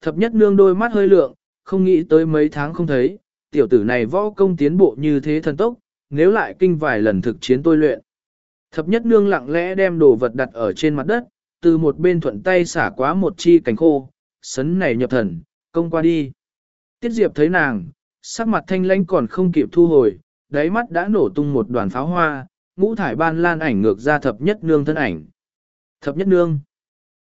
Thập nhất nương đôi mắt hơi lượng, không nghĩ tới mấy tháng không thấy, tiểu tử này võ công tiến bộ như thế thần tốc, nếu lại kinh vài lần thực chiến tôi luyện. Thập nhất nương lặng lẽ đem đồ vật đặt ở trên mặt đất, từ một bên thuận tay xả quá một chi cánh khô, sấn này nhập thần, công qua đi. Tiết Diệp thấy nàng, sắc mặt thanh lãnh còn không kịp thu hồi, đáy mắt đã nổ tung một đoàn pháo hoa, ngũ thải ban lan ảnh ngược ra thập nhất nương thân ảnh. Thập nhất nương.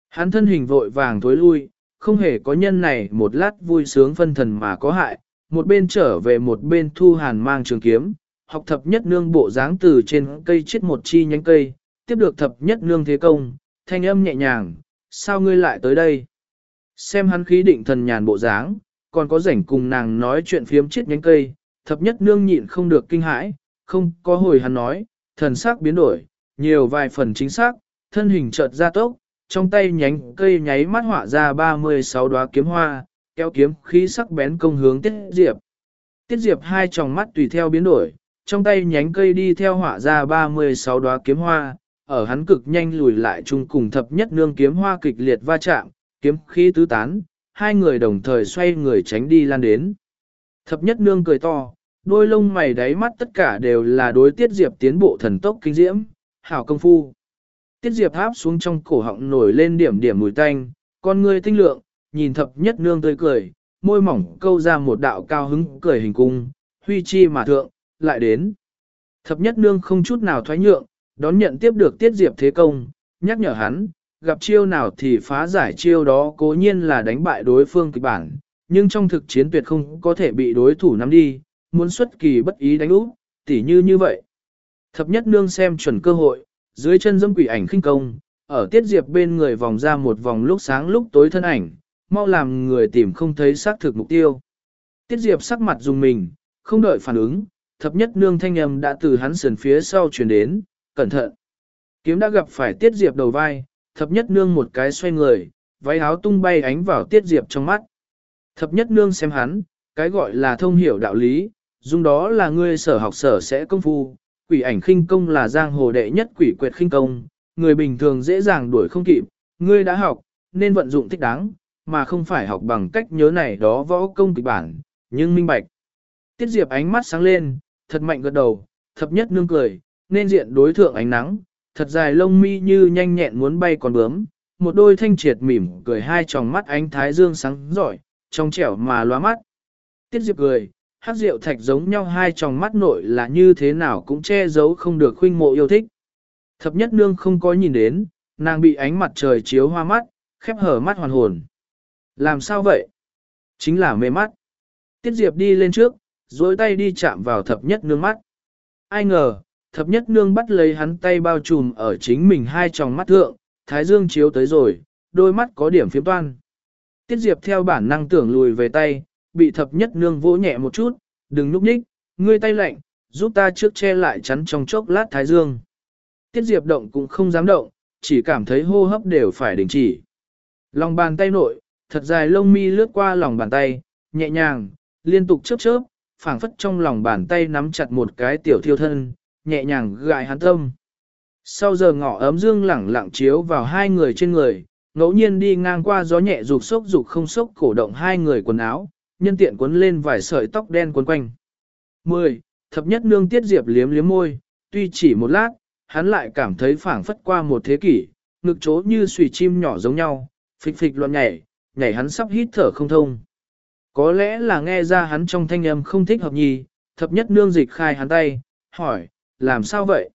Hắn thân hình vội vàng thối lui, không hề có nhân này một lát vui sướng phân thần mà có hại, một bên trở về một bên thu hàn mang trường kiếm, học thập nhất nương bộ dáng từ trên cây chết một chi nhánh cây, tiếp được thập nhất nương thế công, thanh âm nhẹ nhàng, sao ngươi lại tới đây? Xem hắn khí định thần nhàn bộ dáng, còn có rảnh cùng nàng nói chuyện phiếm chết nhánh cây, thập nhất nương nhịn không được kinh hãi, không có hồi hắn nói, thần sắc biến đổi, nhiều vài phần chính xác, thân hình chợt ra tốc, trong tay nhánh cây nháy mắt họa ra 36 đóa kiếm hoa, kéo kiếm khí sắc bén công hướng Tiết Diệp. Tiết Diệp hai tròng mắt tùy theo biến đổi, trong tay nhánh cây đi theo họa ra 36 đóa kiếm hoa, ở hắn cực nhanh lùi lại chung cùng thập nhất nương kiếm hoa kịch liệt va chạm, kiếm khí tứ tán, hai người đồng thời xoay người tránh đi lan đến. Thập nhất nương cười to, đôi lông mày đáy mắt tất cả đều là đối tiết diệp tiến bộ thần tốc kinh diễm, hảo công phu. Tiết diệp áp xuống trong cổ họng nổi lên điểm điểm mùi tanh, con người tinh lượng, nhìn thập nhất nương tươi cười, môi mỏng câu ra một đạo cao hứng cười hình cung, huy chi mà thượng, lại đến. Thập nhất nương không chút nào thoái nhượng, đón nhận tiếp được tiết diệp thế công, nhắc nhở hắn, gặp chiêu nào thì phá giải chiêu đó cố nhiên là đánh bại đối phương kịch bản, nhưng trong thực chiến tuyệt không có thể bị đối thủ nắm đi, muốn xuất kỳ bất ý đánh úp, tỉ như như vậy. Thập nhất nương xem chuẩn cơ hội, dưới chân dâm quỷ ảnh khinh công, ở tiết diệp bên người vòng ra một vòng lúc sáng lúc tối thân ảnh, mau làm người tìm không thấy xác thực mục tiêu. Tiết diệp sắc mặt dùng mình, không đợi phản ứng, thập nhất nương thanh âm đã từ hắn sườn phía sau truyền đến, cẩn thận. Kiếm đã gặp phải tiết diệp đầu vai, thập nhất nương một cái xoay người, váy áo tung bay ánh vào tiết diệp trong mắt. Thập nhất nương xem hắn, cái gọi là thông hiểu đạo lý, dung đó là ngươi sở học sở sẽ công phu, quỷ ảnh khinh công là giang hồ đệ nhất quỷ quyệt khinh công, người bình thường dễ dàng đuổi không kịp, ngươi đã học, nên vận dụng thích đáng, mà không phải học bằng cách nhớ này đó võ công kịch bản, nhưng minh bạch. Tiết Diệp ánh mắt sáng lên, thật mạnh gật đầu, thập nhất nương cười, nên diện đối thượng ánh nắng, thật dài lông mi như nhanh nhẹn muốn bay còn bướm, một đôi thanh triệt mỉm cười hai tròng mắt ánh thái dương sáng giỏi, trong trẻo mà loa mắt. Tiết Diệp cười, hát rượu thạch giống nhau hai tròng mắt nội là như thế nào cũng che giấu không được khuynh mộ yêu thích. Thập nhất nương không có nhìn đến, nàng bị ánh mặt trời chiếu hoa mắt, khép hở mắt hoàn hồn. Làm sao vậy? Chính là mê mắt. Tiết Diệp đi lên trước, dối tay đi chạm vào thập nhất nương mắt. Ai ngờ, thập nhất nương bắt lấy hắn tay bao trùm ở chính mình hai tròng mắt thượng, thái dương chiếu tới rồi, đôi mắt có điểm phiếm toan. Tiết Diệp theo bản năng tưởng lùi về tay, bị thập nhất nương vỗ nhẹ một chút, đừng núp nhích, ngươi tay lạnh, giúp ta trước che lại chắn trong chốc lát thái dương. Tiết Diệp động cũng không dám động, chỉ cảm thấy hô hấp đều phải đình chỉ. Lòng bàn tay nội, thật dài lông mi lướt qua lòng bàn tay, nhẹ nhàng, liên tục chớp chớp, phảng phất trong lòng bàn tay nắm chặt một cái tiểu thiêu thân, nhẹ nhàng gại hắn tâm. Sau giờ ngọ ấm dương lẳng lặng chiếu vào hai người trên người, ngẫu nhiên đi ngang qua gió nhẹ rục sốc rục không sốc cổ động hai người quần áo, nhân tiện quấn lên vài sợi tóc đen quấn quanh. 10. Thập nhất nương tiết diệp liếm liếm môi, tuy chỉ một lát, hắn lại cảm thấy phảng phất qua một thế kỷ, ngực chỗ như xùy chim nhỏ giống nhau, phịch phịch loạn nhảy, nhảy hắn sắp hít thở không thông. Có lẽ là nghe ra hắn trong thanh âm không thích hợp nhì, thập nhất nương dịch khai hắn tay, hỏi, làm sao vậy?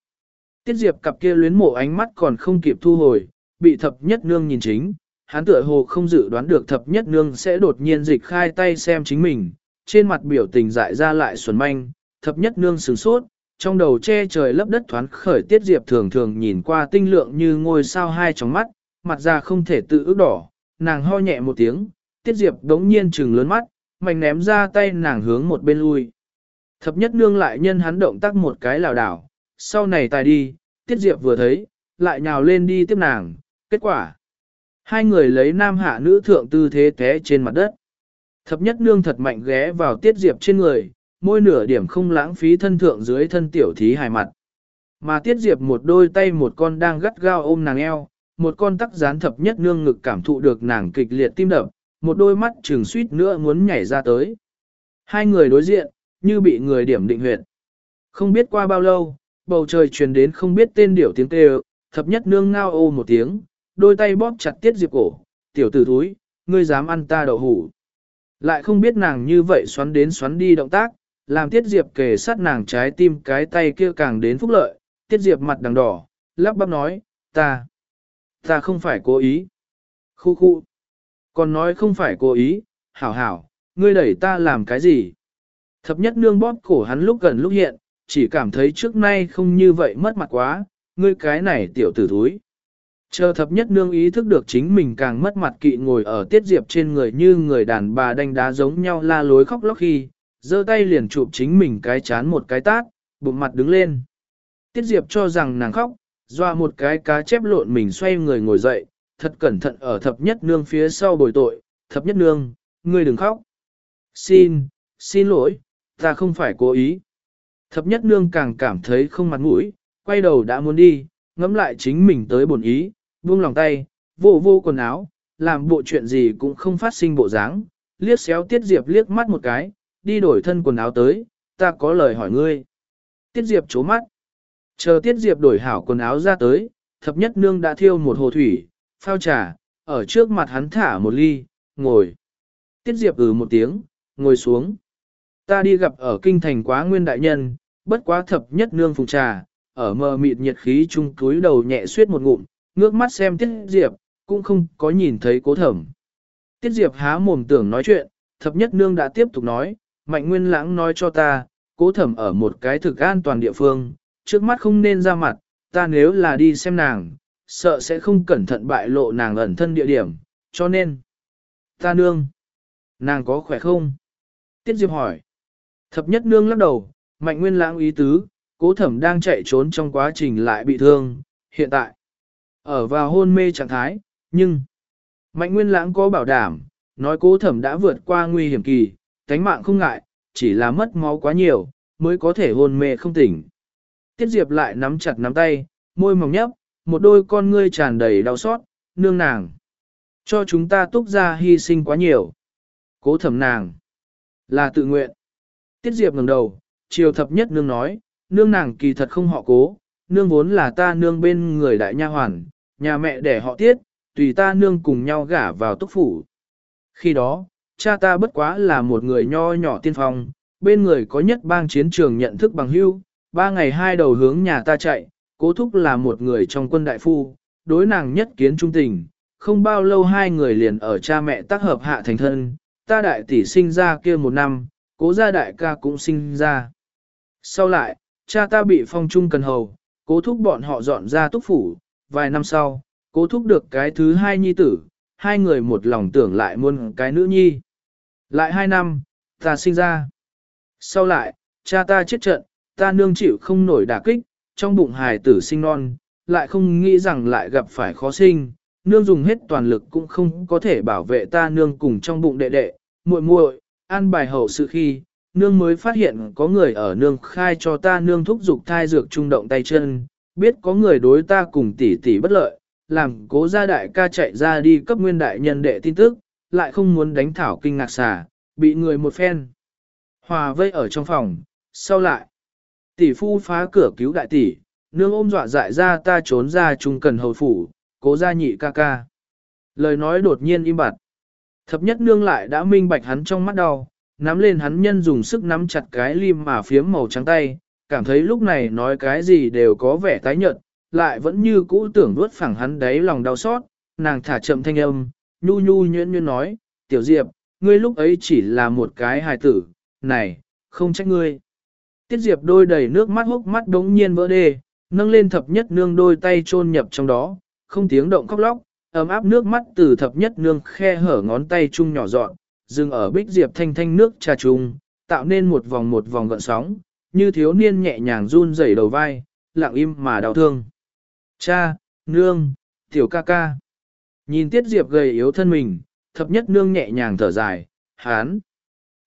Tiết Diệp cặp kia luyến mộ ánh mắt còn không kịp thu hồi, bị thập nhất nương nhìn chính, hắn tựa hồ không dự đoán được thập nhất nương sẽ đột nhiên dịch khai tay xem chính mình, trên mặt biểu tình dại ra lại xuẩn manh, thập nhất nương sửng sốt, trong đầu che trời lấp đất thoáng khởi Tiết Diệp thường thường nhìn qua tinh lượng như ngôi sao hai trong mắt, mặt ra không thể tự ước đỏ, nàng ho nhẹ một tiếng, Tiết Diệp đống nhiên trừng lớn mắt, mạnh ném ra tay nàng hướng một bên lui. Thập nhất nương lại nhân hắn động tác một cái lảo đảo, sau này tài đi, tiết diệp vừa thấy, lại nhào lên đi tiếp nàng, kết quả. Hai người lấy nam hạ nữ thượng tư thế té trên mặt đất. Thập nhất nương thật mạnh ghé vào tiết diệp trên người, môi nửa điểm không lãng phí thân thượng dưới thân tiểu thí hài mặt. Mà tiết diệp một đôi tay một con đang gắt gao ôm nàng eo, một con tắc dán thập nhất nương ngực cảm thụ được nàng kịch liệt tim đập, một đôi mắt trừng suýt nữa muốn nhảy ra tới. Hai người đối diện, như bị người điểm định huyệt. Không biết qua bao lâu, bầu trời truyền đến không biết tên điểu tiếng kêu, thập nhất nương ngao ô một tiếng, đôi tay bóp chặt tiết diệp cổ, tiểu tử thúi, ngươi dám ăn ta đậu hủ. Lại không biết nàng như vậy xoắn đến xoắn đi động tác, làm tiết diệp kề sát nàng trái tim cái tay kia càng đến phúc lợi, tiết diệp mặt đằng đỏ, lắp bắp nói, ta, ta không phải cố ý. Khu khu, còn nói không phải cố ý, hảo hảo, ngươi đẩy ta làm cái gì? Thập nhất nương bóp cổ hắn lúc gần lúc hiện, chỉ cảm thấy trước nay không như vậy mất mặt quá, ngươi cái này tiểu tử thúi. Chờ thập nhất nương ý thức được chính mình càng mất mặt kỵ ngồi ở tiết diệp trên người như người đàn bà đánh đá giống nhau la lối khóc lóc khi, giơ tay liền chụp chính mình cái chán một cái tát, bụng mặt đứng lên. Tiết diệp cho rằng nàng khóc, doa một cái cá chép lộn mình xoay người ngồi dậy, thật cẩn thận ở thập nhất nương phía sau bồi tội, thập nhất nương, ngươi đừng khóc. Xin, xin lỗi, ta không phải cố ý. Thập nhất nương càng cảm thấy không mặt mũi, quay đầu đã muốn đi, ngẫm lại chính mình tới bổn ý, buông lòng tay, vô vô quần áo, làm bộ chuyện gì cũng không phát sinh bộ dáng, liếc xéo Tiết Diệp liếc mắt một cái, đi đổi thân quần áo tới, ta có lời hỏi ngươi. Tiết Diệp chố mắt. Chờ Tiết Diệp đổi hảo quần áo ra tới, thập nhất nương đã thiêu một hồ thủy, phao trà, ở trước mặt hắn thả một ly, ngồi. Tiết Diệp ừ một tiếng, ngồi xuống. Ta đi gặp ở kinh thành quá nguyên đại nhân, bất quá thập nhất nương phùng trà, ở mờ mịt nhiệt khí chung túi đầu nhẹ suyết một ngụm, ngước mắt xem Tiết Diệp, cũng không có nhìn thấy cố thẩm. Tiết Diệp há mồm tưởng nói chuyện, thập nhất nương đã tiếp tục nói, mạnh nguyên lãng nói cho ta, cố thẩm ở một cái thực an toàn địa phương, trước mắt không nên ra mặt, ta nếu là đi xem nàng, sợ sẽ không cẩn thận bại lộ nàng ẩn thân địa điểm, cho nên, ta nương, nàng có khỏe không? Tiết Diệp hỏi, thập nhất nương lắc đầu, mạnh nguyên lãng ý tứ, cố thẩm đang chạy trốn trong quá trình lại bị thương, hiện tại, ở vào hôn mê trạng thái, nhưng, mạnh nguyên lãng có bảo đảm, nói cố thẩm đã vượt qua nguy hiểm kỳ, tánh mạng không ngại, chỉ là mất máu quá nhiều, mới có thể hôn mê không tỉnh. Tiết Diệp lại nắm chặt nắm tay, môi mỏng nhấp, một đôi con ngươi tràn đầy đau xót, nương nàng. Cho chúng ta túc ra hy sinh quá nhiều. Cố thẩm nàng. Là tự nguyện. Tiết Diệp ngẩng đầu, chiều thập nhất nương nói, nương nàng kỳ thật không họ cố, nương vốn là ta nương bên người đại nha hoàn, nhà mẹ để họ tiết, tùy ta nương cùng nhau gả vào túc phủ. Khi đó, cha ta bất quá là một người nho nhỏ tiên phong, bên người có nhất bang chiến trường nhận thức bằng hưu, ba ngày hai đầu hướng nhà ta chạy, cố thúc là một người trong quân đại phu, đối nàng nhất kiến trung tình, không bao lâu hai người liền ở cha mẹ tác hợp hạ thành thân, ta đại tỷ sinh ra kia một năm, cố gia đại ca cũng sinh ra. Sau lại, cha ta bị phong trung cần hầu, cố thúc bọn họ dọn ra túc phủ, vài năm sau, cố thúc được cái thứ hai nhi tử, hai người một lòng tưởng lại muôn cái nữ nhi. Lại hai năm, ta sinh ra. Sau lại, cha ta chết trận, ta nương chịu không nổi đả kích, trong bụng hài tử sinh non, lại không nghĩ rằng lại gặp phải khó sinh, nương dùng hết toàn lực cũng không có thể bảo vệ ta nương cùng trong bụng đệ đệ, muội muội, an bài hậu sự khi, nương mới phát hiện có người ở nương khai cho ta nương thúc dục thai dược trung động tay chân, biết có người đối ta cùng tỷ tỷ bất lợi, làm cố gia đại ca chạy ra đi cấp nguyên đại nhân đệ tin tức, lại không muốn đánh thảo kinh ngạc xà, bị người một phen. Hòa vây ở trong phòng, sau lại, tỷ phu phá cửa cứu đại tỷ, nương ôm dọa dại ra ta trốn ra trung cần hầu phủ, cố gia nhị ca ca. Lời nói đột nhiên im bặt. Thập nhất nương lại đã minh bạch hắn trong mắt đau, nắm lên hắn nhân dùng sức nắm chặt cái lim mà phiếm màu trắng tay, cảm thấy lúc này nói cái gì đều có vẻ tái nhợt, lại vẫn như cũ tưởng vuốt phẳng hắn đáy lòng đau xót, nàng thả chậm thanh âm, nhu nhu nhuyễn nhuyễn nói, tiểu diệp, ngươi lúc ấy chỉ là một cái hài tử, này, không trách ngươi. Tiết diệp đôi đầy nước mắt hốc mắt đống nhiên vỡ đê, nâng lên thập nhất nương đôi tay chôn nhập trong đó, không tiếng động khóc lóc, ấm áp nước mắt từ thập nhất nương khe hở ngón tay chung nhỏ dọn, dừng ở bích diệp thanh thanh nước trà trùng, tạo nên một vòng một vòng gợn sóng, như thiếu niên nhẹ nhàng run rẩy đầu vai, lặng im mà đau thương. Cha, nương, tiểu ca ca. Nhìn tiết diệp gầy yếu thân mình, thập nhất nương nhẹ nhàng thở dài, hán.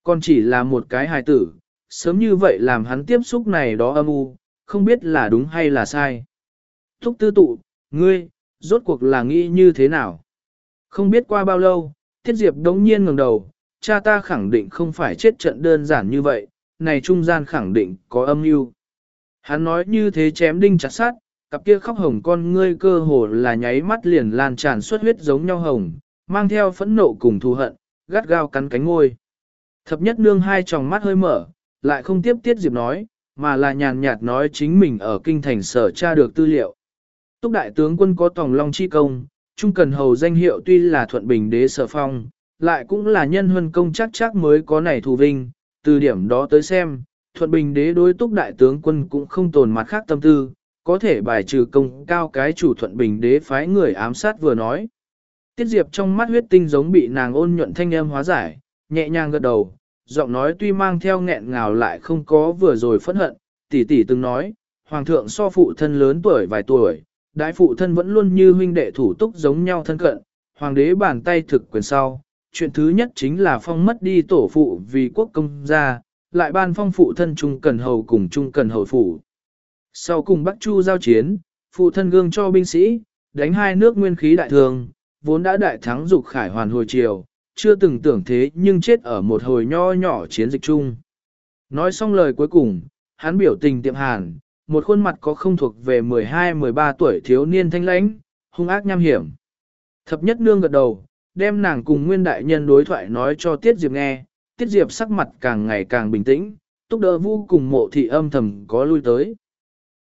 Còn chỉ là một cái hài tử, sớm như vậy làm hắn tiếp xúc này đó âm u, không biết là đúng hay là sai. Thúc tư tụ, ngươi, rốt cuộc là nghĩ như thế nào? Không biết qua bao lâu, Tiết Diệp đống nhiên ngẩng đầu, cha ta khẳng định không phải chết trận đơn giản như vậy, này trung gian khẳng định có âm mưu. Hắn nói như thế chém đinh chặt sát, cặp kia khóc hồng con ngươi cơ hồ là nháy mắt liền lan tràn xuất huyết giống nhau hồng, mang theo phẫn nộ cùng thù hận, gắt gao cắn cánh ngôi. Thập nhất nương hai tròng mắt hơi mở, lại không tiếp tiết Diệp nói, mà là nhàn nhạt nói chính mình ở kinh thành sở tra được tư liệu. Túc đại tướng quân có tòng long chi công, trung cần hầu danh hiệu tuy là thuận bình đế sở phong, lại cũng là nhân huân công chắc chắc mới có này thù vinh, từ điểm đó tới xem, thuận bình đế đối túc đại tướng quân cũng không tồn mặt khác tâm tư, có thể bài trừ công cao cái chủ thuận bình đế phái người ám sát vừa nói. Tiết Diệp trong mắt huyết tinh giống bị nàng ôn nhuận thanh em hóa giải, nhẹ nhàng gật đầu, giọng nói tuy mang theo nghẹn ngào lại không có vừa rồi phẫn hận, tỷ tỷ từng nói, hoàng thượng so phụ thân lớn tuổi vài tuổi, đại phụ thân vẫn luôn như huynh đệ thủ túc giống nhau thân cận, hoàng đế bàn tay thực quyền sau, chuyện thứ nhất chính là phong mất đi tổ phụ vì quốc công gia, lại ban phong phụ thân trung cần hầu cùng trung cần hầu phủ. Sau cùng Bắc Chu giao chiến, phụ thân gương cho binh sĩ, đánh hai nước nguyên khí đại thường, vốn đã đại thắng dục khải hoàn hồi chiều, chưa từng tưởng thế nhưng chết ở một hồi nho nhỏ chiến dịch chung. Nói xong lời cuối cùng, hắn biểu tình tiệm hàn, một khuôn mặt có không thuộc về 12-13 tuổi thiếu niên thanh lãnh, hung ác nham hiểm. Thập nhất nương gật đầu, đem nàng cùng nguyên đại nhân đối thoại nói cho Tiết Diệp nghe, Tiết Diệp sắc mặt càng ngày càng bình tĩnh, túc đỡ vu cùng mộ thị âm thầm có lui tới.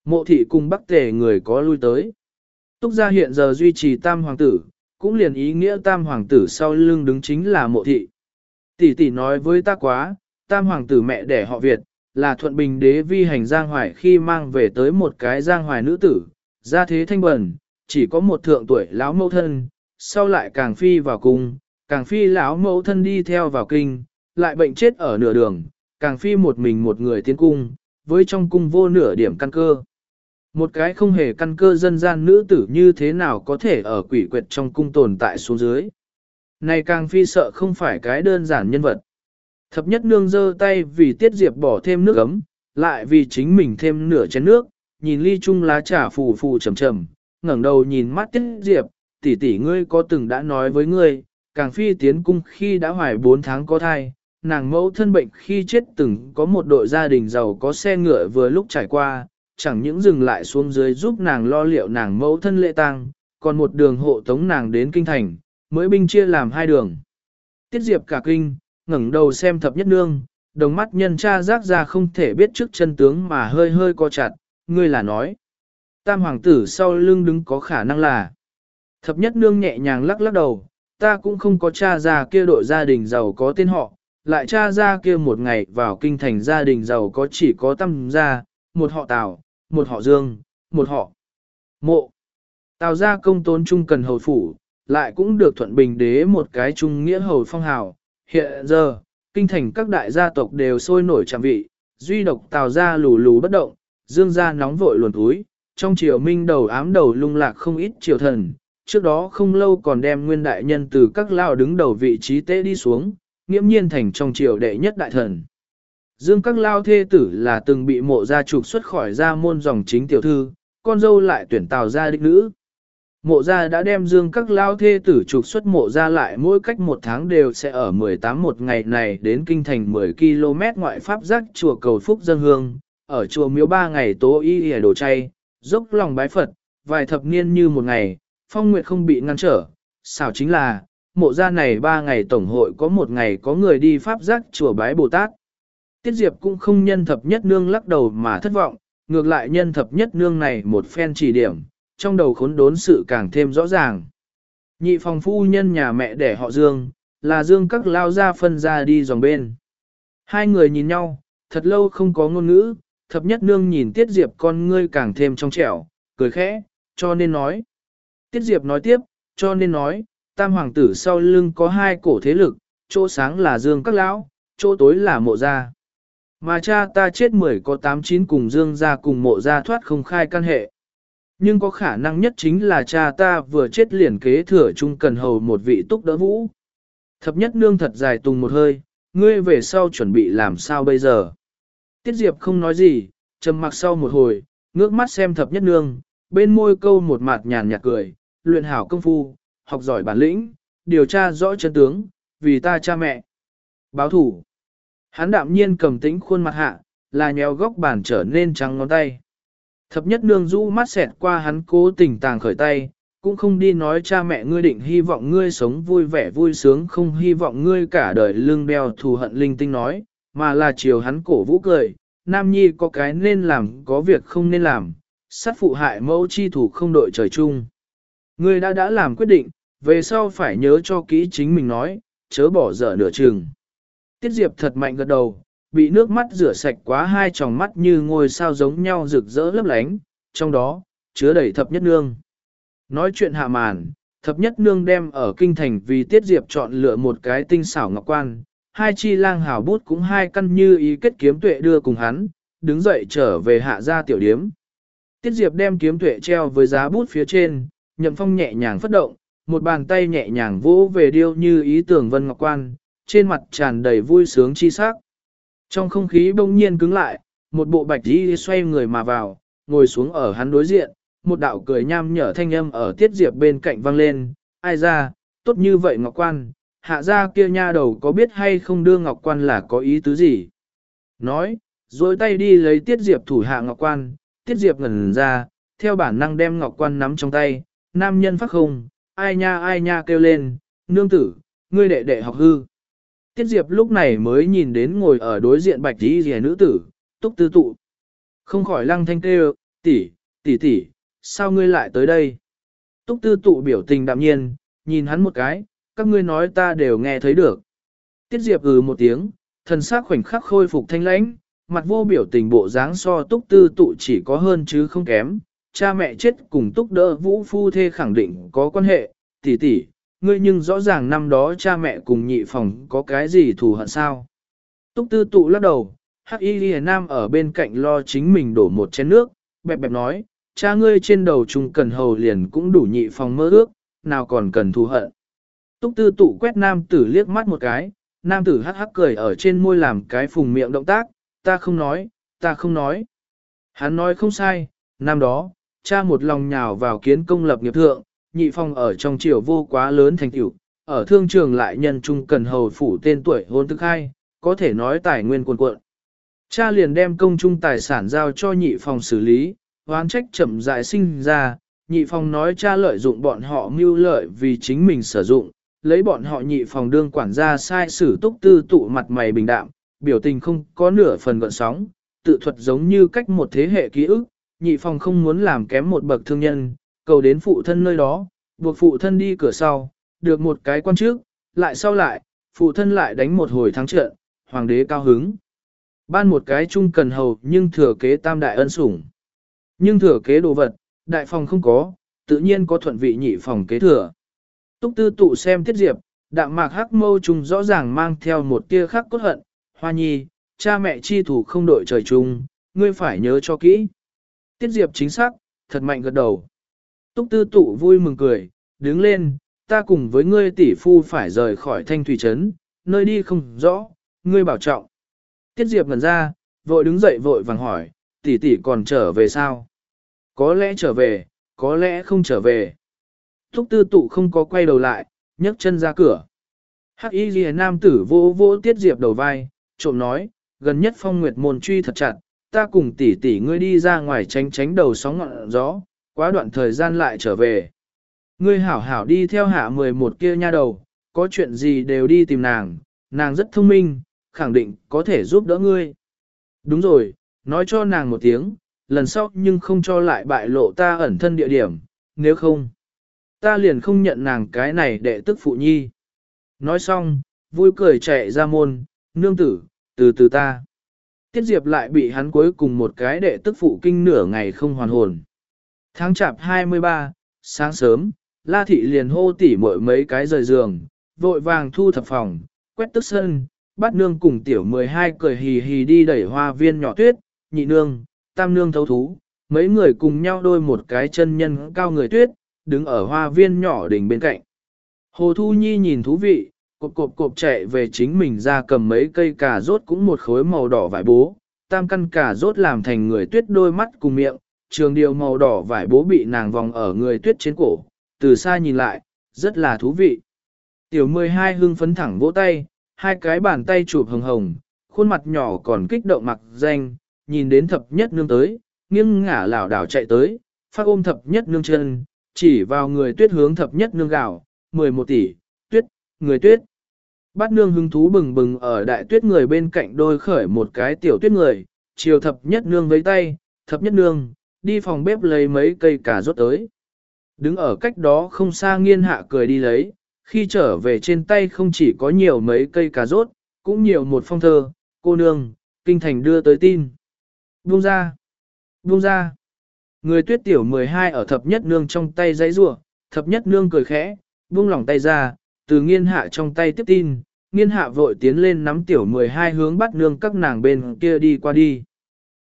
Mộ thị cùng bắc tề người có lui tới. Túc gia hiện giờ duy trì tam hoàng tử, cũng liền ý nghĩa tam hoàng tử sau lưng đứng chính là mộ thị. Tỷ tỷ nói với ta quá, tam hoàng tử mẹ đẻ họ Việt, là thuận bình đế vi hành giang hoài khi mang về tới một cái giang hoài nữ tử, ra thế thanh bẩn, chỉ có một thượng tuổi lão mẫu thân, sau lại càng phi vào cung, càng phi lão mẫu thân đi theo vào kinh, lại bệnh chết ở nửa đường, càng phi một mình một người tiến cung, với trong cung vô nửa điểm căn cơ. Một cái không hề căn cơ dân gian nữ tử như thế nào có thể ở quỷ quyệt trong cung tồn tại xuống dưới. Này càng phi sợ không phải cái đơn giản nhân vật. Thập nhất nương giơ tay vì tiết diệp bỏ thêm nước ấm, lại vì chính mình thêm nửa chén nước, nhìn ly chung lá trà phù phù trầm trầm, ngẩng đầu nhìn mắt tiết diệp, tỷ tỷ ngươi có từng đã nói với ngươi, càng phi tiến cung khi đã hoài 4 tháng có thai, nàng mẫu thân bệnh khi chết từng có một đội gia đình giàu có xe ngựa vừa lúc trải qua, chẳng những dừng lại xuống dưới giúp nàng lo liệu nàng mẫu thân lễ tang, còn một đường hộ tống nàng đến kinh thành, mới binh chia làm hai đường. Tiết Diệp cả kinh, ngẩng đầu xem thập nhất nương, đồng mắt nhân cha rác ra không thể biết trước chân tướng mà hơi hơi co chặt, ngươi là nói. Tam hoàng tử sau lưng đứng có khả năng là. Thập nhất nương nhẹ nhàng lắc lắc đầu, ta cũng không có cha ra kia đội gia đình giàu có tên họ, lại cha ra kia một ngày vào kinh thành gia đình giàu có chỉ có tâm gia, một họ Tào, một họ Dương, một họ Mộ. Tào gia công tốn trung cần hầu phủ, lại cũng được thuận bình đế một cái trung nghĩa hầu phong hào. Hiện giờ, kinh thành các đại gia tộc đều sôi nổi trạm vị, duy độc Tào gia lù lù bất động, Dương gia nóng vội luồn túi, trong triều minh đầu ám đầu lung lạc không ít triều thần. Trước đó không lâu còn đem nguyên đại nhân từ các lao đứng đầu vị trí tế đi xuống, nghiễm nhiên thành trong triều đệ nhất đại thần. Dương các lao thê tử là từng bị mộ gia trục xuất khỏi gia môn dòng chính tiểu thư, con dâu lại tuyển tào gia đích nữ. Mộ gia đã đem dương các lao thê tử trục xuất mộ gia lại mỗi cách một tháng đều sẽ ở 18 một ngày này đến kinh thành 10 km ngoại pháp giác chùa cầu phúc dân hương, ở chùa miếu ba ngày tố y y đồ chay, dốc lòng bái Phật, vài thập niên như một ngày, phong nguyệt không bị ngăn trở, xảo chính là, mộ gia này ba ngày tổng hội có một ngày có người đi pháp giác chùa bái Bồ Tát. Tiết Diệp cũng không nhân thập nhất nương lắc đầu mà thất vọng, ngược lại nhân thập nhất nương này một phen chỉ điểm, trong đầu khốn đốn sự càng thêm rõ ràng. Nhị phòng phu nhân nhà mẹ đẻ họ Dương, là Dương các lao ra phân ra đi dòng bên. Hai người nhìn nhau, thật lâu không có ngôn ngữ, thập nhất nương nhìn Tiết Diệp con ngươi càng thêm trong trẻo, cười khẽ, cho nên nói. Tiết Diệp nói tiếp, cho nên nói, tam hoàng tử sau lưng có hai cổ thế lực, chỗ sáng là Dương các lão, chỗ tối là mộ gia. Mà cha ta chết mười có tám chín cùng dương Gia cùng mộ Gia thoát không khai căn hệ. Nhưng có khả năng nhất chính là cha ta vừa chết liền kế thừa chung cần hầu một vị túc đỡ vũ. Thập nhất nương thật dài tùng một hơi, ngươi về sau chuẩn bị làm sao bây giờ. Tiết Diệp không nói gì, trầm mặc sau một hồi, ngước mắt xem thập nhất nương, bên môi câu một mặt nhàn nhạt cười, luyện hảo công phu, học giỏi bản lĩnh, điều tra rõ chân tướng, vì ta cha mẹ. Báo thủ. Hắn đạm nhiên cầm tĩnh khuôn mặt hạ, là nhéo góc bàn trở nên trắng ngón tay. Thập nhất nương rũ mắt xẹt qua hắn cố tình tàng khởi tay, cũng không đi nói cha mẹ ngươi định hy vọng ngươi sống vui vẻ vui sướng không hy vọng ngươi cả đời lương đeo thù hận linh tinh nói, mà là chiều hắn cổ vũ cười, nam nhi có cái nên làm có việc không nên làm, sát phụ hại mẫu chi thủ không đội trời chung. Ngươi đã đã làm quyết định, về sau phải nhớ cho kỹ chính mình nói, chớ bỏ dở nửa chừng. Tiết Diệp thật mạnh gật đầu, bị nước mắt rửa sạch quá hai tròng mắt như ngôi sao giống nhau rực rỡ lấp lánh, trong đó, chứa đầy thập nhất nương. Nói chuyện hạ màn, thập nhất nương đem ở kinh thành vì Tiết Diệp chọn lựa một cái tinh xảo ngọc quan, hai chi lang hào bút cũng hai căn như ý kết kiếm tuệ đưa cùng hắn, đứng dậy trở về hạ gia tiểu điếm. Tiết Diệp đem kiếm tuệ treo với giá bút phía trên, nhậm phong nhẹ nhàng phất động, một bàn tay nhẹ nhàng vỗ về điêu như ý tưởng vân ngọc quan, trên mặt tràn đầy vui sướng chi sắc. Trong không khí bỗng nhiên cứng lại, một bộ bạch y xoay người mà vào, ngồi xuống ở hắn đối diện, một đạo cười nham nhở thanh âm ở tiết diệp bên cạnh vang lên, ai ra, tốt như vậy ngọc quan, hạ ra kia nha đầu có biết hay không đưa ngọc quan là có ý tứ gì. Nói, rồi tay đi lấy tiết diệp thủ hạ ngọc quan, tiết diệp ngẩn ra, theo bản năng đem ngọc quan nắm trong tay, nam nhân phát không, ai nha ai nha kêu lên, nương tử, ngươi đệ đệ học hư. Tiết Diệp lúc này mới nhìn đến ngồi ở đối diện bạch tí rìa nữ tử, túc tư tụ. Không khỏi lăng thanh kêu, tỷ, tỷ tỷ, sao ngươi lại tới đây? Túc tư tụ biểu tình đạm nhiên, nhìn hắn một cái, các ngươi nói ta đều nghe thấy được. Tiết Diệp ừ một tiếng, thần sắc khoảnh khắc khôi phục thanh lãnh, mặt vô biểu tình bộ dáng so túc tư tụ chỉ có hơn chứ không kém. Cha mẹ chết cùng túc đỡ vũ phu thê khẳng định có quan hệ, tỷ tỷ, ngươi nhưng rõ ràng năm đó cha mẹ cùng nhị phòng có cái gì thù hận sao. Túc tư tụ lắc đầu, hắc y ghi nam ở bên cạnh lo chính mình đổ một chén nước, bẹp bẹp nói, cha ngươi trên đầu trung cần hầu liền cũng đủ nhị phòng mơ ước, nào còn cần thù hận. Túc tư tụ quét nam tử liếc mắt một cái, nam tử hắc hắc cười ở trên môi làm cái phùng miệng động tác, ta không nói, ta không nói. Hắn nói không sai, năm đó, cha một lòng nhào vào kiến công lập nghiệp thượng, nhị phong ở trong triều vô quá lớn thành tựu, ở thương trường lại nhân trung cần hầu phủ tên tuổi hôn thức hai, có thể nói tài nguyên cuồn cuộn. Cha liền đem công trung tài sản giao cho nhị phòng xử lý, hoán trách chậm dại sinh ra, nhị phòng nói cha lợi dụng bọn họ mưu lợi vì chính mình sử dụng, lấy bọn họ nhị phòng đương quản gia sai sử túc tư tụ mặt mày bình đạm, biểu tình không có nửa phần gợn sóng, tự thuật giống như cách một thế hệ ký ức, nhị phòng không muốn làm kém một bậc thương nhân, cầu đến phụ thân nơi đó, buộc phụ thân đi cửa sau, được một cái quan trước, lại sau lại, phụ thân lại đánh một hồi thắng trận, hoàng đế cao hứng. Ban một cái chung cần hầu nhưng thừa kế tam đại ân sủng. Nhưng thừa kế đồ vật, đại phòng không có, tự nhiên có thuận vị nhị phòng kế thừa. Túc tư tụ xem tiết diệp, đạm mạc hắc mâu trùng rõ ràng mang theo một tia khắc cốt hận, hoa nhi, cha mẹ chi thủ không đội trời chung, ngươi phải nhớ cho kỹ. Tiết diệp chính xác, thật mạnh gật đầu. Túc tư tụ vui mừng cười, đứng lên, ta cùng với ngươi tỷ phu phải rời khỏi thanh thủy trấn, nơi đi không rõ, ngươi bảo trọng. Tiết Diệp ngần ra, vội đứng dậy vội vàng hỏi, tỷ tỷ còn trở về sao? Có lẽ trở về, có lẽ không trở về. Túc tư tụ không có quay đầu lại, nhấc chân ra cửa. Hắc y ghi nam tử vô vô Tiết Diệp đầu vai, trộm nói, gần nhất phong nguyệt môn truy thật chặt, ta cùng tỷ tỷ ngươi đi ra ngoài tránh tránh đầu sóng ngọn gió, quá đoạn thời gian lại trở về. Ngươi hảo hảo đi theo hạ 11 kia nha đầu, có chuyện gì đều đi tìm nàng, nàng rất thông minh, khẳng định có thể giúp đỡ ngươi. Đúng rồi, nói cho nàng một tiếng, lần sau nhưng không cho lại bại lộ ta ẩn thân địa điểm, nếu không, ta liền không nhận nàng cái này để tức phụ nhi. Nói xong, vui cười chạy ra môn, nương tử, từ từ ta. Tiết Diệp lại bị hắn cuối cùng một cái đệ tức phụ kinh nửa ngày không hoàn hồn. Tháng chạp 23, sáng sớm, La Thị liền hô tỉ mội mấy cái rời giường, vội vàng thu thập phòng, quét tức sân, bắt nương cùng tiểu 12 cười hì hì đi đẩy hoa viên nhỏ tuyết, nhị nương, tam nương thấu thú, mấy người cùng nhau đôi một cái chân nhân cao người tuyết, đứng ở hoa viên nhỏ đỉnh bên cạnh. Hồ Thu Nhi nhìn thú vị, cộp cộp cộp chạy về chính mình ra cầm mấy cây cà rốt cũng một khối màu đỏ vải bố, tam căn cà rốt làm thành người tuyết đôi mắt cùng miệng, trường điều màu đỏ vải bố bị nàng vòng ở người tuyết trên cổ, từ xa nhìn lại, rất là thú vị. Tiểu 12 hưng phấn thẳng vỗ tay, hai cái bàn tay chụp hồng hồng, khuôn mặt nhỏ còn kích động mặc danh, nhìn đến thập nhất nương tới, nghiêng ngả lảo đảo chạy tới, phát ôm thập nhất nương chân, chỉ vào người tuyết hướng thập nhất nương gạo, 11 tỷ, tuyết, người tuyết. Bát nương hứng thú bừng bừng ở đại tuyết người bên cạnh đôi khởi một cái tiểu tuyết người, chiều thập nhất nương với tay, thập nhất nương, đi phòng bếp lấy mấy cây cà rốt tới. Đứng ở cách đó không xa nghiên hạ cười đi lấy, khi trở về trên tay không chỉ có nhiều mấy cây cà rốt, cũng nhiều một phong thơ, cô nương, kinh thành đưa tới tin. Buông ra, buông ra. Người tuyết tiểu 12 ở thập nhất nương trong tay giấy rủa thập nhất nương cười khẽ, buông lỏng tay ra, từ nghiên hạ trong tay tiếp tin, nghiên hạ vội tiến lên nắm tiểu 12 hướng bắt nương các nàng bên kia đi qua đi.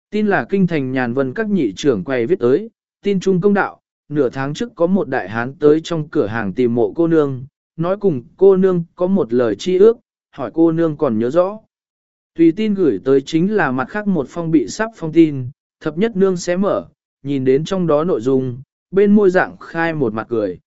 Tin là kinh thành nhàn vân các nhị trưởng quay viết tới, tin trung công đạo, nửa tháng trước có một đại hán tới trong cửa hàng tìm mộ cô nương, nói cùng cô nương có một lời chi ước, hỏi cô nương còn nhớ rõ. Tùy tin gửi tới chính là mặt khác một phong bị sắp phong tin, thập nhất nương sẽ mở, nhìn đến trong đó nội dung, bên môi dạng khai một mặt cười.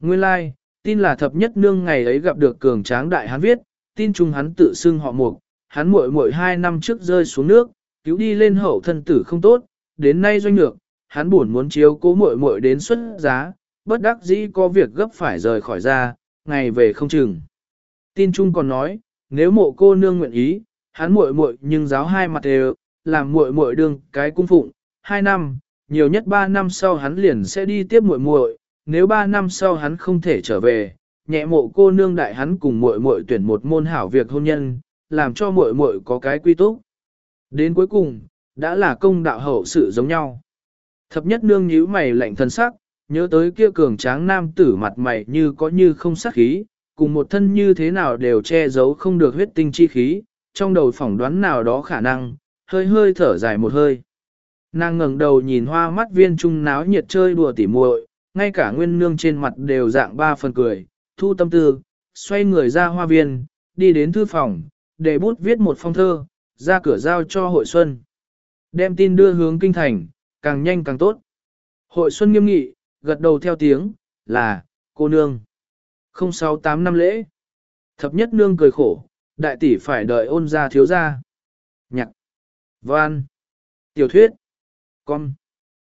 Nguyên lai, like, tin là thập nhất nương ngày ấy gặp được cường tráng đại hán viết, tin chung hắn tự xưng họ mục, hắn muội muội hai năm trước rơi xuống nước, cứu đi lên hậu thân tử không tốt, đến nay doanh lược, hắn buồn muốn chiếu cố muội muội đến xuất giá, bất đắc dĩ có việc gấp phải rời khỏi ra, ngày về không chừng. Tin chung còn nói, nếu mộ cô nương nguyện ý, hắn muội muội nhưng giáo hai mặt đều, làm muội muội đương cái cung phụng, hai năm, nhiều nhất ba năm sau hắn liền sẽ đi tiếp muội muội, nếu ba năm sau hắn không thể trở về, nhẹ mộ cô nương đại hắn cùng muội muội tuyển một môn hảo việc hôn nhân, làm cho muội muội có cái quy túc. Đến cuối cùng, đã là công đạo hậu sự giống nhau. Thập nhất nương nhíu mày lạnh thân sắc, nhớ tới kia cường tráng nam tử mặt mày như có như không sắc khí, cùng một thân như thế nào đều che giấu không được huyết tinh chi khí, trong đầu phỏng đoán nào đó khả năng, hơi hơi thở dài một hơi. Nàng ngẩng đầu nhìn hoa mắt viên trung náo nhiệt chơi đùa tỉ muội, ngay cả nguyên nương trên mặt đều dạng ba phần cười, thu tâm tư, xoay người ra hoa viên, đi đến thư phòng, để bút viết một phong thơ, ra cửa giao cho hội xuân. Đem tin đưa hướng kinh thành, càng nhanh càng tốt. Hội xuân nghiêm nghị, gật đầu theo tiếng, là, cô nương. 068 năm lễ. Thập nhất nương cười khổ, đại tỷ phải đợi ôn ra thiếu ra. Nhạc. Văn. Tiểu thuyết. Con.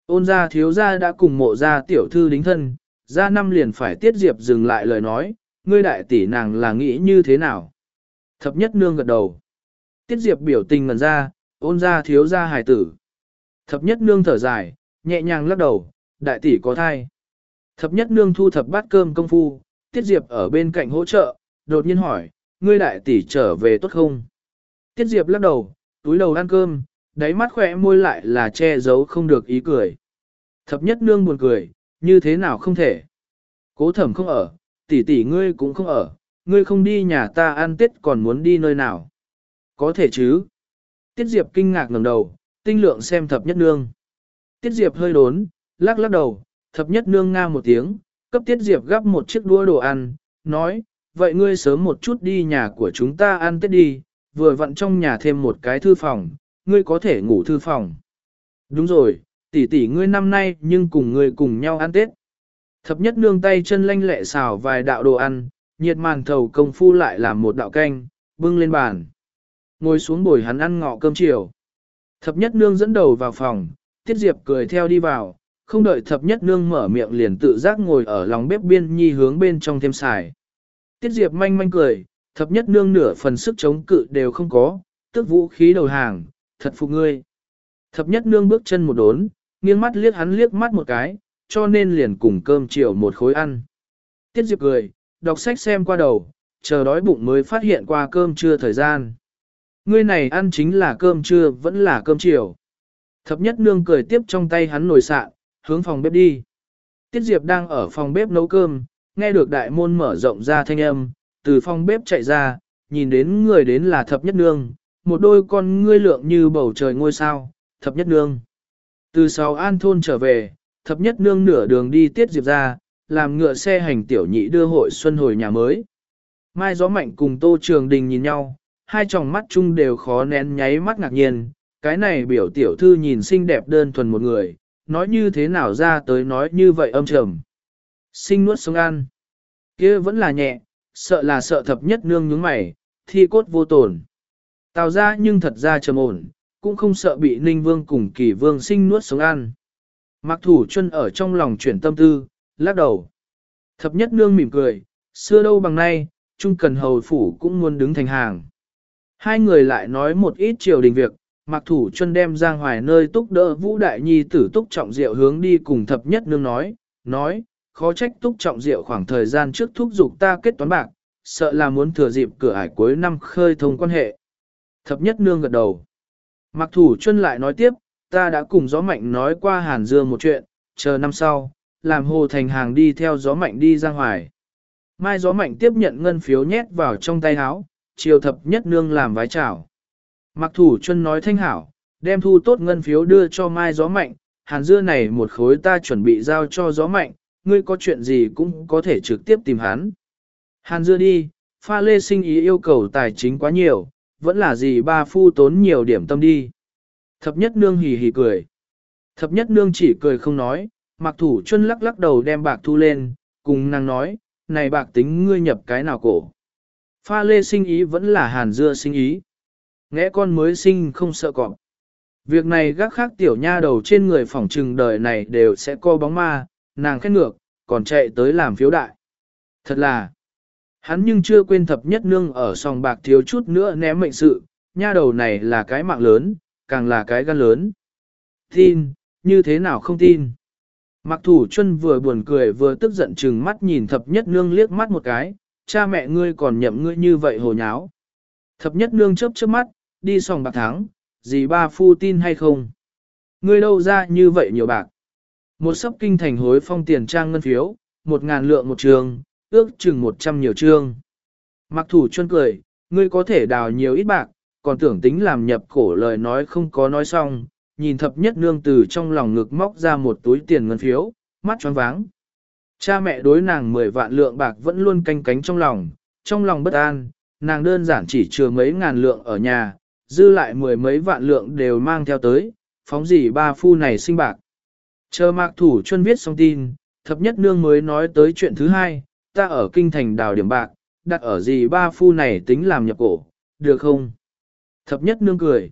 Ôn ra thiếu ra đã cùng mộ ra tiểu thư đính thân, ra năm liền phải tiết diệp dừng lại lời nói, ngươi đại tỷ nàng là nghĩ như thế nào. Thập nhất nương gật đầu. Tiết diệp biểu tình ngần ra, ôn ra thiếu ra hài tử. Thập nhất nương thở dài, nhẹ nhàng lắc đầu, đại tỷ có thai. Thập nhất nương thu thập bát cơm công phu, tiết diệp ở bên cạnh hỗ trợ, đột nhiên hỏi, ngươi đại tỷ trở về tốt không? Tiết diệp lắc đầu, túi đầu ăn cơm, đáy mắt khỏe môi lại là che giấu không được ý cười. Thập nhất nương buồn cười, như thế nào không thể? Cố thẩm không ở, tỷ tỷ ngươi cũng không ở, ngươi không đi nhà ta ăn tết còn muốn đi nơi nào? Có thể chứ? Tiết Diệp kinh ngạc ngẩng đầu, tinh lượng xem thập nhất nương. Tiết Diệp hơi đốn, lắc lắc đầu, thập nhất nương nga một tiếng, cấp Tiết Diệp gắp một chiếc đũa đồ ăn, nói, vậy ngươi sớm một chút đi nhà của chúng ta ăn tết đi, vừa vặn trong nhà thêm một cái thư phòng, ngươi có thể ngủ thư phòng. Đúng rồi, tỷ tỷ ngươi năm nay nhưng cùng ngươi cùng nhau ăn tết. Thập nhất nương tay chân lanh lẹ xào vài đạo đồ ăn, nhiệt màn thầu công phu lại làm một đạo canh, bưng lên bàn. Ngồi xuống bồi hắn ăn ngọ cơm chiều. Thập nhất nương dẫn đầu vào phòng, Tiết Diệp cười theo đi vào, không đợi thập nhất nương mở miệng liền tự giác ngồi ở lòng bếp biên nhi hướng bên trong thêm xài. Tiết Diệp manh manh cười, thập nhất nương nửa phần sức chống cự đều không có, tức vũ khí đầu hàng, thật phục ngươi. Thập nhất nương bước chân một đốn, nghiêng mắt liếc hắn liếc mắt một cái, cho nên liền cùng cơm chiều một khối ăn. Tiết Diệp cười, đọc sách xem qua đầu, chờ đói bụng mới phát hiện qua cơm trưa thời gian. Ngươi này ăn chính là cơm trưa vẫn là cơm chiều. Thập nhất nương cười tiếp trong tay hắn nồi sạn, hướng phòng bếp đi. Tiết Diệp đang ở phòng bếp nấu cơm, nghe được đại môn mở rộng ra thanh âm, từ phòng bếp chạy ra, nhìn đến người đến là thập nhất nương, một đôi con ngươi lượng như bầu trời ngôi sao, thập nhất nương. Từ sau an thôn trở về, thập nhất nương nửa đường đi Tiết Diệp ra, làm ngựa xe hành tiểu nhị đưa hội xuân hồi nhà mới. Mai gió mạnh cùng Tô Trường Đình nhìn nhau, hai tròng mắt chung đều khó nén nháy mắt ngạc nhiên, cái này biểu tiểu thư nhìn xinh đẹp đơn thuần một người, nói như thế nào ra tới nói như vậy âm trầm. Sinh nuốt sống ăn, kia vẫn là nhẹ, sợ là sợ thập nhất nương nhướng mày, thi cốt vô tổn. Tào ra nhưng thật ra trầm ổn, cũng không sợ bị ninh vương cùng kỳ vương sinh nuốt sống ăn. Mặc thủ chân ở trong lòng chuyển tâm tư, lắc đầu. Thập nhất nương mỉm cười, xưa đâu bằng nay, trung cần hầu phủ cũng muốn đứng thành hàng. Hai người lại nói một ít triều đình việc, mặc thủ chân đem Giang Hoài nơi túc đỡ Vũ Đại Nhi tử túc trọng diệu hướng đi cùng thập nhất nương nói, nói, khó trách túc trọng diệu khoảng thời gian trước thúc giục ta kết toán bạc, sợ là muốn thừa dịp cửa ải cuối năm khơi thông quan hệ. Thập nhất nương gật đầu. Mặc thủ chân lại nói tiếp, ta đã cùng gió mạnh nói qua hàn dưa một chuyện, chờ năm sau, làm hồ thành hàng đi theo gió mạnh đi ra ngoài. Mai gió mạnh tiếp nhận ngân phiếu nhét vào trong tay áo, chiều thập nhất nương làm vái chào. Mặc thủ chân nói thanh hảo, đem thu tốt ngân phiếu đưa cho mai gió mạnh, hàn dưa này một khối ta chuẩn bị giao cho gió mạnh, ngươi có chuyện gì cũng có thể trực tiếp tìm hắn. Hàn dưa đi, pha lê sinh ý yêu cầu tài chính quá nhiều, vẫn là gì ba phu tốn nhiều điểm tâm đi. Thập nhất nương hì hì cười. Thập nhất nương chỉ cười không nói, mặc thủ chân lắc lắc đầu đem bạc thu lên, cùng nàng nói, này bạc tính ngươi nhập cái nào cổ. Pha lê sinh ý vẫn là hàn dưa sinh ý. Nghe con mới sinh không sợ cọp. Việc này gác khác tiểu nha đầu trên người phỏng trừng đời này đều sẽ co bóng ma, nàng khét ngược, còn chạy tới làm phiếu đại. Thật là, hắn nhưng chưa quên thập nhất nương ở sòng bạc thiếu chút nữa ném mệnh sự, nha đầu này là cái mạng lớn, càng là cái gan lớn. Tin, như thế nào không tin? Mặc thủ chân vừa buồn cười vừa tức giận chừng mắt nhìn thập nhất nương liếc mắt một cái, cha mẹ ngươi còn nhậm ngươi như vậy hồ nháo. Thập nhất nương chớp chớp mắt, đi sòng bạc thắng, gì ba phu tin hay không? Ngươi đâu ra như vậy nhiều bạc? Một sấp kinh thành hối phong tiền trang ngân phiếu, một ngàn lượng một trường, ước chừng một trăm nhiều trương. Mặc thủ chuân cười, ngươi có thể đào nhiều ít bạc, còn tưởng tính làm nhập cổ lời nói không có nói xong, nhìn thập nhất nương từ trong lòng ngực móc ra một túi tiền ngân phiếu, mắt tròn váng. Cha mẹ đối nàng 10 vạn lượng bạc vẫn luôn canh cánh trong lòng, trong lòng bất an, nàng đơn giản chỉ chừa mấy ngàn lượng ở nhà, dư lại mười mấy vạn lượng đều mang theo tới, phóng gì ba phu này sinh bạc. Chờ mạc thủ chuân viết xong tin, thập nhất nương mới nói tới chuyện thứ hai, ta ở kinh thành đào điểm bạc, đặt ở gì ba phu này tính làm nhập cổ, được không? Thập nhất nương cười.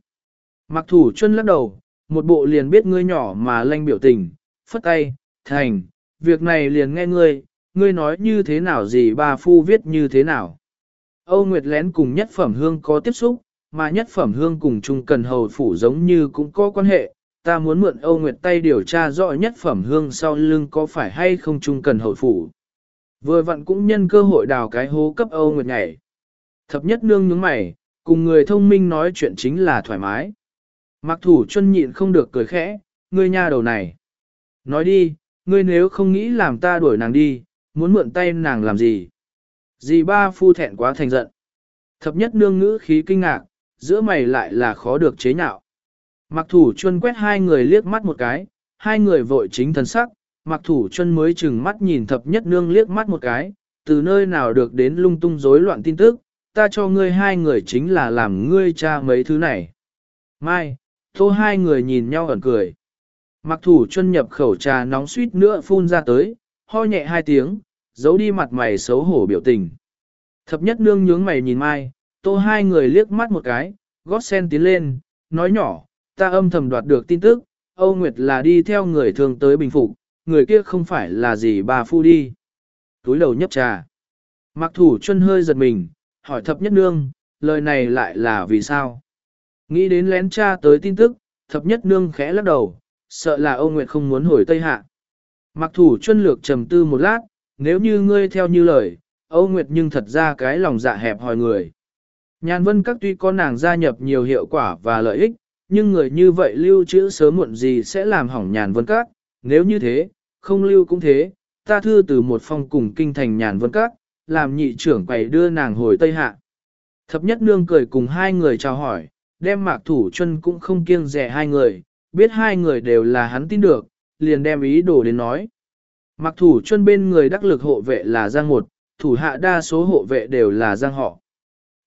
mặc thủ chân lắc đầu, một bộ liền biết ngươi nhỏ mà lanh biểu tình, phất tay, thành, việc này liền nghe ngươi, ngươi nói như thế nào gì ba phu viết như thế nào. Âu Nguyệt lén cùng nhất phẩm hương có tiếp xúc, mà nhất phẩm hương cùng trung cần hầu phủ giống như cũng có quan hệ, ta muốn mượn Âu Nguyệt tay điều tra rõ nhất phẩm hương sau lưng có phải hay không trung cần hầu phủ. Vừa vặn cũng nhân cơ hội đào cái hố cấp Âu Nguyệt nhảy. Thập nhất nương nhướng mày, cùng người thông minh nói chuyện chính là thoải mái. Mặc thủ chân nhịn không được cười khẽ, ngươi nha đầu này. Nói đi, ngươi nếu không nghĩ làm ta đuổi nàng đi, muốn mượn tay nàng làm gì? Dì ba phu thẹn quá thành giận. Thập nhất nương ngữ khí kinh ngạc, giữa mày lại là khó được chế nhạo. Mặc thủ chuân quét hai người liếc mắt một cái, hai người vội chính thần sắc, mặc thủ chân mới chừng mắt nhìn thập nhất nương liếc mắt một cái, từ nơi nào được đến lung tung rối loạn tin tức, ta cho ngươi hai người chính là làm ngươi cha mấy thứ này. Mai, tô hai người nhìn nhau ẩn cười. Mặc thủ chân nhập khẩu trà nóng suýt nữa phun ra tới, ho nhẹ hai tiếng, giấu đi mặt mày xấu hổ biểu tình. Thập nhất nương nhướng mày nhìn Mai, tô hai người liếc mắt một cái, gót sen tiến lên, nói nhỏ, ta âm thầm đoạt được tin tức, Âu Nguyệt là đi theo người thường tới bình phục, người kia không phải là gì bà phu đi. Túi đầu nhấp trà. Mặc thủ chân hơi giật mình, hỏi thập nhất nương, lời này lại là vì sao? Nghĩ đến lén tra tới tin tức, thập nhất nương khẽ lắc đầu, sợ là Âu Nguyệt không muốn hồi Tây Hạ. Mặc thủ chân lược trầm tư một lát, nếu như ngươi theo như lời, Âu Nguyệt nhưng thật ra cái lòng dạ hẹp hòi người. Nhàn vân các tuy có nàng gia nhập nhiều hiệu quả và lợi ích, nhưng người như vậy lưu trữ sớm muộn gì sẽ làm hỏng nhàn vân các, nếu như thế, không lưu cũng thế, ta thư từ một phong cùng kinh thành nhàn vân các, làm nhị trưởng quầy đưa nàng hồi Tây Hạ. Thập nhất nương cười cùng hai người chào hỏi, đem mạc thủ chân cũng không kiêng rẻ hai người, biết hai người đều là hắn tin được, liền đem ý đồ đến nói. Mạc thủ chân bên người đắc lực hộ vệ là Giang một, thủ hạ đa số hộ vệ đều là Giang họ.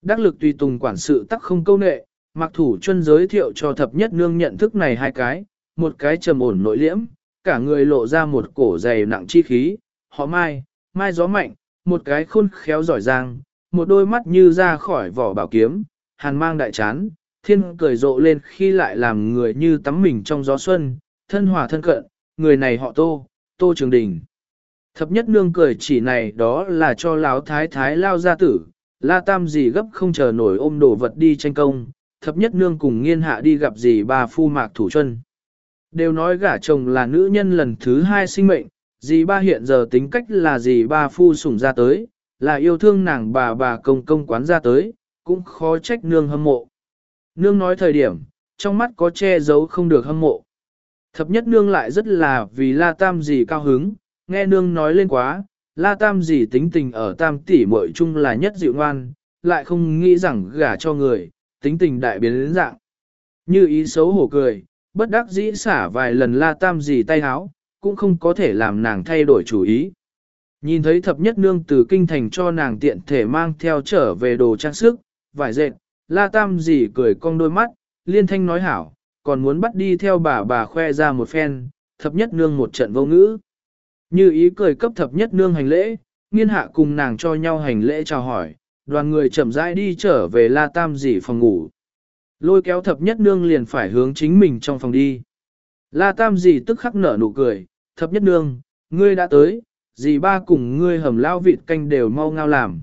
Đắc lực tùy tùng quản sự tắc không câu nệ, mặc thủ chân giới thiệu cho thập nhất nương nhận thức này hai cái, một cái trầm ổn nội liễm, cả người lộ ra một cổ dày nặng chi khí, họ mai, mai gió mạnh, một cái khôn khéo giỏi giang, một đôi mắt như ra khỏi vỏ bảo kiếm, hàn mang đại chán, thiên cười rộ lên khi lại làm người như tắm mình trong gió xuân, thân hòa thân cận, người này họ tô, tô trường đình. Thập nhất nương cười chỉ này đó là cho lão thái thái lao gia tử, la tam gì gấp không chờ nổi ôm đồ vật đi tranh công, thập nhất nương cùng nghiên hạ đi gặp gì bà phu mạc thủ chân. Đều nói gả chồng là nữ nhân lần thứ hai sinh mệnh, dì ba hiện giờ tính cách là dì ba phu sủng ra tới, là yêu thương nàng bà bà công công quán ra tới, cũng khó trách nương hâm mộ. Nương nói thời điểm, trong mắt có che giấu không được hâm mộ. Thập nhất nương lại rất là vì la tam dì cao hứng, nghe nương nói lên quá, la tam dì tính tình ở tam tỷ muội chung là nhất dịu ngoan, lại không nghĩ rằng gả cho người, tính tình đại biến đến dạng. Như ý xấu hổ cười, bất đắc dĩ xả vài lần la tam dì tay háo, cũng không có thể làm nàng thay đổi chủ ý. Nhìn thấy thập nhất nương từ kinh thành cho nàng tiện thể mang theo trở về đồ trang sức, vải dệt, la tam dì cười cong đôi mắt, liên thanh nói hảo, còn muốn bắt đi theo bà bà khoe ra một phen, thập nhất nương một trận vô ngữ. Như ý cười cấp thập nhất nương hành lễ, nghiên hạ cùng nàng cho nhau hành lễ chào hỏi, đoàn người chậm rãi đi trở về la tam dì phòng ngủ. Lôi kéo thập nhất nương liền phải hướng chính mình trong phòng đi. La tam dì tức khắc nở nụ cười, thập nhất nương, ngươi đã tới, dì ba cùng ngươi hầm lao vịt canh đều mau ngao làm.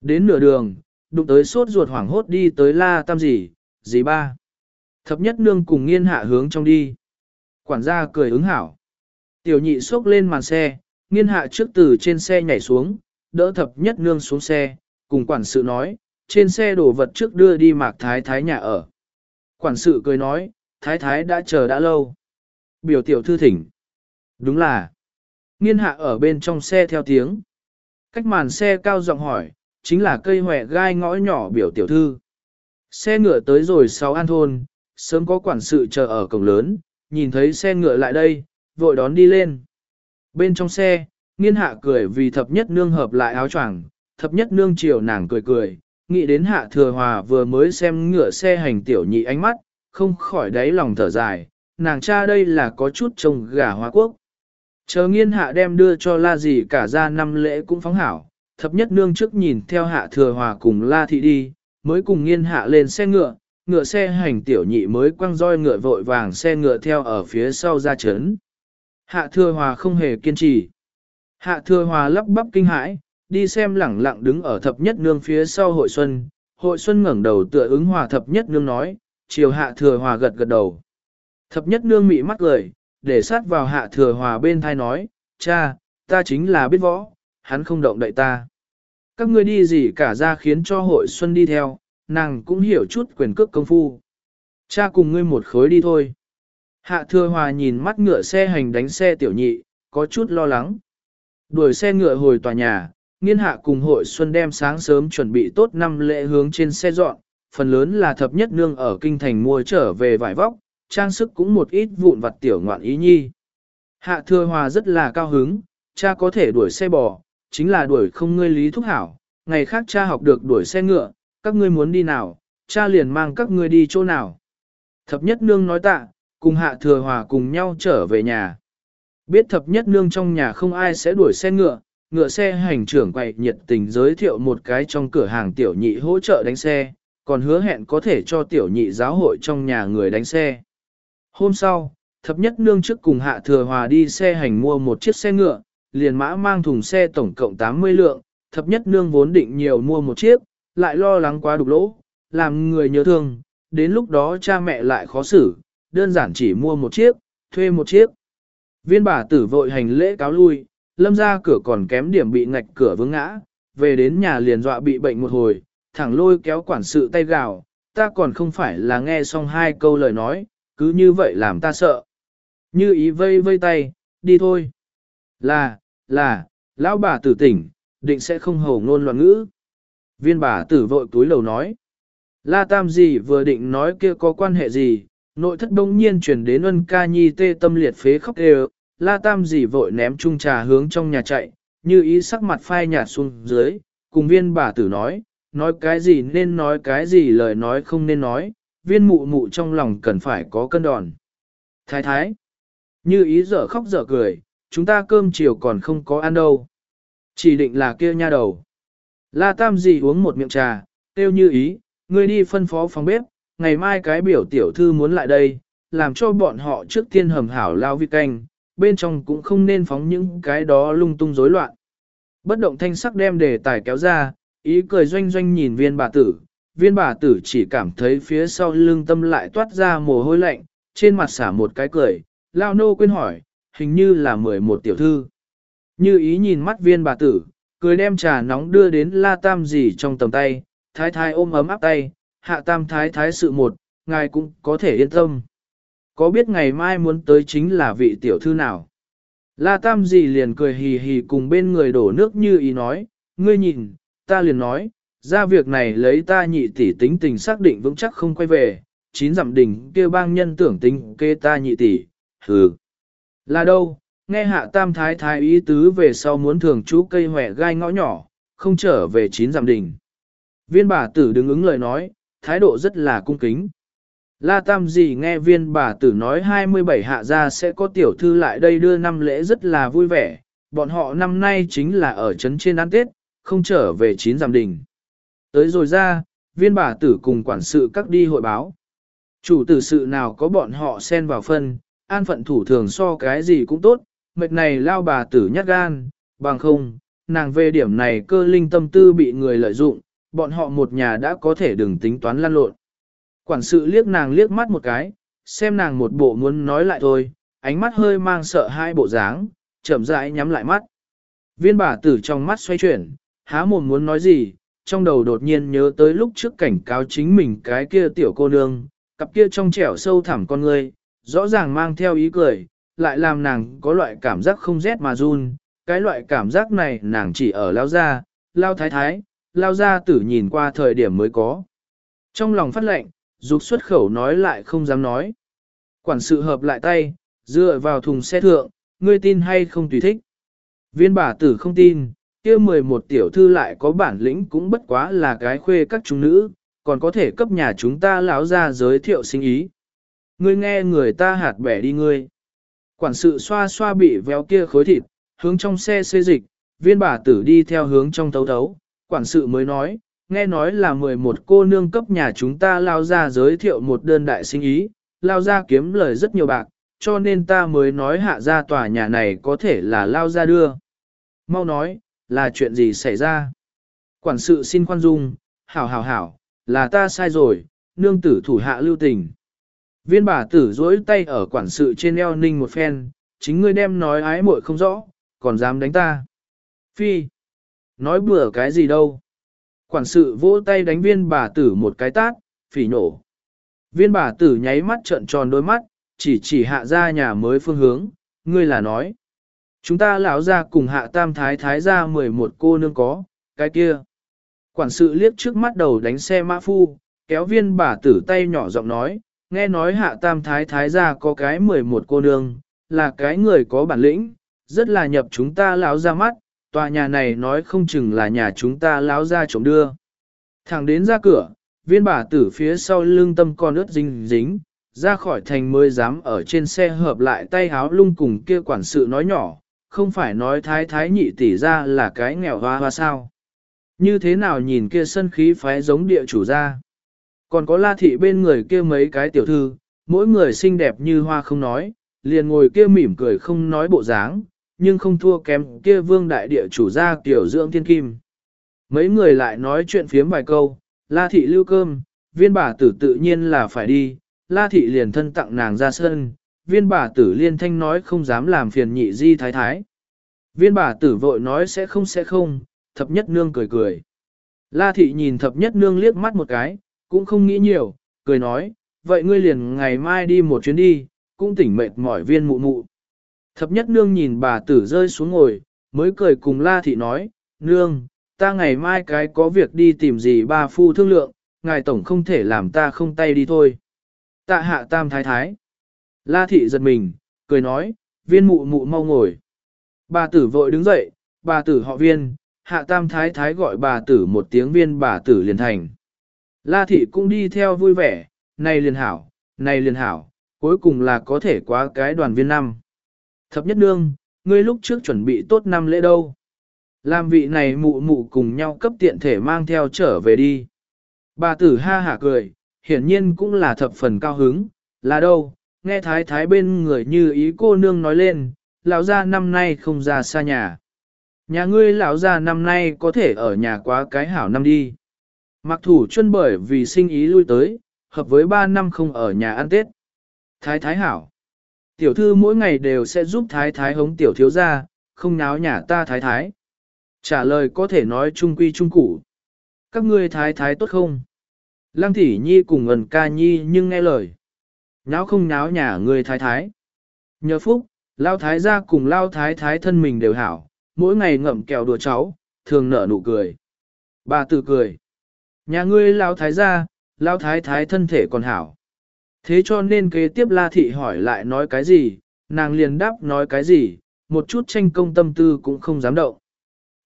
Đến nửa đường, đụng tới sốt ruột hoảng hốt đi tới la tam dì, dì ba. Thập nhất nương cùng nghiên hạ hướng trong đi. Quản gia cười ứng hảo. Tiểu nhị xốc lên màn xe, nghiên hạ trước từ trên xe nhảy xuống, đỡ thập nhất nương xuống xe, cùng quản sự nói, trên xe đổ vật trước đưa đi mạc thái thái nhà ở. Quản sự cười nói, thái thái đã chờ đã lâu. Biểu tiểu thư thỉnh. Đúng là. Nghiên hạ ở bên trong xe theo tiếng. Cách màn xe cao giọng hỏi, chính là cây hòe gai ngõ nhỏ biểu tiểu thư. Xe ngựa tới rồi sáu an thôn, sớm có quản sự chờ ở cổng lớn, nhìn thấy xe ngựa lại đây, vội đón đi lên. Bên trong xe, nghiên hạ cười vì thập nhất nương hợp lại áo choàng, thập nhất nương chiều nàng cười cười, nghĩ đến hạ thừa hòa vừa mới xem ngựa xe hành tiểu nhị ánh mắt, không khỏi đáy lòng thở dài, nàng cha đây là có chút trông gà hoa quốc. Chờ nghiên hạ đem đưa cho la gì cả ra năm lễ cũng phóng hảo, thập nhất nương trước nhìn theo hạ thừa hòa cùng la thị đi, mới cùng nghiên hạ lên xe ngựa, ngựa xe hành tiểu nhị mới quăng roi ngựa vội vàng xe ngựa theo ở phía sau ra chấn. Hạ thừa hòa không hề kiên trì. Hạ thừa hòa lắp bắp kinh hãi, đi xem lẳng lặng đứng ở thập nhất nương phía sau hội xuân. Hội xuân ngẩng đầu tựa ứng hòa thập nhất nương nói, chiều hạ thừa hòa gật gật đầu. Thập nhất nương mị mắt cười, để sát vào hạ thừa hòa bên thai nói, cha, ta chính là biết võ, hắn không động đậy ta. Các ngươi đi gì cả ra khiến cho hội xuân đi theo, nàng cũng hiểu chút quyền cước công phu. Cha cùng ngươi một khối đi thôi. Hạ thừa hòa nhìn mắt ngựa xe hành đánh xe tiểu nhị, có chút lo lắng. Đuổi xe ngựa hồi tòa nhà, nghiên hạ cùng hội xuân đem sáng sớm chuẩn bị tốt năm lễ hướng trên xe dọn, phần lớn là thập nhất nương ở kinh thành mua trở về vải vóc, trang sức cũng một ít vụn vặt tiểu ngoạn ý nhi. Hạ thừa hòa rất là cao hứng, cha có thể đuổi xe bò, chính là đuổi không ngươi lý thúc hảo, ngày khác cha học được đuổi xe ngựa, các ngươi muốn đi nào, cha liền mang các ngươi đi chỗ nào. Thập nhất nương nói tạ, cùng hạ thừa hòa cùng nhau trở về nhà. Biết thập nhất nương trong nhà không ai sẽ đuổi xe ngựa, ngựa xe hành trưởng quậy nhiệt tình giới thiệu một cái trong cửa hàng tiểu nhị hỗ trợ đánh xe, còn hứa hẹn có thể cho tiểu nhị giáo hội trong nhà người đánh xe. Hôm sau, thập nhất nương trước cùng hạ thừa hòa đi xe hành mua một chiếc xe ngựa, liền mã mang thùng xe tổng cộng 80 lượng, thập nhất nương vốn định nhiều mua một chiếc, lại lo lắng quá đục lỗ, làm người nhớ thương, đến lúc đó cha mẹ lại khó xử, đơn giản chỉ mua một chiếc, thuê một chiếc. Viên bà tử vội hành lễ cáo lui, lâm ra cửa còn kém điểm bị ngạch cửa vướng ngã, về đến nhà liền dọa bị bệnh một hồi, thẳng lôi kéo quản sự tay gào, ta còn không phải là nghe xong hai câu lời nói, cứ như vậy làm ta sợ. Như ý vây vây tay, đi thôi. Là, là, lão bà tử tỉnh, định sẽ không hầu ngôn loạn ngữ. Viên bà tử vội túi lầu nói. La tam gì vừa định nói kia có quan hệ gì, nội thất đông nhiên chuyển đến ân ca nhi tê tâm liệt phế khóc đều, la tam dì vội ném chung trà hướng trong nhà chạy, như ý sắc mặt phai nhạt xuống dưới, cùng viên bà tử nói, nói cái gì nên nói cái gì lời nói không nên nói, viên mụ mụ trong lòng cần phải có cân đòn. Thái thái, như ý dở khóc dở cười, chúng ta cơm chiều còn không có ăn đâu. Chỉ định là kia nha đầu. La Tam dì uống một miệng trà, tiêu như ý, ngươi đi phân phó phòng bếp, ngày mai cái biểu tiểu thư muốn lại đây, làm cho bọn họ trước tiên hầm hảo lao vi canh, bên trong cũng không nên phóng những cái đó lung tung rối loạn. Bất động thanh sắc đem đề tài kéo ra, ý cười doanh doanh nhìn viên bà tử, viên bà tử chỉ cảm thấy phía sau lưng tâm lại toát ra mồ hôi lạnh, trên mặt xả một cái cười, lao nô quên hỏi, hình như là mười một tiểu thư. Như ý nhìn mắt viên bà tử, cười đem trà nóng đưa đến la tam gì trong tầm tay, thái thái ôm ấm áp tay, hạ tam thái thái sự một, ngài cũng có thể yên tâm. Có biết ngày mai muốn tới chính là vị tiểu thư nào? La tam gì liền cười hì hì cùng bên người đổ nước như ý nói, ngươi nhìn, ta liền nói, ra việc này lấy ta nhị tỷ tính tình xác định vững chắc không quay về, chín dặm đỉnh kia bang nhân tưởng tính kê ta nhị tỷ, hừ. Là đâu, nghe hạ tam thái thái ý tứ về sau muốn thường chú cây hòe gai ngõ nhỏ, không trở về chín dặm đỉnh. Viên bà tử đứng ứng lời nói, thái độ rất là cung kính. La Tam gì nghe viên bà tử nói 27 hạ gia sẽ có tiểu thư lại đây đưa năm lễ rất là vui vẻ, bọn họ năm nay chính là ở trấn trên ăn Tết, không trở về chín giảm đình. Tới rồi ra, viên bà tử cùng quản sự các đi hội báo. Chủ tử sự nào có bọn họ xen vào phân, an phận thủ thường so cái gì cũng tốt, mệt này lao bà tử nhát gan, bằng không, nàng về điểm này cơ linh tâm tư bị người lợi dụng, bọn họ một nhà đã có thể đừng tính toán lan lộn. Quản sự liếc nàng liếc mắt một cái, xem nàng một bộ muốn nói lại thôi, ánh mắt hơi mang sợ hai bộ dáng, chậm rãi nhắm lại mắt. Viên bà tử trong mắt xoay chuyển, há mồm muốn nói gì, trong đầu đột nhiên nhớ tới lúc trước cảnh cáo chính mình cái kia tiểu cô nương, cặp kia trong trẻo sâu thẳm con người, rõ ràng mang theo ý cười, lại làm nàng có loại cảm giác không rét mà run, cái loại cảm giác này nàng chỉ ở lao ra, lao thái thái, lao ra tử nhìn qua thời điểm mới có. Trong lòng phát lệnh, dục xuất khẩu nói lại không dám nói. Quản sự hợp lại tay, dựa vào thùng xe thượng, ngươi tin hay không tùy thích. Viên bà tử không tin, kia 11 tiểu thư lại có bản lĩnh cũng bất quá là cái khuê các chúng nữ, còn có thể cấp nhà chúng ta lão ra giới thiệu sinh ý. Ngươi nghe người ta hạt bẻ đi ngươi. Quản sự xoa xoa bị véo kia khối thịt, hướng trong xe xê dịch, viên bà tử đi theo hướng trong tấu tấu quản sự mới nói, nghe nói là 11 cô nương cấp nhà chúng ta lao ra giới thiệu một đơn đại sinh ý, lao ra kiếm lời rất nhiều bạc, cho nên ta mới nói hạ ra tòa nhà này có thể là lao ra đưa. Mau nói, là chuyện gì xảy ra? Quản sự xin khoan dung, hảo hảo hảo, là ta sai rồi, nương tử thủ hạ lưu tình. Viên bà tử dối tay ở quản sự trên eo ninh một phen, chính ngươi đem nói ái muội không rõ, còn dám đánh ta. Phi, nói bừa cái gì đâu. Quản sự vỗ tay đánh viên bà tử một cái tát, phỉ nổ. Viên bà tử nháy mắt trợn tròn đôi mắt, chỉ chỉ hạ ra nhà mới phương hướng, ngươi là nói. Chúng ta lão ra cùng hạ tam thái thái ra 11 cô nương có, cái kia. Quản sự liếc trước mắt đầu đánh xe mã phu, kéo viên bà tử tay nhỏ giọng nói, nghe nói hạ tam thái thái ra có cái 11 cô nương, là cái người có bản lĩnh, rất là nhập chúng ta lão ra mắt, tòa nhà này nói không chừng là nhà chúng ta láo ra trộm đưa. Thẳng đến ra cửa, viên bà tử phía sau lưng tâm con ướt dính dính, ra khỏi thành mới dám ở trên xe hợp lại tay háo lung cùng kia quản sự nói nhỏ, không phải nói thái thái nhị tỷ ra là cái nghèo hoa hoa sao. Như thế nào nhìn kia sân khí phái giống địa chủ ra. Còn có la thị bên người kia mấy cái tiểu thư, mỗi người xinh đẹp như hoa không nói, liền ngồi kia mỉm cười không nói bộ dáng, nhưng không thua kém kia vương đại địa chủ gia tiểu dưỡng thiên kim. Mấy người lại nói chuyện phiếm vài câu, la thị lưu cơm, viên bà tử tự nhiên là phải đi, la thị liền thân tặng nàng ra sân, viên bà tử liên thanh nói không dám làm phiền nhị di thái thái. Viên bà tử vội nói sẽ không sẽ không, thập nhất nương cười cười. La thị nhìn thập nhất nương liếc mắt một cái, cũng không nghĩ nhiều, cười nói, vậy ngươi liền ngày mai đi một chuyến đi, cũng tỉnh mệt mỏi viên mụ mụ. Thập nhất nương nhìn bà tử rơi xuống ngồi, mới cười cùng la thị nói, nương, ta ngày mai cái có việc đi tìm gì ba phu thương lượng, ngài tổng không thể làm ta không tay đi thôi. Tạ hạ tam thái thái. La thị giật mình, cười nói, viên mụ mụ mau ngồi. Bà tử vội đứng dậy, bà tử họ viên, hạ tam thái thái gọi bà tử một tiếng viên bà tử liền thành. La thị cũng đi theo vui vẻ, này liền hảo, này liền hảo, cuối cùng là có thể qua cái đoàn viên năm. Thập nhất nương, ngươi lúc trước chuẩn bị tốt năm lễ đâu. Làm vị này mụ mụ cùng nhau cấp tiện thể mang theo trở về đi. Bà tử ha hả cười, hiển nhiên cũng là thập phần cao hứng, là đâu, nghe thái thái bên người như ý cô nương nói lên, lão gia năm nay không ra xa nhà. Nhà ngươi lão gia năm nay có thể ở nhà quá cái hảo năm đi. Mặc thủ chuyên bởi vì sinh ý lui tới, hợp với ba năm không ở nhà ăn Tết. Thái thái hảo. Tiểu thư mỗi ngày đều sẽ giúp thái thái hống tiểu thiếu ra, không náo nhà ta thái thái. Trả lời có thể nói trung quy trung củ. Các ngươi thái thái tốt không? Lăng thỉ nhi cùng Ngân ca nhi nhưng nghe lời. Náo không náo nhà người thái thái. Nhờ phúc, lao thái gia cùng lao thái thái thân mình đều hảo, mỗi ngày ngậm kẹo đùa cháu, thường nở nụ cười. Bà Tử cười. Nhà ngươi lao thái gia, lao thái thái thân thể còn hảo. Thế cho nên kế tiếp La Thị hỏi lại nói cái gì, nàng liền đáp nói cái gì, một chút tranh công tâm tư cũng không dám động.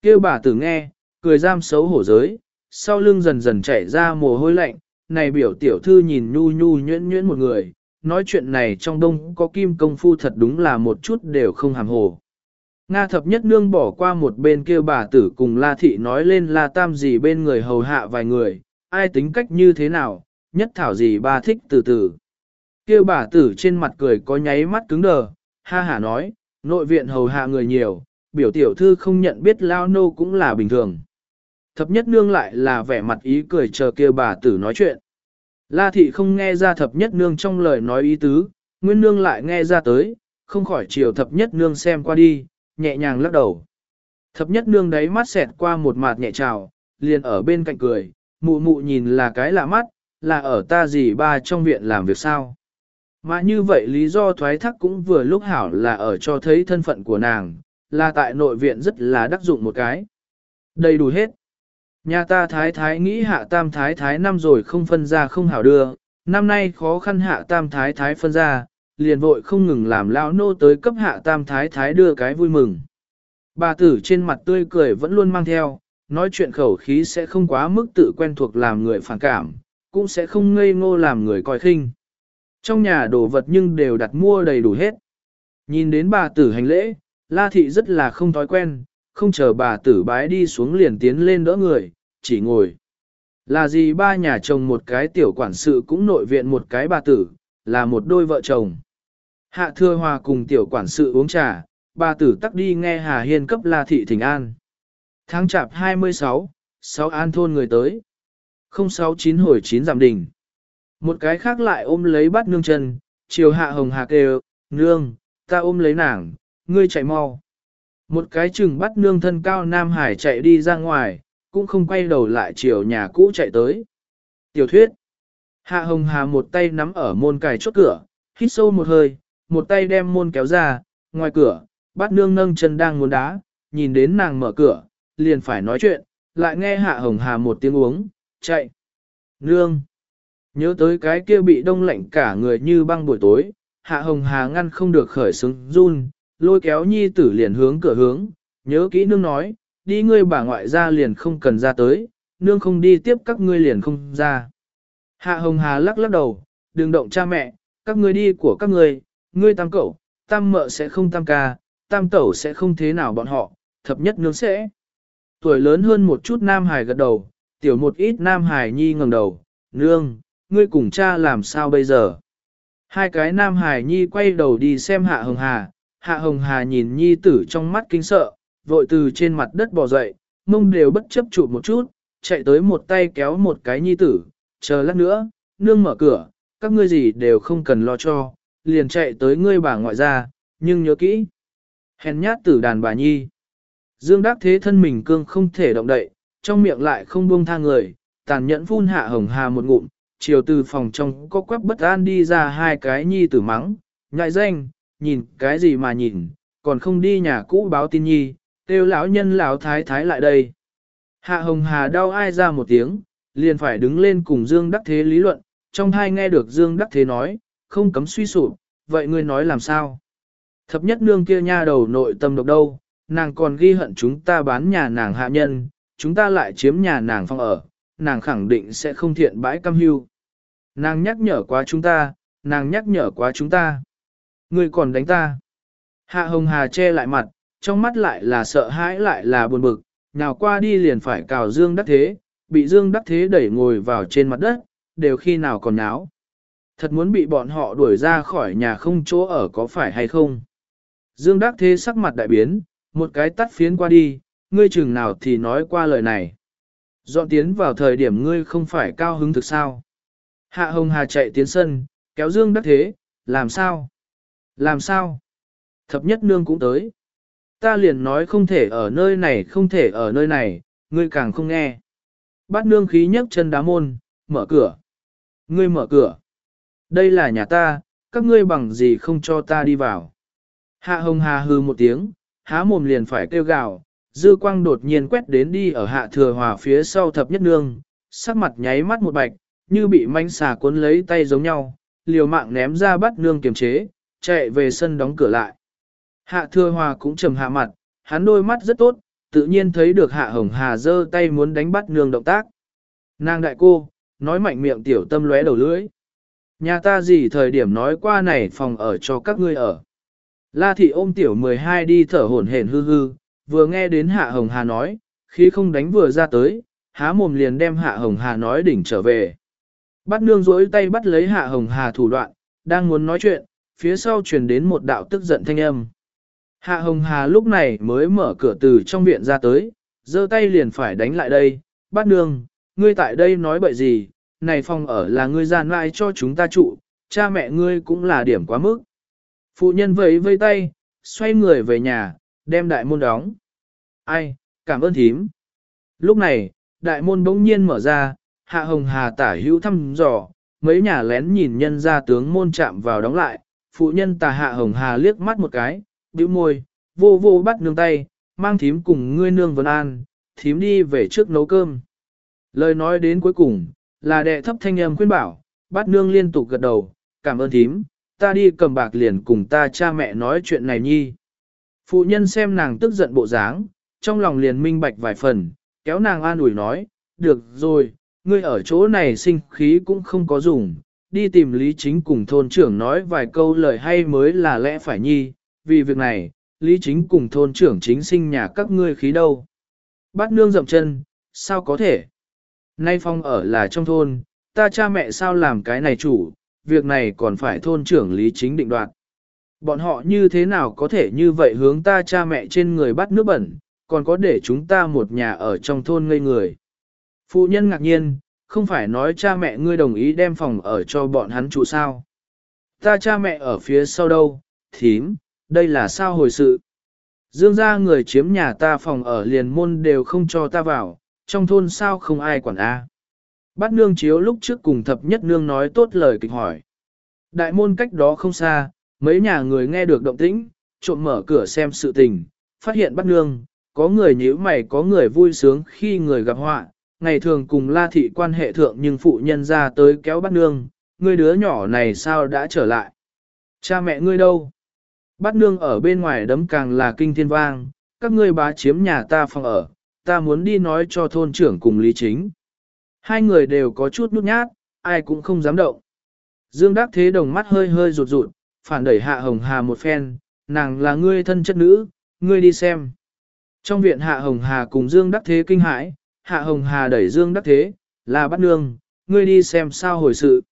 Kêu bà tử nghe, cười giam xấu hổ giới, sau lưng dần dần chảy ra mồ hôi lạnh, này biểu tiểu thư nhìn nhu nhu nhuyễn nhuyễn một người, nói chuyện này trong đông có kim công phu thật đúng là một chút đều không hàm hồ. Nga thập nhất nương bỏ qua một bên kia bà tử cùng La Thị nói lên La Tam gì bên người hầu hạ vài người, ai tính cách như thế nào, nhất thảo gì ba thích từ từ kia bà tử trên mặt cười có nháy mắt cứng đờ, ha hả nói, nội viện hầu hạ người nhiều, biểu tiểu thư không nhận biết lao nô cũng là bình thường. Thập nhất nương lại là vẻ mặt ý cười chờ kia bà tử nói chuyện. La thị không nghe ra thập nhất nương trong lời nói ý tứ, nguyên nương lại nghe ra tới, không khỏi chiều thập nhất nương xem qua đi, nhẹ nhàng lắc đầu. Thập nhất nương đấy mắt xẹt qua một mặt nhẹ trào, liền ở bên cạnh cười, mụ mụ nhìn là cái lạ mắt, là ở ta gì ba trong viện làm việc sao. Mà như vậy lý do thoái thác cũng vừa lúc hảo là ở cho thấy thân phận của nàng, là tại nội viện rất là đắc dụng một cái. Đầy đủ hết. Nhà ta thái thái nghĩ hạ tam thái thái năm rồi không phân ra không hảo đưa, năm nay khó khăn hạ tam thái thái phân ra, liền vội không ngừng làm lão nô tới cấp hạ tam thái thái đưa cái vui mừng. Bà tử trên mặt tươi cười vẫn luôn mang theo, nói chuyện khẩu khí sẽ không quá mức tự quen thuộc làm người phản cảm, cũng sẽ không ngây ngô làm người coi khinh. Trong nhà đồ vật nhưng đều đặt mua đầy đủ hết. Nhìn đến bà tử hành lễ, La Thị rất là không thói quen, không chờ bà tử bái đi xuống liền tiến lên đỡ người, chỉ ngồi. Là gì ba nhà chồng một cái tiểu quản sự cũng nội viện một cái bà tử, là một đôi vợ chồng. Hạ thưa hòa cùng tiểu quản sự uống trà, bà tử tắc đi nghe Hà Hiên cấp La Thị Thỉnh An. Tháng chạp 26, 6 an thôn người tới. 069 hồi 9 giảm đỉnh. Một cái khác lại ôm lấy bắt nương chân, chiều hạ hồng hạ kêu, nương, ta ôm lấy nàng, ngươi chạy mau. Một cái chừng bắt nương thân cao Nam Hải chạy đi ra ngoài, cũng không quay đầu lại chiều nhà cũ chạy tới. Tiểu thuyết. Hạ hồng hà một tay nắm ở môn cài chốt cửa, hít sâu một hơi, một tay đem môn kéo ra, ngoài cửa, bắt nương nâng chân đang muốn đá, nhìn đến nàng mở cửa, liền phải nói chuyện, lại nghe hạ hồng hà một tiếng uống, chạy. Nương. Nhớ tới cái kia bị đông lạnh cả người như băng buổi tối, hạ hồng hà ngăn không được khởi xứng run, lôi kéo nhi tử liền hướng cửa hướng, nhớ kỹ nương nói, đi ngươi bà ngoại ra liền không cần ra tới, nương không đi tiếp các ngươi liền không ra. Hạ hồng hà lắc lắc đầu, đừng động cha mẹ, các ngươi đi của các ngươi, ngươi tam cậu, tam mợ sẽ không tam ca, tam tẩu sẽ không thế nào bọn họ, thập nhất nương sẽ. Tuổi lớn hơn một chút Nam Hải gật đầu, tiểu một ít Nam Hải nhi ngẩng đầu, nương, ngươi cùng cha làm sao bây giờ? Hai cái Nam Hải nhi quay đầu đi xem Hạ Hồng Hà, Hạ Hồng Hà nhìn nhi tử trong mắt kinh sợ, vội từ trên mặt đất bò dậy, mông đều bất chấp chụp một chút, chạy tới một tay kéo một cái nhi tử, chờ lát nữa, nương mở cửa, các ngươi gì đều không cần lo cho, liền chạy tới ngươi bà ngoại ra, nhưng nhớ kỹ. Hèn nhát tử đàn bà nhi. Dương đắc thế thân mình cương không thể động đậy, trong miệng lại không buông tha người, tàn nhẫn phun hạ hồng hà một ngụm, chiều từ phòng trong có quắc bất an đi ra hai cái nhi tử mắng, nhại danh, nhìn cái gì mà nhìn, còn không đi nhà cũ báo tin nhi, kêu lão nhân lão thái thái lại đây. Hạ hồng hà đau ai ra một tiếng, liền phải đứng lên cùng Dương Đắc Thế lý luận, trong hai nghe được Dương Đắc Thế nói, không cấm suy sụp, vậy ngươi nói làm sao? Thập nhất nương kia nha đầu nội tâm độc đâu, nàng còn ghi hận chúng ta bán nhà nàng hạ nhân, chúng ta lại chiếm nhà nàng phong ở, nàng khẳng định sẽ không thiện bãi cam hưu. Nàng nhắc nhở quá chúng ta, nàng nhắc nhở quá chúng ta. Ngươi còn đánh ta. Hạ hồng hà che lại mặt, trong mắt lại là sợ hãi lại là buồn bực, nào qua đi liền phải cào Dương Đắc Thế, bị Dương Đắc Thế đẩy ngồi vào trên mặt đất, đều khi nào còn náo. Thật muốn bị bọn họ đuổi ra khỏi nhà không chỗ ở có phải hay không. Dương Đắc Thế sắc mặt đại biến, một cái tắt phiến qua đi, ngươi chừng nào thì nói qua lời này. Dọn tiến vào thời điểm ngươi không phải cao hứng thực sao. Hạ Hồng Hà chạy tiến sân, kéo Dương Đắc Thế, làm sao? Làm sao? Thập nhất nương cũng tới. Ta liền nói không thể ở nơi này không thể ở nơi này, ngươi càng không nghe. Bát nương khí nhấc chân đá môn, mở cửa. Ngươi mở cửa. Đây là nhà ta, các ngươi bằng gì không cho ta đi vào. Hạ hồng hà hư một tiếng, há mồm liền phải kêu gào, dư quang đột nhiên quét đến đi ở hạ thừa hòa phía sau thập nhất nương, sắc mặt nháy mắt một bạch, như bị manh xà cuốn lấy tay giống nhau, liều mạng ném ra bắt nương kiềm chế, chạy về sân đóng cửa lại. Hạ thừa hòa cũng trầm hạ mặt, hắn đôi mắt rất tốt, tự nhiên thấy được hạ hồng hà giơ tay muốn đánh bắt nương động tác. Nàng đại cô, nói mạnh miệng tiểu tâm lóe đầu lưỡi. Nhà ta gì thời điểm nói qua này phòng ở cho các ngươi ở. La thị ôm tiểu 12 đi thở hổn hển hư hư, vừa nghe đến hạ hồng hà nói, khi không đánh vừa ra tới, há mồm liền đem hạ hồng hà nói đỉnh trở về. Bắt nương rỗi tay bắt lấy hạ hồng hà thủ đoạn, đang muốn nói chuyện, phía sau truyền đến một đạo tức giận thanh âm. Hạ hồng hà lúc này mới mở cửa từ trong viện ra tới, giơ tay liền phải đánh lại đây, bắt nương, ngươi tại đây nói bậy gì, này phòng ở là ngươi gian lại cho chúng ta trụ, cha mẹ ngươi cũng là điểm quá mức. Phụ nhân vẫy vây tay, xoay người về nhà, đem đại môn đóng. Ai, cảm ơn thím. Lúc này, đại môn bỗng nhiên mở ra, hạ hồng hà tả hữu thăm dò, mấy nhà lén nhìn nhân ra tướng môn chạm vào đóng lại, phụ nhân tà hạ hồng hà liếc mắt một cái, bĩu môi, vô vô bắt nương tay, mang thím cùng ngươi nương vân an, thím đi về trước nấu cơm. Lời nói đến cuối cùng, là đệ thấp thanh âm khuyên bảo, bắt nương liên tục gật đầu, cảm ơn thím, ta đi cầm bạc liền cùng ta cha mẹ nói chuyện này nhi. Phụ nhân xem nàng tức giận bộ dáng, trong lòng liền minh bạch vài phần, kéo nàng an ủi nói, được rồi, ngươi ở chỗ này sinh khí cũng không có dùng, đi tìm Lý Chính cùng thôn trưởng nói vài câu lời hay mới là lẽ phải nhi, vì việc này, Lý Chính cùng thôn trưởng chính sinh nhà các ngươi khí đâu. Bát nương dậm chân, sao có thể? Nay phong ở là trong thôn, ta cha mẹ sao làm cái này chủ, việc này còn phải thôn trưởng Lý Chính định đoạt. Bọn họ như thế nào có thể như vậy hướng ta cha mẹ trên người bắt nước bẩn, còn có để chúng ta một nhà ở trong thôn ngây người. Phụ nhân ngạc nhiên, không phải nói cha mẹ ngươi đồng ý đem phòng ở cho bọn hắn trụ sao. Ta cha mẹ ở phía sau đâu, thím, đây là sao hồi sự. Dương ra người chiếm nhà ta phòng ở liền môn đều không cho ta vào, trong thôn sao không ai quản a? Bát nương chiếu lúc trước cùng thập nhất nương nói tốt lời kịch hỏi. Đại môn cách đó không xa, mấy nhà người nghe được động tĩnh, trộm mở cửa xem sự tình, phát hiện bắt nương, có người nhíu mày có người vui sướng khi người gặp họa, ngày thường cùng la thị quan hệ thượng nhưng phụ nhân ra tới kéo bắt nương, người đứa nhỏ này sao đã trở lại. Cha mẹ ngươi đâu? Bắt nương ở bên ngoài đấm càng là kinh thiên vang, các ngươi bá chiếm nhà ta phòng ở, ta muốn đi nói cho thôn trưởng cùng lý chính. Hai người đều có chút nút nhát, ai cũng không dám động. Dương Đắc Thế đồng mắt hơi hơi rụt rụt, phản đẩy Hạ Hồng Hà một phen, nàng là ngươi thân chất nữ, ngươi đi xem. Trong viện Hạ Hồng Hà cùng Dương Đắc Thế kinh hãi, Hạ Hồng Hà đẩy Dương Đắc Thế, là bắt nương, ngươi đi xem sao hồi sự.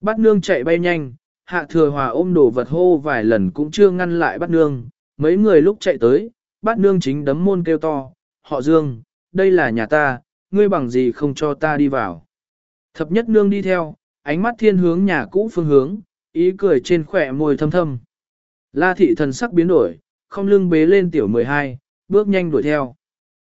Bắt nương chạy bay nhanh, Hạ Thừa Hòa ôm đồ vật hô vài lần cũng chưa ngăn lại bắt nương, mấy người lúc chạy tới, bắt nương chính đấm môn kêu to, họ Dương, đây là nhà ta, ngươi bằng gì không cho ta đi vào. Thập nhất nương đi theo, ánh mắt thiên hướng nhà cũ phương hướng, ý cười trên khỏe môi thâm thâm. La thị thần sắc biến đổi, không lưng bế lên tiểu 12, bước nhanh đuổi theo.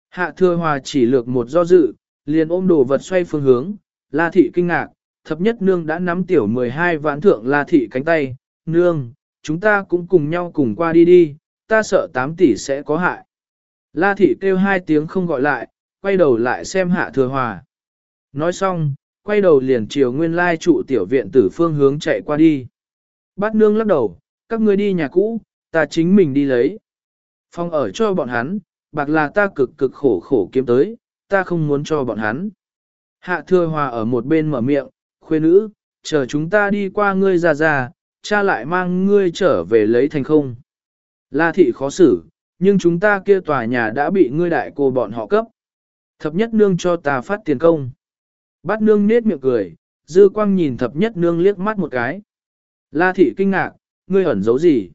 Hạ thừa hòa chỉ lược một do dự, liền ôm đồ vật xoay phương hướng, la thị kinh ngạc, thập nhất nương đã nắm tiểu 12 vãn thượng la thị cánh tay, nương, chúng ta cũng cùng nhau cùng qua đi đi, ta sợ 8 tỷ sẽ có hại. La thị kêu hai tiếng không gọi lại, quay đầu lại xem hạ thừa hòa. Nói xong, quay đầu liền chiều nguyên lai trụ tiểu viện tử phương hướng chạy qua đi. Bát nương lắc đầu, các ngươi đi nhà cũ, ta chính mình đi lấy. Phòng ở cho bọn hắn, bạc là ta cực cực khổ khổ kiếm tới, ta không muốn cho bọn hắn. Hạ thừa hòa ở một bên mở miệng, khuê nữ, chờ chúng ta đi qua ngươi ra ra, cha lại mang ngươi trở về lấy thành không. La thị khó xử, nhưng chúng ta kia tòa nhà đã bị ngươi đại cô bọn họ cấp. Thập nhất nương cho ta phát tiền công. Bát nương nết miệng cười, dư quang nhìn thập nhất nương liếc mắt một cái. La thị kinh ngạc, ngươi ẩn giấu gì?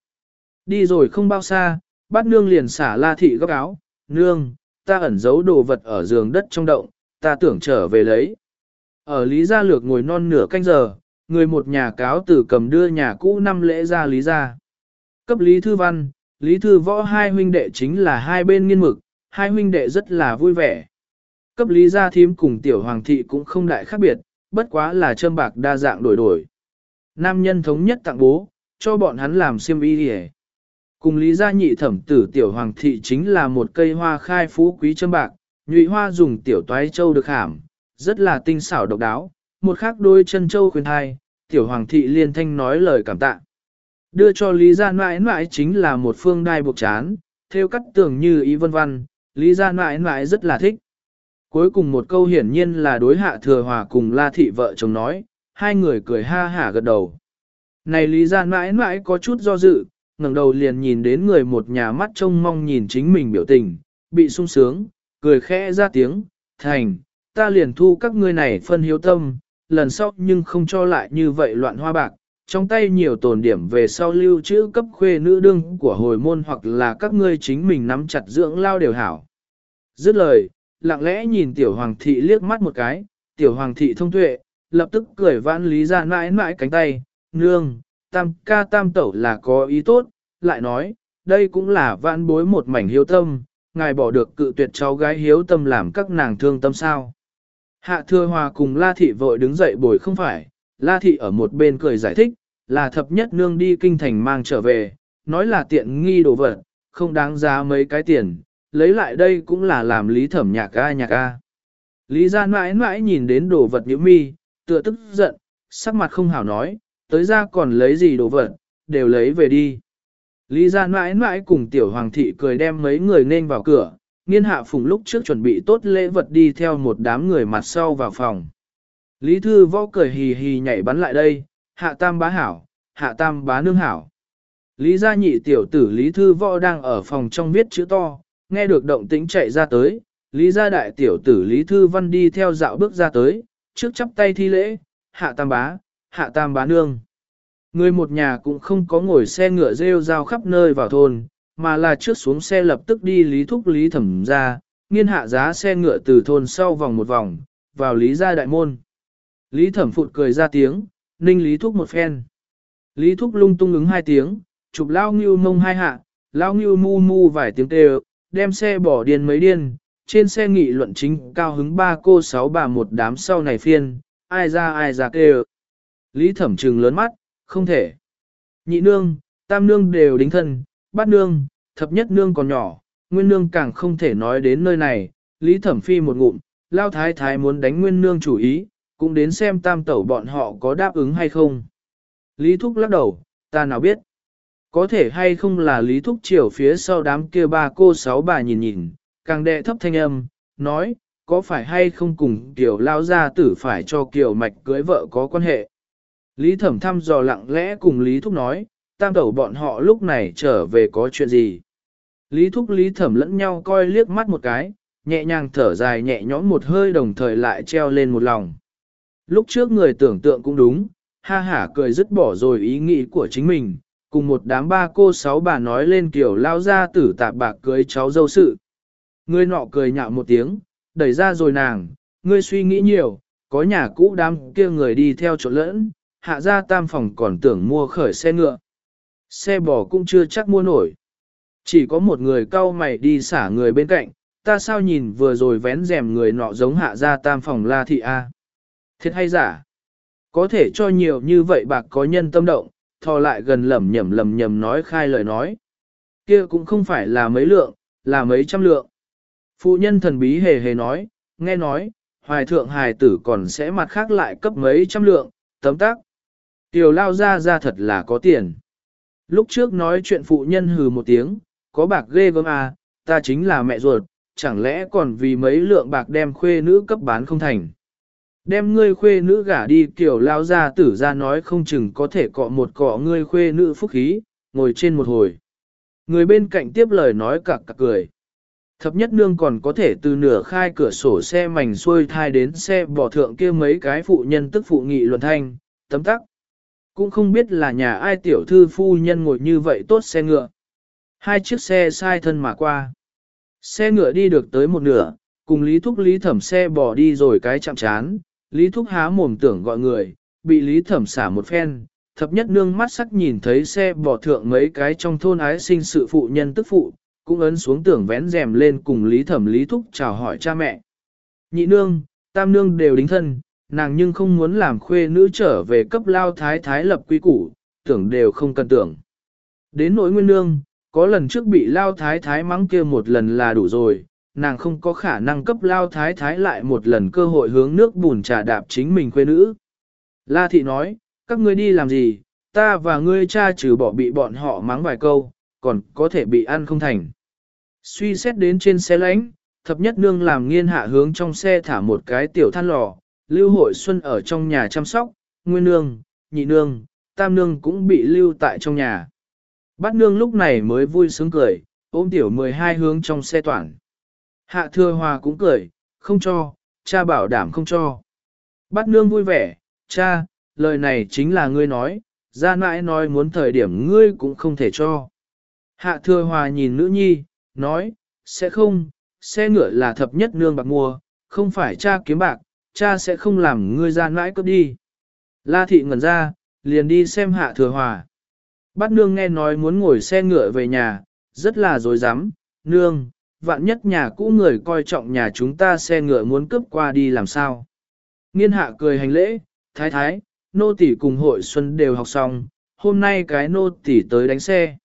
Đi rồi không bao xa, bát nương liền xả la thị góc áo, nương, ta ẩn giấu đồ vật ở giường đất trong động, ta tưởng trở về lấy. Ở Lý Gia Lược ngồi non nửa canh giờ, người một nhà cáo tử cầm đưa nhà cũ năm lễ ra Lý Gia. Cấp Lý Thư Văn, Lý Thư Võ hai huynh đệ chính là hai bên nghiên mực, hai huynh đệ rất là vui vẻ. Cấp Lý Gia Thím cùng Tiểu Hoàng Thị cũng không đại khác biệt, bất quá là châm bạc đa dạng đổi đổi. Nam nhân thống nhất tặng bố, cho bọn hắn làm xiêm y hề. Cùng Lý Gia Nhị thẩm tử Tiểu Hoàng Thị chính là một cây hoa khai phú quý châm bạc, nhụy hoa dùng Tiểu Toái Châu được hàm, rất là tinh xảo độc đáo, một khác đôi chân châu khuyên hai, Tiểu Hoàng Thị liên thanh nói lời cảm tạ. Đưa cho Lý Gia Nãi Nãi chính là một phương đai buộc chán, theo cắt tường như ý vân văn, Lý Gia Nãi Nãi rất là thích. Cuối cùng một câu hiển nhiên là đối hạ thừa hòa cùng La Thị vợ chồng nói, hai người cười ha hả gật đầu. Này Lý Gia mãi mãi có chút do dự, ngẩng đầu liền nhìn đến người một nhà mắt trông mong nhìn chính mình biểu tình, bị sung sướng, cười khẽ ra tiếng, thành, ta liền thu các ngươi này phân hiếu tâm, lần sau nhưng không cho lại như vậy loạn hoa bạc, trong tay nhiều tồn điểm về sau lưu trữ cấp khuê nữ đương của hồi môn hoặc là các ngươi chính mình nắm chặt dưỡng lao đều hảo. Dứt lời, lặng lẽ nhìn tiểu hoàng thị liếc mắt một cái, tiểu hoàng thị thông tuệ, lập tức cười vãn lý ra mãi mãi cánh tay, nương, tam ca tam tẩu là có ý tốt, lại nói, đây cũng là vãn bối một mảnh hiếu tâm, ngài bỏ được cự tuyệt cháu gái hiếu tâm làm các nàng thương tâm sao. Hạ thừa hòa cùng La Thị vội đứng dậy bồi không phải, La Thị ở một bên cười giải thích, là thập nhất nương đi kinh thành mang trở về, nói là tiện nghi đồ vật, không đáng giá mấy cái tiền, lấy lại đây cũng là làm lý thẩm nhạc ca nhạc ca. Lý ra mãi mãi nhìn đến đồ vật nhiễm mi, tựa tức giận, sắc mặt không hảo nói, tới ra còn lấy gì đồ vật, đều lấy về đi. Lý ra mãi mãi cùng tiểu hoàng thị cười đem mấy người nên vào cửa, nghiên hạ phùng lúc trước chuẩn bị tốt lễ vật đi theo một đám người mặt sau vào phòng. Lý thư võ cười hì hì nhảy bắn lại đây, hạ tam bá hảo, hạ tam bá nương hảo. Lý gia nhị tiểu tử Lý thư võ đang ở phòng trong viết chữ to, nghe được động tĩnh chạy ra tới, Lý gia đại tiểu tử Lý thư văn đi theo dạo bước ra tới, trước chắp tay thi lễ, hạ tam bá, hạ tam bá nương. Người một nhà cũng không có ngồi xe ngựa rêu rao khắp nơi vào thôn, mà là trước xuống xe lập tức đi lý thúc lý thẩm ra, nghiên hạ giá xe ngựa từ thôn sau vòng một vòng, vào lý gia đại môn. Lý thẩm phụt cười ra tiếng, ninh lý thúc một phen. Lý thúc lung tung ứng hai tiếng, chụp lao ngưu mông hai hạ, lao ngưu mu mu vài tiếng kêu, đem xe bỏ điên mấy điên, trên xe nghị luận chính cao hứng ba cô sáu bà một đám sau này phiên, ai ra ai ra kêu. Lý thẩm trừng lớn mắt, không thể. Nhị nương, tam nương đều đính thân, bát nương, thập nhất nương còn nhỏ, nguyên nương càng không thể nói đến nơi này, Lý Thẩm Phi một ngụm, lao thái thái muốn đánh nguyên nương chủ ý, cũng đến xem tam tẩu bọn họ có đáp ứng hay không. Lý Thúc lắc đầu, ta nào biết. Có thể hay không là Lý Thúc chiều phía sau đám kia ba cô sáu bà nhìn nhìn, càng đệ thấp thanh âm, nói, có phải hay không cùng kiểu lao gia tử phải cho kiểu mạch cưới vợ có quan hệ. Lý Thẩm thăm dò lặng lẽ cùng Lý Thúc nói, tam tẩu bọn họ lúc này trở về có chuyện gì. Lý thúc lý thẩm lẫn nhau coi liếc mắt một cái, nhẹ nhàng thở dài nhẹ nhõm một hơi đồng thời lại treo lên một lòng. Lúc trước người tưởng tượng cũng đúng, ha hả cười dứt bỏ rồi ý nghĩ của chính mình, cùng một đám ba cô sáu bà nói lên kiểu lao ra tử tạp bạc cưới cháu dâu sự. Người nọ cười nhạo một tiếng, đẩy ra rồi nàng, ngươi suy nghĩ nhiều, có nhà cũ đám kia người đi theo chỗ lẫn, hạ ra tam phòng còn tưởng mua khởi xe ngựa. Xe bò cũng chưa chắc mua nổi. Chỉ có một người cau mày đi xả người bên cạnh, ta sao nhìn vừa rồi vén rèm người nọ giống hạ ra tam phòng la thị A. Thiệt hay giả? Có thể cho nhiều như vậy bạc có nhân tâm động, thò lại gần lầm nhầm lầm nhầm nói khai lời nói. Kia cũng không phải là mấy lượng, là mấy trăm lượng. Phụ nhân thần bí hề hề nói, nghe nói, hoài thượng hài tử còn sẽ mặt khác lại cấp mấy trăm lượng, tấm tác. Tiểu lao ra ra thật là có tiền. Lúc trước nói chuyện phụ nhân hừ một tiếng, có bạc ghê gớm à, ta chính là mẹ ruột, chẳng lẽ còn vì mấy lượng bạc đem khuê nữ cấp bán không thành. Đem ngươi khuê nữ gả đi kiểu lao ra tử ra nói không chừng có thể cọ một cọ ngươi khuê nữ phúc khí, ngồi trên một hồi. Người bên cạnh tiếp lời nói cặc cặc cười. Thập nhất nương còn có thể từ nửa khai cửa sổ xe mảnh xuôi thai đến xe bỏ thượng kia mấy cái phụ nhân tức phụ nghị luận thanh, tấm tắc. Cũng không biết là nhà ai tiểu thư phu nhân ngồi như vậy tốt xe ngựa. Hai chiếc xe sai thân mà qua. Xe ngựa đi được tới một nửa, cùng Lý Thúc Lý Thẩm xe bỏ đi rồi cái chạm chán, Lý Thúc há mồm tưởng gọi người, bị Lý Thẩm xả một phen, thập nhất nương mắt sắc nhìn thấy xe bỏ thượng mấy cái trong thôn ái sinh sự phụ nhân tức phụ, cũng ấn xuống tưởng vén rèm lên cùng Lý Thẩm Lý Thúc chào hỏi cha mẹ. Nhị nương, tam nương đều đính thân, nàng nhưng không muốn làm khuê nữ trở về cấp lao thái thái lập quy củ, tưởng đều không cần tưởng. Đến nỗi nguyên nương, có lần trước bị lao thái thái mắng kia một lần là đủ rồi, nàng không có khả năng cấp lao thái thái lại một lần cơ hội hướng nước bùn trà đạp chính mình khuê nữ. La thị nói, các ngươi đi làm gì, ta và ngươi cha trừ bỏ bị bọn họ mắng vài câu, còn có thể bị ăn không thành. Suy xét đến trên xe lánh, thập nhất nương làm nghiên hạ hướng trong xe thả một cái tiểu than lò, lưu hội xuân ở trong nhà chăm sóc, nguyên nương, nhị nương, tam nương cũng bị lưu tại trong nhà. Bát nương lúc này mới vui sướng cười, ôm tiểu 12 hướng trong xe toàn. Hạ thừa hòa cũng cười, không cho, cha bảo đảm không cho. Bát nương vui vẻ, cha, lời này chính là ngươi nói, ra nãi nói muốn thời điểm ngươi cũng không thể cho. Hạ thừa hòa nhìn nữ nhi, nói, sẽ không, xe ngựa là thập nhất nương bạc mua, không phải cha kiếm bạc, cha sẽ không làm ngươi ra mãi cướp đi. La thị ngẩn ra, liền đi xem hạ thừa hòa. Bát nương nghe nói muốn ngồi xe ngựa về nhà, rất là dối rắm nương, vạn nhất nhà cũ người coi trọng nhà chúng ta xe ngựa muốn cướp qua đi làm sao. Nghiên hạ cười hành lễ, thái thái, nô tỷ cùng hội xuân đều học xong, hôm nay cái nô tỷ tới đánh xe.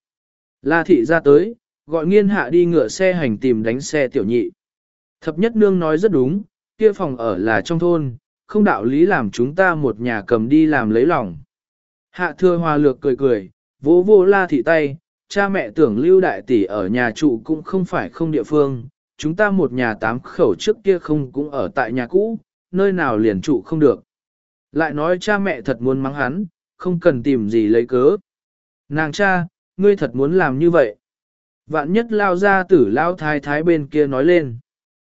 La thị ra tới, gọi nghiên hạ đi ngựa xe hành tìm đánh xe tiểu nhị. Thập nhất nương nói rất đúng, kia phòng ở là trong thôn, không đạo lý làm chúng ta một nhà cầm đi làm lấy lòng. Hạ thưa hòa lược cười cười, vỗ vô la thị tay, cha mẹ tưởng lưu đại tỷ ở nhà trụ cũng không phải không địa phương, chúng ta một nhà tám khẩu trước kia không cũng ở tại nhà cũ, nơi nào liền trụ không được. Lại nói cha mẹ thật muốn mắng hắn, không cần tìm gì lấy cớ. Nàng cha, ngươi thật muốn làm như vậy. Vạn nhất lao ra tử lao thái thái bên kia nói lên.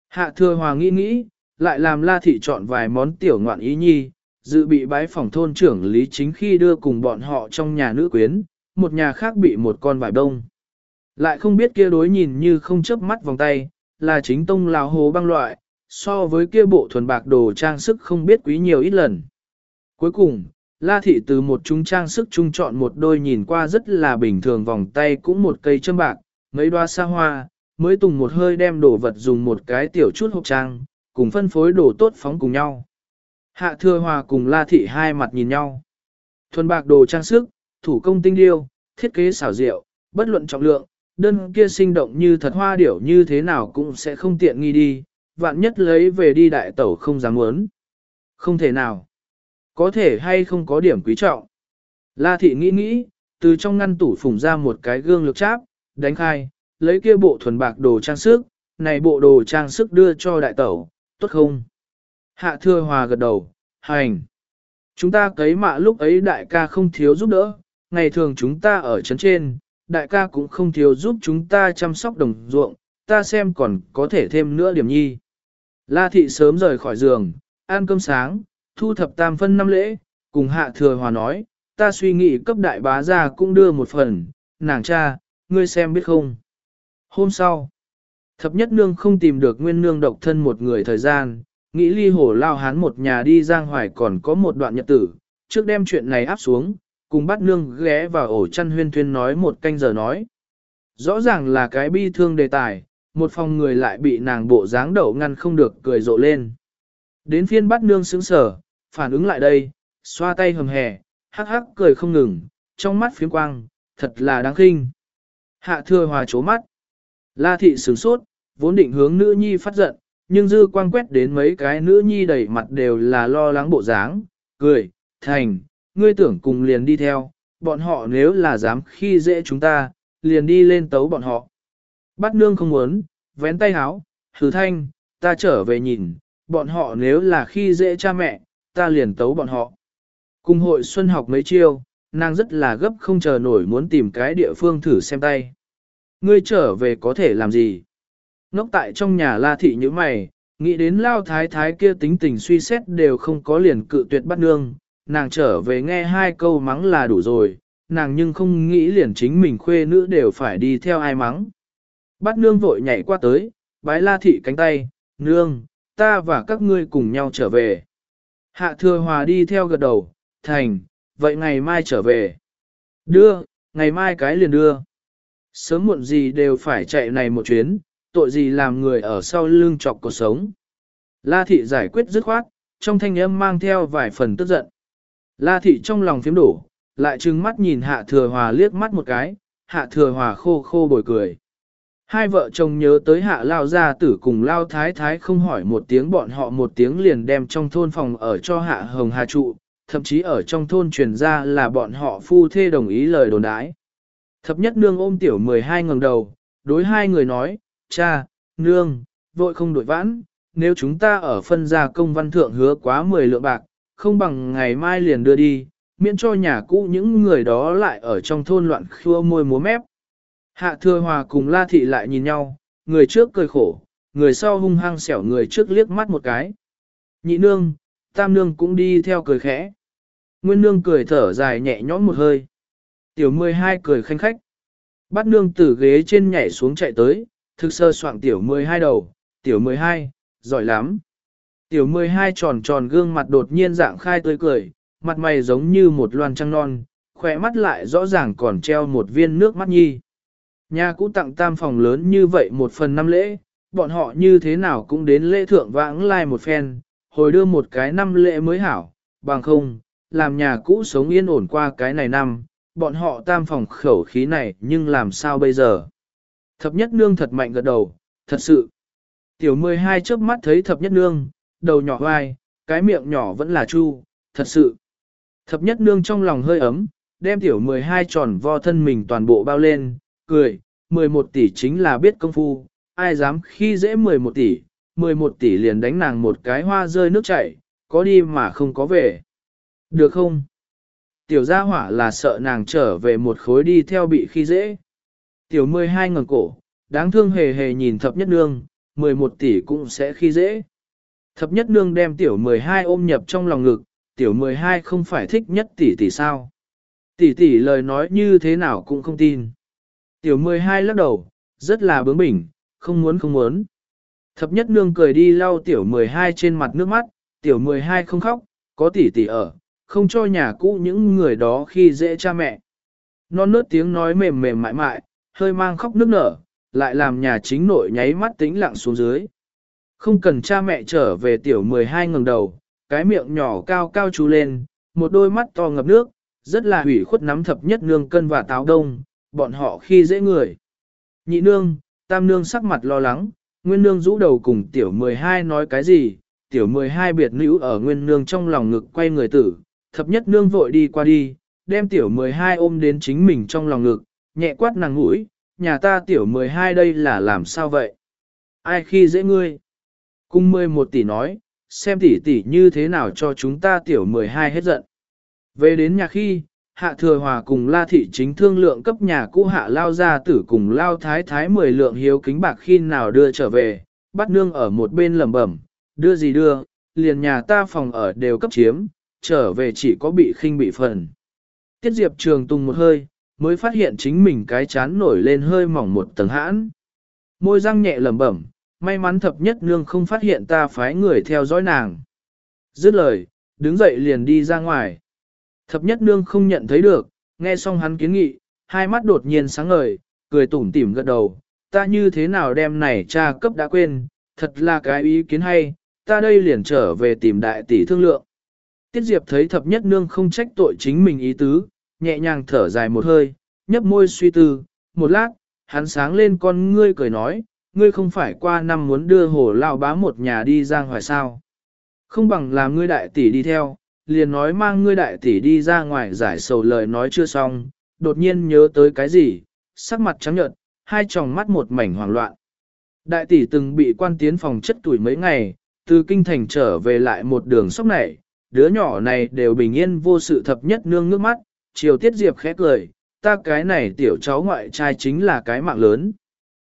Hạ thừa hòa nghĩ nghĩ, lại làm la thị chọn vài món tiểu ngoạn ý nhi, dự bị bái phòng thôn trưởng lý chính khi đưa cùng bọn họ trong nhà nữ quyến, một nhà khác bị một con vải đông. Lại không biết kia đối nhìn như không chớp mắt vòng tay, là chính tông lao hồ băng loại, so với kia bộ thuần bạc đồ trang sức không biết quý nhiều ít lần. Cuối cùng, La Thị từ một chúng trang sức chung chọn một đôi nhìn qua rất là bình thường vòng tay cũng một cây châm bạc, mấy đoa xa hoa, mới tùng một hơi đem đồ vật dùng một cái tiểu chút hộp trang, cùng phân phối đồ tốt phóng cùng nhau. Hạ thừa hòa cùng La Thị hai mặt nhìn nhau. Thuần bạc đồ trang sức, thủ công tinh điêu, thiết kế xảo diệu, bất luận trọng lượng, đơn kia sinh động như thật hoa điểu như thế nào cũng sẽ không tiện nghi đi, vạn nhất lấy về đi đại tẩu không dám muốn. Không thể nào. Có thể hay không có điểm quý trọng. La thị nghĩ nghĩ, từ trong ngăn tủ phủng ra một cái gương lược cháp, đánh khai, lấy kia bộ thuần bạc đồ trang sức, này bộ đồ trang sức đưa cho đại tẩu, tốt không? Hạ thừa hòa gật đầu, hành. Chúng ta cấy mạ lúc ấy đại ca không thiếu giúp đỡ, ngày thường chúng ta ở trấn trên, đại ca cũng không thiếu giúp chúng ta chăm sóc đồng ruộng, ta xem còn có thể thêm nữa điểm nhi. La thị sớm rời khỏi giường, ăn cơm sáng, thu thập tam phân năm lễ, cùng hạ thừa hòa nói, ta suy nghĩ cấp đại bá ra cũng đưa một phần, nàng cha, ngươi xem biết không. Hôm sau, thập nhất nương không tìm được nguyên nương độc thân một người thời gian, nghĩ ly hổ lao hán một nhà đi giang hoài còn có một đoạn nhật tử, trước đem chuyện này áp xuống, cùng bắt nương ghé vào ổ chăn huyên thuyên nói một canh giờ nói. Rõ ràng là cái bi thương đề tài, một phòng người lại bị nàng bộ dáng đậu ngăn không được cười rộ lên. Đến phiên bắt nương sững sở, phản ứng lại đây, xoa tay hầm hè, hắc hắc cười không ngừng, trong mắt phiếm quang, thật là đáng khinh. Hạ thừa hòa chố mắt. La thị sửng sốt, vốn định hướng nữ nhi phát giận, nhưng dư quang quét đến mấy cái nữ nhi đầy mặt đều là lo lắng bộ dáng, cười, thành, ngươi tưởng cùng liền đi theo, bọn họ nếu là dám khi dễ chúng ta, liền đi lên tấu bọn họ. Bắt nương không muốn, vén tay háo, hứ thanh, ta trở về nhìn, bọn họ nếu là khi dễ cha mẹ, ta liền tấu bọn họ. Cùng hội xuân học mấy chiêu, nàng rất là gấp không chờ nổi muốn tìm cái địa phương thử xem tay. ngươi trở về có thể làm gì? Nốc tại trong nhà la thị như mày, nghĩ đến lao thái thái kia tính tình suy xét đều không có liền cự tuyệt bắt nương, nàng trở về nghe hai câu mắng là đủ rồi, nàng nhưng không nghĩ liền chính mình khuê nữ đều phải đi theo ai mắng. Bắt nương vội nhảy qua tới, bái la thị cánh tay, nương, ta và các ngươi cùng nhau trở về. Hạ thừa hòa đi theo gật đầu, thành, vậy ngày mai trở về. Đưa, ngày mai cái liền đưa. Sớm muộn gì đều phải chạy này một chuyến, tội gì làm người ở sau lưng chọc cuộc sống. La thị giải quyết dứt khoát, trong thanh âm mang theo vài phần tức giận. La thị trong lòng phiếm đổ, lại trừng mắt nhìn hạ thừa hòa liếc mắt một cái, hạ thừa hòa khô khô bồi cười. Hai vợ chồng nhớ tới hạ lao gia tử cùng lao thái thái không hỏi một tiếng bọn họ một tiếng liền đem trong thôn phòng ở cho hạ hồng hà trụ, thậm chí ở trong thôn truyền ra là bọn họ phu thê đồng ý lời đồn đái. Thập nhất nương ôm tiểu 12 ngẩng đầu, đối hai người nói, cha, nương, vội không đổi vãn, nếu chúng ta ở phân gia công văn thượng hứa quá 10 lượng bạc, không bằng ngày mai liền đưa đi, miễn cho nhà cũ những người đó lại ở trong thôn loạn khua môi múa mép. Hạ thừa hòa cùng la thị lại nhìn nhau, người trước cười khổ, người sau hung hăng xẻo người trước liếc mắt một cái. Nhị nương, tam nương cũng đi theo cười khẽ. Nguyên nương cười thở dài nhẹ nhõm một hơi. Tiểu 12 cười khanh khách. Bắt nương từ ghế trên nhảy xuống chạy tới, thực sơ soạn tiểu 12 đầu, tiểu 12, giỏi lắm. Tiểu 12 tròn tròn gương mặt đột nhiên dạng khai tươi cười, mặt mày giống như một loan trăng non, khỏe mắt lại rõ ràng còn treo một viên nước mắt nhi. Nhà cũ tặng tam phòng lớn như vậy một phần năm lễ, bọn họ như thế nào cũng đến lễ thượng vãng lai một phen, hồi đưa một cái năm lễ mới hảo, bằng không, làm nhà cũ sống yên ổn qua cái này năm, bọn họ tam phòng khẩu khí này nhưng làm sao bây giờ? Thập nhất nương thật mạnh gật đầu, thật sự. Tiểu 12 chớp mắt thấy thập nhất nương, đầu nhỏ hoài, cái miệng nhỏ vẫn là chu, thật sự. Thập nhất nương trong lòng hơi ấm, đem tiểu 12 tròn vo thân mình toàn bộ bao lên, cười, 11 tỷ chính là biết công phu, ai dám khi dễ 11 tỷ, 11 tỷ liền đánh nàng một cái hoa rơi nước chảy, có đi mà không có về. Được không? Tiểu gia hỏa là sợ nàng trở về một khối đi theo bị khi dễ. Tiểu 12 ngẩng cổ, đáng thương hề hề nhìn thập nhất nương, 11 tỷ cũng sẽ khi dễ. Thập nhất nương đem tiểu 12 ôm nhập trong lòng ngực, tiểu 12 không phải thích nhất tỷ tỷ sao. Tỷ tỷ lời nói như thế nào cũng không tin. Tiểu 12 lắc đầu, rất là bướng bỉnh, không muốn không muốn. Thập nhất nương cười đi lau tiểu 12 trên mặt nước mắt, tiểu 12 không khóc, có tỷ tỷ ở, không cho nhà cũ những người đó khi dễ cha mẹ. Non nớt tiếng nói mềm mềm mại mại, hơi mang khóc nước nở, lại làm nhà chính nội nháy mắt tĩnh lặng xuống dưới. Không cần cha mẹ trở về tiểu 12 ngừng đầu, cái miệng nhỏ cao cao chú lên, một đôi mắt to ngập nước, rất là hủy khuất nắm thập nhất nương cân và táo đông, bọn họ khi dễ người. Nhị nương, tam nương sắc mặt lo lắng, nguyên nương rũ đầu cùng tiểu 12 nói cái gì, tiểu 12 biệt nữ ở nguyên nương trong lòng ngực quay người tử, thập nhất nương vội đi qua đi, đem tiểu 12 ôm đến chính mình trong lòng ngực, nhẹ quát nàng mũi, nhà ta tiểu 12 đây là làm sao vậy? Ai khi dễ ngươi? Cung 11 tỷ nói, xem tỷ tỷ như thế nào cho chúng ta tiểu 12 hết giận. Về đến nhà khi, hạ thừa hòa cùng la thị chính thương lượng cấp nhà cũ hạ lao gia tử cùng lao thái thái 10 lượng hiếu kính bạc khi nào đưa trở về, bắt nương ở một bên lẩm bẩm, đưa gì đưa, liền nhà ta phòng ở đều cấp chiếm, trở về chỉ có bị khinh bị phần. Tiết Diệp Trường tung một hơi, mới phát hiện chính mình cái chán nổi lên hơi mỏng một tầng hãn. Môi răng nhẹ lẩm bẩm, may mắn thập nhất nương không phát hiện ta phái người theo dõi nàng. Dứt lời, đứng dậy liền đi ra ngoài. Thập nhất nương không nhận thấy được, nghe xong hắn kiến nghị, hai mắt đột nhiên sáng ngời, cười tủm tỉm gật đầu, ta như thế nào đem này cha cấp đã quên, thật là cái ý kiến hay, ta đây liền trở về tìm đại tỷ thương lượng. Tiết Diệp thấy thập nhất nương không trách tội chính mình ý tứ, nhẹ nhàng thở dài một hơi, nhấp môi suy tư, một lát, hắn sáng lên con ngươi cười nói, ngươi không phải qua năm muốn đưa hồ lao bá một nhà đi giang hoài sao. Không bằng làm ngươi đại tỷ đi theo, liền nói mang ngươi đại tỷ đi ra ngoài giải sầu lời nói chưa xong, đột nhiên nhớ tới cái gì, sắc mặt trắng nhợt, hai tròng mắt một mảnh hoảng loạn. Đại tỷ từng bị quan tiến phòng chất tuổi mấy ngày, từ kinh thành trở về lại một đường sóc này, đứa nhỏ này đều bình yên vô sự thập nhất nương nước mắt, chiều tiết diệp khẽ cười, ta cái này tiểu cháu ngoại trai chính là cái mạng lớn.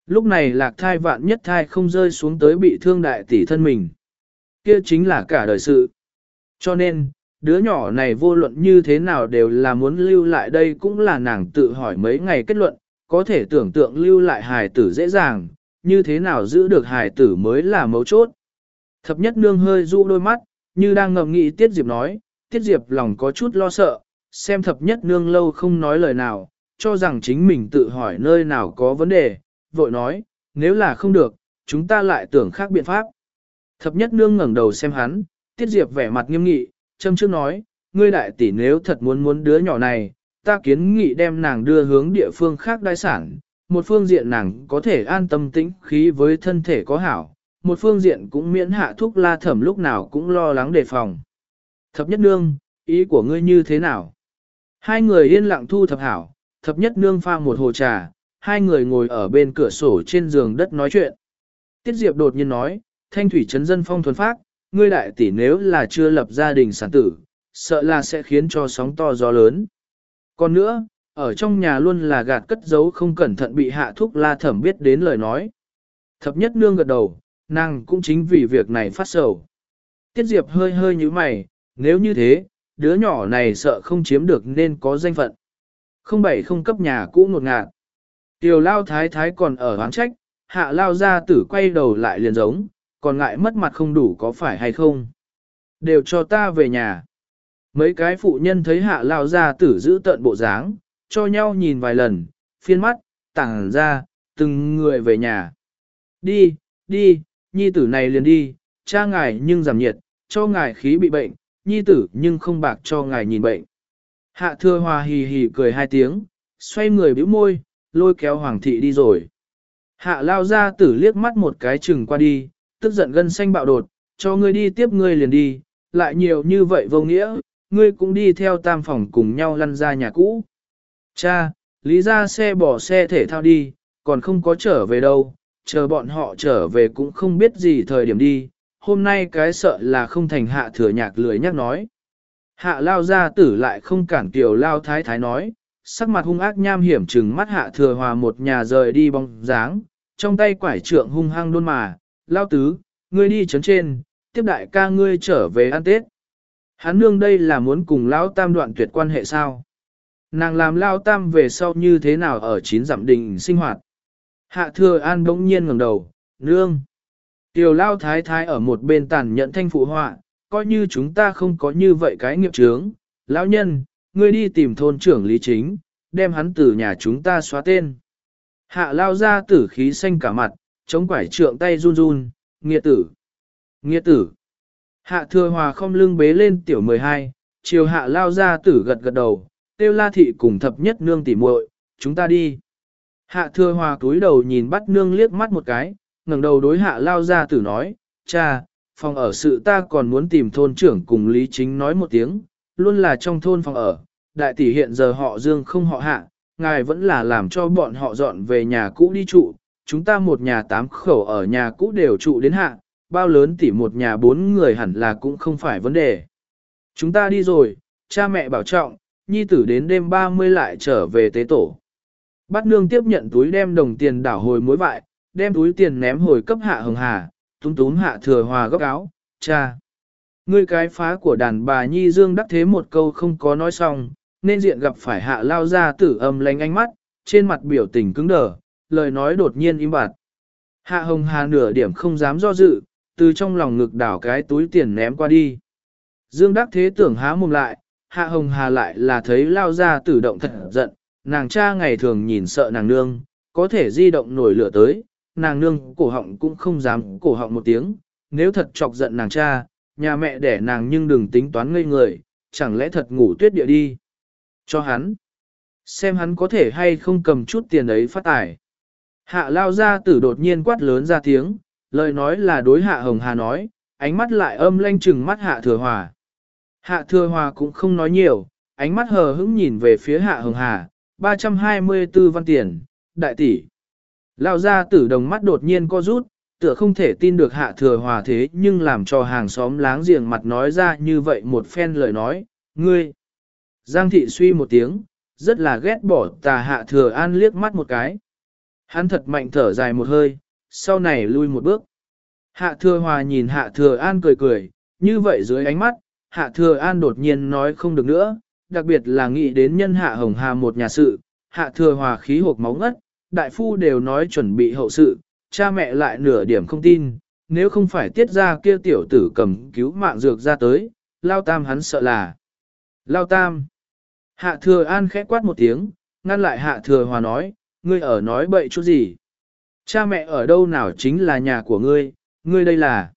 Lúc này lạc thai vạn nhất thai không rơi xuống tới bị thương đại tỷ thân mình. Kia chính là cả đời sự. Cho nên, đứa nhỏ này vô luận như thế nào đều là muốn lưu lại đây cũng là nàng tự hỏi mấy ngày kết luận, có thể tưởng tượng lưu lại hài tử dễ dàng, như thế nào giữ được hài tử mới là mấu chốt. Thập nhất nương hơi du đôi mắt, như đang ngầm nghĩ Tiết Diệp nói, Tiết Diệp lòng có chút lo sợ, xem thập nhất nương lâu không nói lời nào, cho rằng chính mình tự hỏi nơi nào có vấn đề, vội nói, nếu là không được, chúng ta lại tưởng khác biện pháp. Thập nhất nương ngẩng đầu xem hắn, Tiết Diệp vẻ mặt nghiêm nghị, châm trước nói, ngươi đại tỷ nếu thật muốn muốn đứa nhỏ này, ta kiến nghị đem nàng đưa hướng địa phương khác đai sản, một phương diện nàng có thể an tâm tĩnh khí với thân thể có hảo, một phương diện cũng miễn hạ thuốc la thẩm lúc nào cũng lo lắng đề phòng. Thập nhất nương, ý của ngươi như thế nào? Hai người yên lặng thu thập hảo, thập nhất nương pha một hồ trà, hai người ngồi ở bên cửa sổ trên giường đất nói chuyện. Tiết Diệp đột nhiên nói, thanh thủy trấn dân phong thuần phát, ngươi đại tỷ nếu là chưa lập gia đình sản tử, sợ là sẽ khiến cho sóng to gió lớn. Còn nữa, ở trong nhà luôn là gạt cất giấu không cẩn thận bị hạ thúc la thẩm biết đến lời nói. Thập nhất nương gật đầu, nàng cũng chính vì việc này phát sầu. Tiết Diệp hơi hơi như mày, nếu như thế, đứa nhỏ này sợ không chiếm được nên có danh phận. Không bảy không cấp nhà cũ ngột ngạt. Tiểu lao thái thái còn ở hoáng trách, hạ lao ra tử quay đầu lại liền giống, còn ngại mất mặt không đủ có phải hay không. Đều cho ta về nhà. Mấy cái phụ nhân thấy hạ lao ra tử giữ tận bộ dáng, cho nhau nhìn vài lần, phiên mắt, tảng ra, từng người về nhà. Đi, đi, nhi tử này liền đi, cha ngài nhưng giảm nhiệt, cho ngài khí bị bệnh, nhi tử nhưng không bạc cho ngài nhìn bệnh. Hạ thừa hòa hì hì cười hai tiếng, xoay người bĩu môi, lôi kéo hoàng thị đi rồi. Hạ lao ra tử liếc mắt một cái chừng qua đi, tức giận gân xanh bạo đột, cho ngươi đi tiếp ngươi liền đi, lại nhiều như vậy vô nghĩa, ngươi cũng đi theo tam phòng cùng nhau lăn ra nhà cũ. Cha, lý ra xe bỏ xe thể thao đi, còn không có trở về đâu, chờ bọn họ trở về cũng không biết gì thời điểm đi, hôm nay cái sợ là không thành hạ thừa nhạc lười nhắc nói. Hạ lao ra tử lại không cản tiểu lao thái thái nói, sắc mặt hung ác nham hiểm trừng mắt hạ thừa hòa một nhà rời đi bóng dáng, trong tay quải trượng hung hăng đôn mà, lao tứ, ngươi đi chấn trên, tiếp đại ca ngươi trở về ăn tết. Hắn nương đây là muốn cùng lão tam đoạn tuyệt quan hệ sao? Nàng làm lao tam về sau như thế nào ở chín dặm đình sinh hoạt? Hạ thừa an bỗng nhiên ngẩng đầu, nương. Tiểu lao thái thái ở một bên tàn nhận thanh phụ họa, coi như chúng ta không có như vậy cái nghiệp chướng. Lão nhân, ngươi đi tìm thôn trưởng lý chính, đem hắn từ nhà chúng ta xóa tên. Hạ lao ra tử khí xanh cả mặt, chống quải trượng tay run run, nghĩa tử, nghĩa tử. Hạ thừa hòa không lưng bế lên tiểu 12, chiều hạ lao ra tử gật gật đầu, tiêu la thị cùng thập nhất nương tỉ muội, chúng ta đi. Hạ thừa hòa túi đầu nhìn bắt nương liếc mắt một cái, ngẩng đầu đối hạ lao ra tử nói, cha, phòng ở sự ta còn muốn tìm thôn trưởng cùng Lý Chính nói một tiếng, luôn là trong thôn phòng ở, đại tỷ hiện giờ họ dương không họ hạ, ngài vẫn là làm cho bọn họ dọn về nhà cũ đi trụ, chúng ta một nhà tám khẩu ở nhà cũ đều trụ đến hạ, bao lớn tỷ một nhà bốn người hẳn là cũng không phải vấn đề. Chúng ta đi rồi, cha mẹ bảo trọng, nhi tử đến đêm 30 lại trở về tế tổ. Bát nương tiếp nhận túi đem đồng tiền đảo hồi mối vại, đem túi tiền ném hồi cấp hạ hồng hà, túm túm hạ thừa hòa góc áo, cha. Ngươi cái phá của đàn bà nhi dương đắc thế một câu không có nói xong, nên diện gặp phải hạ lao ra tử âm lánh ánh mắt, trên mặt biểu tình cứng đờ, lời nói đột nhiên im bặt. Hạ hồng hà nửa điểm không dám do dự, từ trong lòng ngực đảo cái túi tiền ném qua đi. Dương đắc thế tưởng há mồm lại, hạ hồng hà lại là thấy lao ra tử động thật giận, nàng cha ngày thường nhìn sợ nàng nương, có thể di động nổi lửa tới, nàng nương cổ họng cũng không dám cổ họng một tiếng, nếu thật chọc giận nàng cha, nhà mẹ đẻ nàng nhưng đừng tính toán ngây người, chẳng lẽ thật ngủ tuyết địa đi. Cho hắn, xem hắn có thể hay không cầm chút tiền ấy phát tài. Hạ lao ra tử đột nhiên quát lớn ra tiếng, lời nói là đối hạ hồng hà nói, ánh mắt lại âm lanh chừng mắt hạ thừa hòa. Hạ thừa hòa cũng không nói nhiều, ánh mắt hờ hững nhìn về phía hạ hồng hà, 324 văn tiền, đại tỷ. Lao ra tử đồng mắt đột nhiên co rút, tựa không thể tin được hạ thừa hòa thế nhưng làm cho hàng xóm láng giềng mặt nói ra như vậy một phen lời nói, ngươi. Giang thị suy một tiếng, rất là ghét bỏ tà hạ thừa an liếc mắt một cái. Hắn thật mạnh thở dài một hơi, sau này lui một bước. Hạ thừa hòa nhìn hạ thừa an cười cười, như vậy dưới ánh mắt, hạ thừa an đột nhiên nói không được nữa, đặc biệt là nghĩ đến nhân hạ hồng hà một nhà sự, hạ thừa hòa khí hộp máu ngất, đại phu đều nói chuẩn bị hậu sự, cha mẹ lại nửa điểm không tin, nếu không phải tiết ra kia tiểu tử cầm cứu mạng dược ra tới, lao tam hắn sợ là. Lao tam. Hạ thừa an khẽ quát một tiếng, ngăn lại hạ thừa hòa nói, ngươi ở nói bậy chút gì. Cha mẹ ở đâu nào chính là nhà của ngươi, ngươi đây là.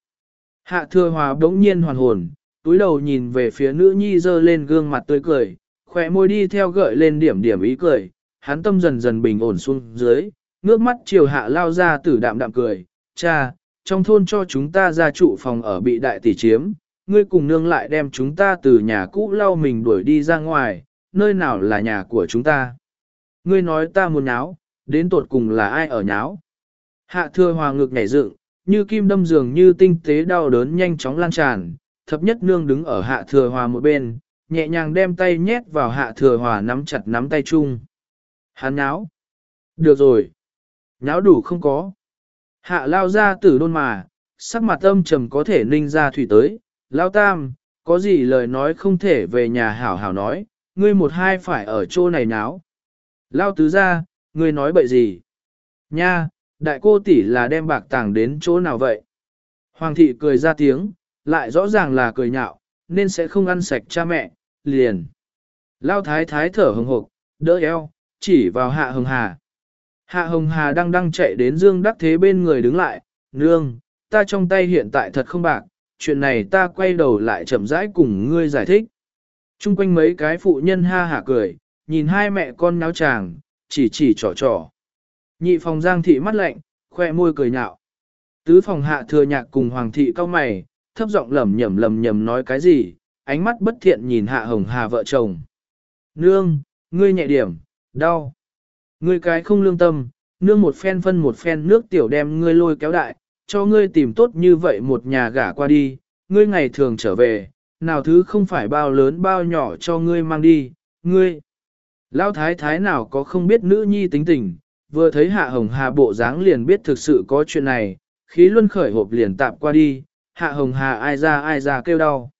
Hạ thừa hòa bỗng nhiên hoàn hồn, túi đầu nhìn về phía nữ nhi dơ lên gương mặt tươi cười, khỏe môi đi theo gợi lên điểm điểm ý cười, hắn tâm dần dần bình ổn xuống dưới, ngước mắt chiều hạ lao ra tử đạm đạm cười, cha, trong thôn cho chúng ta ra trụ phòng ở bị đại tỷ chiếm, ngươi cùng nương lại đem chúng ta từ nhà cũ lau mình đuổi đi ra ngoài, nơi nào là nhà của chúng ta. Ngươi nói ta muốn áo, đến tột cùng là ai ở nháo. Hạ thừa hòa ngực nhảy dựng, như kim đâm dường như tinh tế đau đớn nhanh chóng lan tràn, thập nhất nương đứng ở hạ thừa hòa một bên, nhẹ nhàng đem tay nhét vào hạ thừa hòa nắm chặt nắm tay chung. Hắn nháo. Được rồi. Nháo đủ không có. Hạ lao ra tử đôn mà, sắc mặt âm trầm có thể ninh ra thủy tới. Lao tam, có gì lời nói không thể về nhà hảo hảo nói, ngươi một hai phải ở chỗ này nháo. Lao tứ ra, ngươi nói bậy gì? Nha, đại cô tỷ là đem bạc tàng đến chỗ nào vậy? Hoàng thị cười ra tiếng, lại rõ ràng là cười nhạo, nên sẽ không ăn sạch cha mẹ, liền. Lao thái thái thở hừng hộc, đỡ eo, chỉ vào hạ hồng hà. Hạ hồng hà đang đang chạy đến dương đắc thế bên người đứng lại, nương, ta trong tay hiện tại thật không bạc, chuyện này ta quay đầu lại chậm rãi cùng ngươi giải thích. Trung quanh mấy cái phụ nhân ha hả cười, nhìn hai mẹ con náo chàng, chỉ chỉ trò trò. Nhị phòng giang thị mắt lạnh, khoe môi cười nhạo. Tứ phòng hạ thừa nhạc cùng hoàng thị cao mày, thấp giọng lẩm nhẩm lẩm nhẩm nói cái gì, ánh mắt bất thiện nhìn hạ hồng hà vợ chồng. Nương, ngươi nhẹ điểm, đau. Ngươi cái không lương tâm, nương một phen phân một phen nước tiểu đem ngươi lôi kéo đại, cho ngươi tìm tốt như vậy một nhà gả qua đi, ngươi ngày thường trở về, nào thứ không phải bao lớn bao nhỏ cho ngươi mang đi, ngươi. Lão thái thái nào có không biết nữ nhi tính tình, vừa thấy hạ hồng hà bộ dáng liền biết thực sự có chuyện này, khí luân khởi hộp liền tạm qua đi, hạ hồng hà ai ra ai ra kêu đau.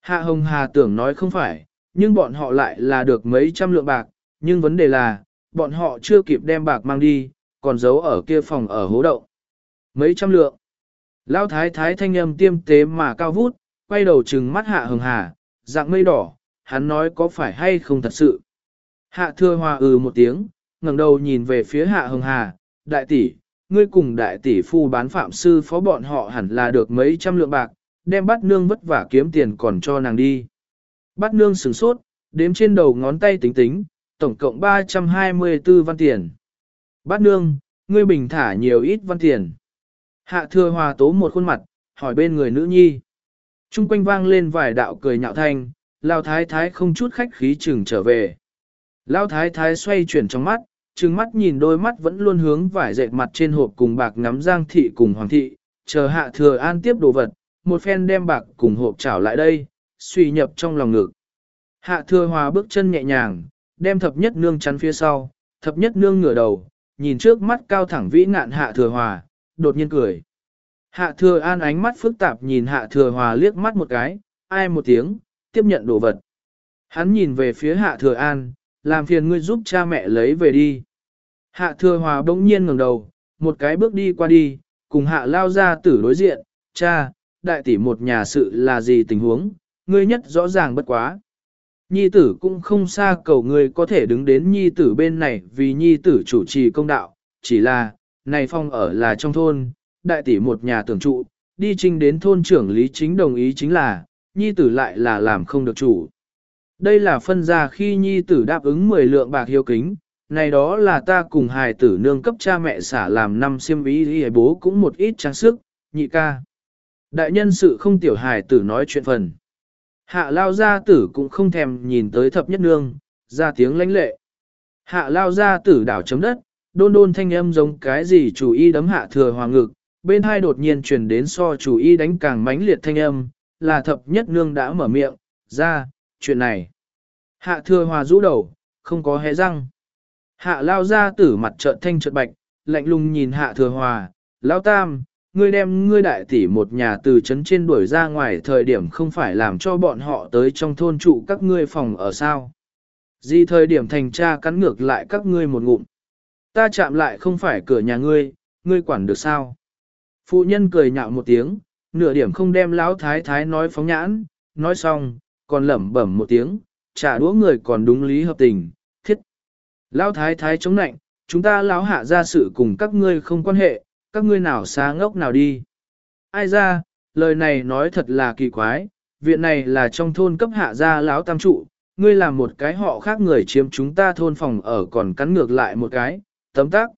Hạ hồng hà tưởng nói không phải, nhưng bọn họ lại là được mấy trăm lượng bạc, nhưng vấn đề là, bọn họ chưa kịp đem bạc mang đi, còn giấu ở kia phòng ở hố đậu. Mấy trăm lượng. Lão thái thái thanh âm tiêm tế mà cao vút, quay đầu trừng mắt hạ hồng hà, dạng mây đỏ, hắn nói có phải hay không thật sự. Hạ Thừa hòa ừ một tiếng, ngẩng đầu nhìn về phía hạ hồng hà, đại tỷ, ngươi cùng đại tỷ phu bán phạm sư phó bọn họ hẳn là được mấy trăm lượng bạc, đem bắt nương vất vả kiếm tiền còn cho nàng đi. Bắt nương sửng sốt, đếm trên đầu ngón tay tính tính, tổng cộng 324 văn tiền. Bát nương, ngươi bình thả nhiều ít văn tiền. Hạ thừa hòa tố một khuôn mặt, hỏi bên người nữ nhi. Trung quanh vang lên vài đạo cười nhạo thanh, lao thái thái không chút khách khí chừng trở về. Lao thái thái xoay chuyển trong mắt, trừng mắt nhìn đôi mắt vẫn luôn hướng vải dệt mặt trên hộp cùng bạc ngắm giang thị cùng hoàng thị, chờ hạ thừa an tiếp đồ vật, một phen đem bạc cùng hộp trảo lại đây, suy nhập trong lòng ngực. Hạ thừa hòa bước chân nhẹ nhàng, đem thập nhất nương chắn phía sau, thập nhất nương ngửa đầu, nhìn trước mắt cao thẳng vĩ ngạn hạ thừa hòa, đột nhiên cười. Hạ thừa an ánh mắt phức tạp nhìn hạ thừa hòa liếc mắt một cái, ai một tiếng, tiếp nhận đồ vật. Hắn nhìn về phía hạ thừa an, làm phiền ngươi giúp cha mẹ lấy về đi. Hạ thừa hòa bỗng nhiên ngẩng đầu, một cái bước đi qua đi, cùng hạ lao ra tử đối diện, cha, đại tỷ một nhà sự là gì tình huống, ngươi nhất rõ ràng bất quá. Nhi tử cũng không xa cầu ngươi có thể đứng đến nhi tử bên này vì nhi tử chủ trì công đạo, chỉ là, này phong ở là trong thôn, đại tỷ một nhà tưởng trụ, đi trình đến thôn trưởng lý chính đồng ý chính là, nhi tử lại là làm không được chủ. Đây là phân ra khi nhi tử đáp ứng 10 lượng bạc hiếu kính, này đó là ta cùng hài tử nương cấp cha mẹ xả làm năm siêm ý đi bố cũng một ít trang sức, nhị ca. Đại nhân sự không tiểu hài tử nói chuyện phần. Hạ lao gia tử cũng không thèm nhìn tới thập nhất nương, ra tiếng lãnh lệ. Hạ lao gia tử đảo chấm đất, đôn đôn thanh âm giống cái gì chủ y đấm hạ thừa hoàng ngực, bên hai đột nhiên truyền đến so chủ y đánh càng mãnh liệt thanh âm, là thập nhất nương đã mở miệng, ra, chuyện này. Hạ thừa hòa rũ đầu, không có hé răng. Hạ lao ra tử mặt trợn thanh trợn bạch, lạnh lùng nhìn hạ thừa hòa, lao tam, ngươi đem ngươi đại tỷ một nhà từ trấn trên đuổi ra ngoài thời điểm không phải làm cho bọn họ tới trong thôn trụ các ngươi phòng ở sao. Gì thời điểm thành cha cắn ngược lại các ngươi một ngụm. Ta chạm lại không phải cửa nhà ngươi, ngươi quản được sao. Phụ nhân cười nhạo một tiếng, nửa điểm không đem lão thái thái nói phóng nhãn, nói xong, còn lẩm bẩm một tiếng, trả đũa người còn đúng lý hợp tình, thiết. Lão thái thái chống nạnh, chúng ta lão hạ ra sự cùng các ngươi không quan hệ, các ngươi nào xa ngốc nào đi. Ai ra, lời này nói thật là kỳ quái, viện này là trong thôn cấp hạ gia lão tam trụ, ngươi làm một cái họ khác người chiếm chúng ta thôn phòng ở còn cắn ngược lại một cái, tấm tắc,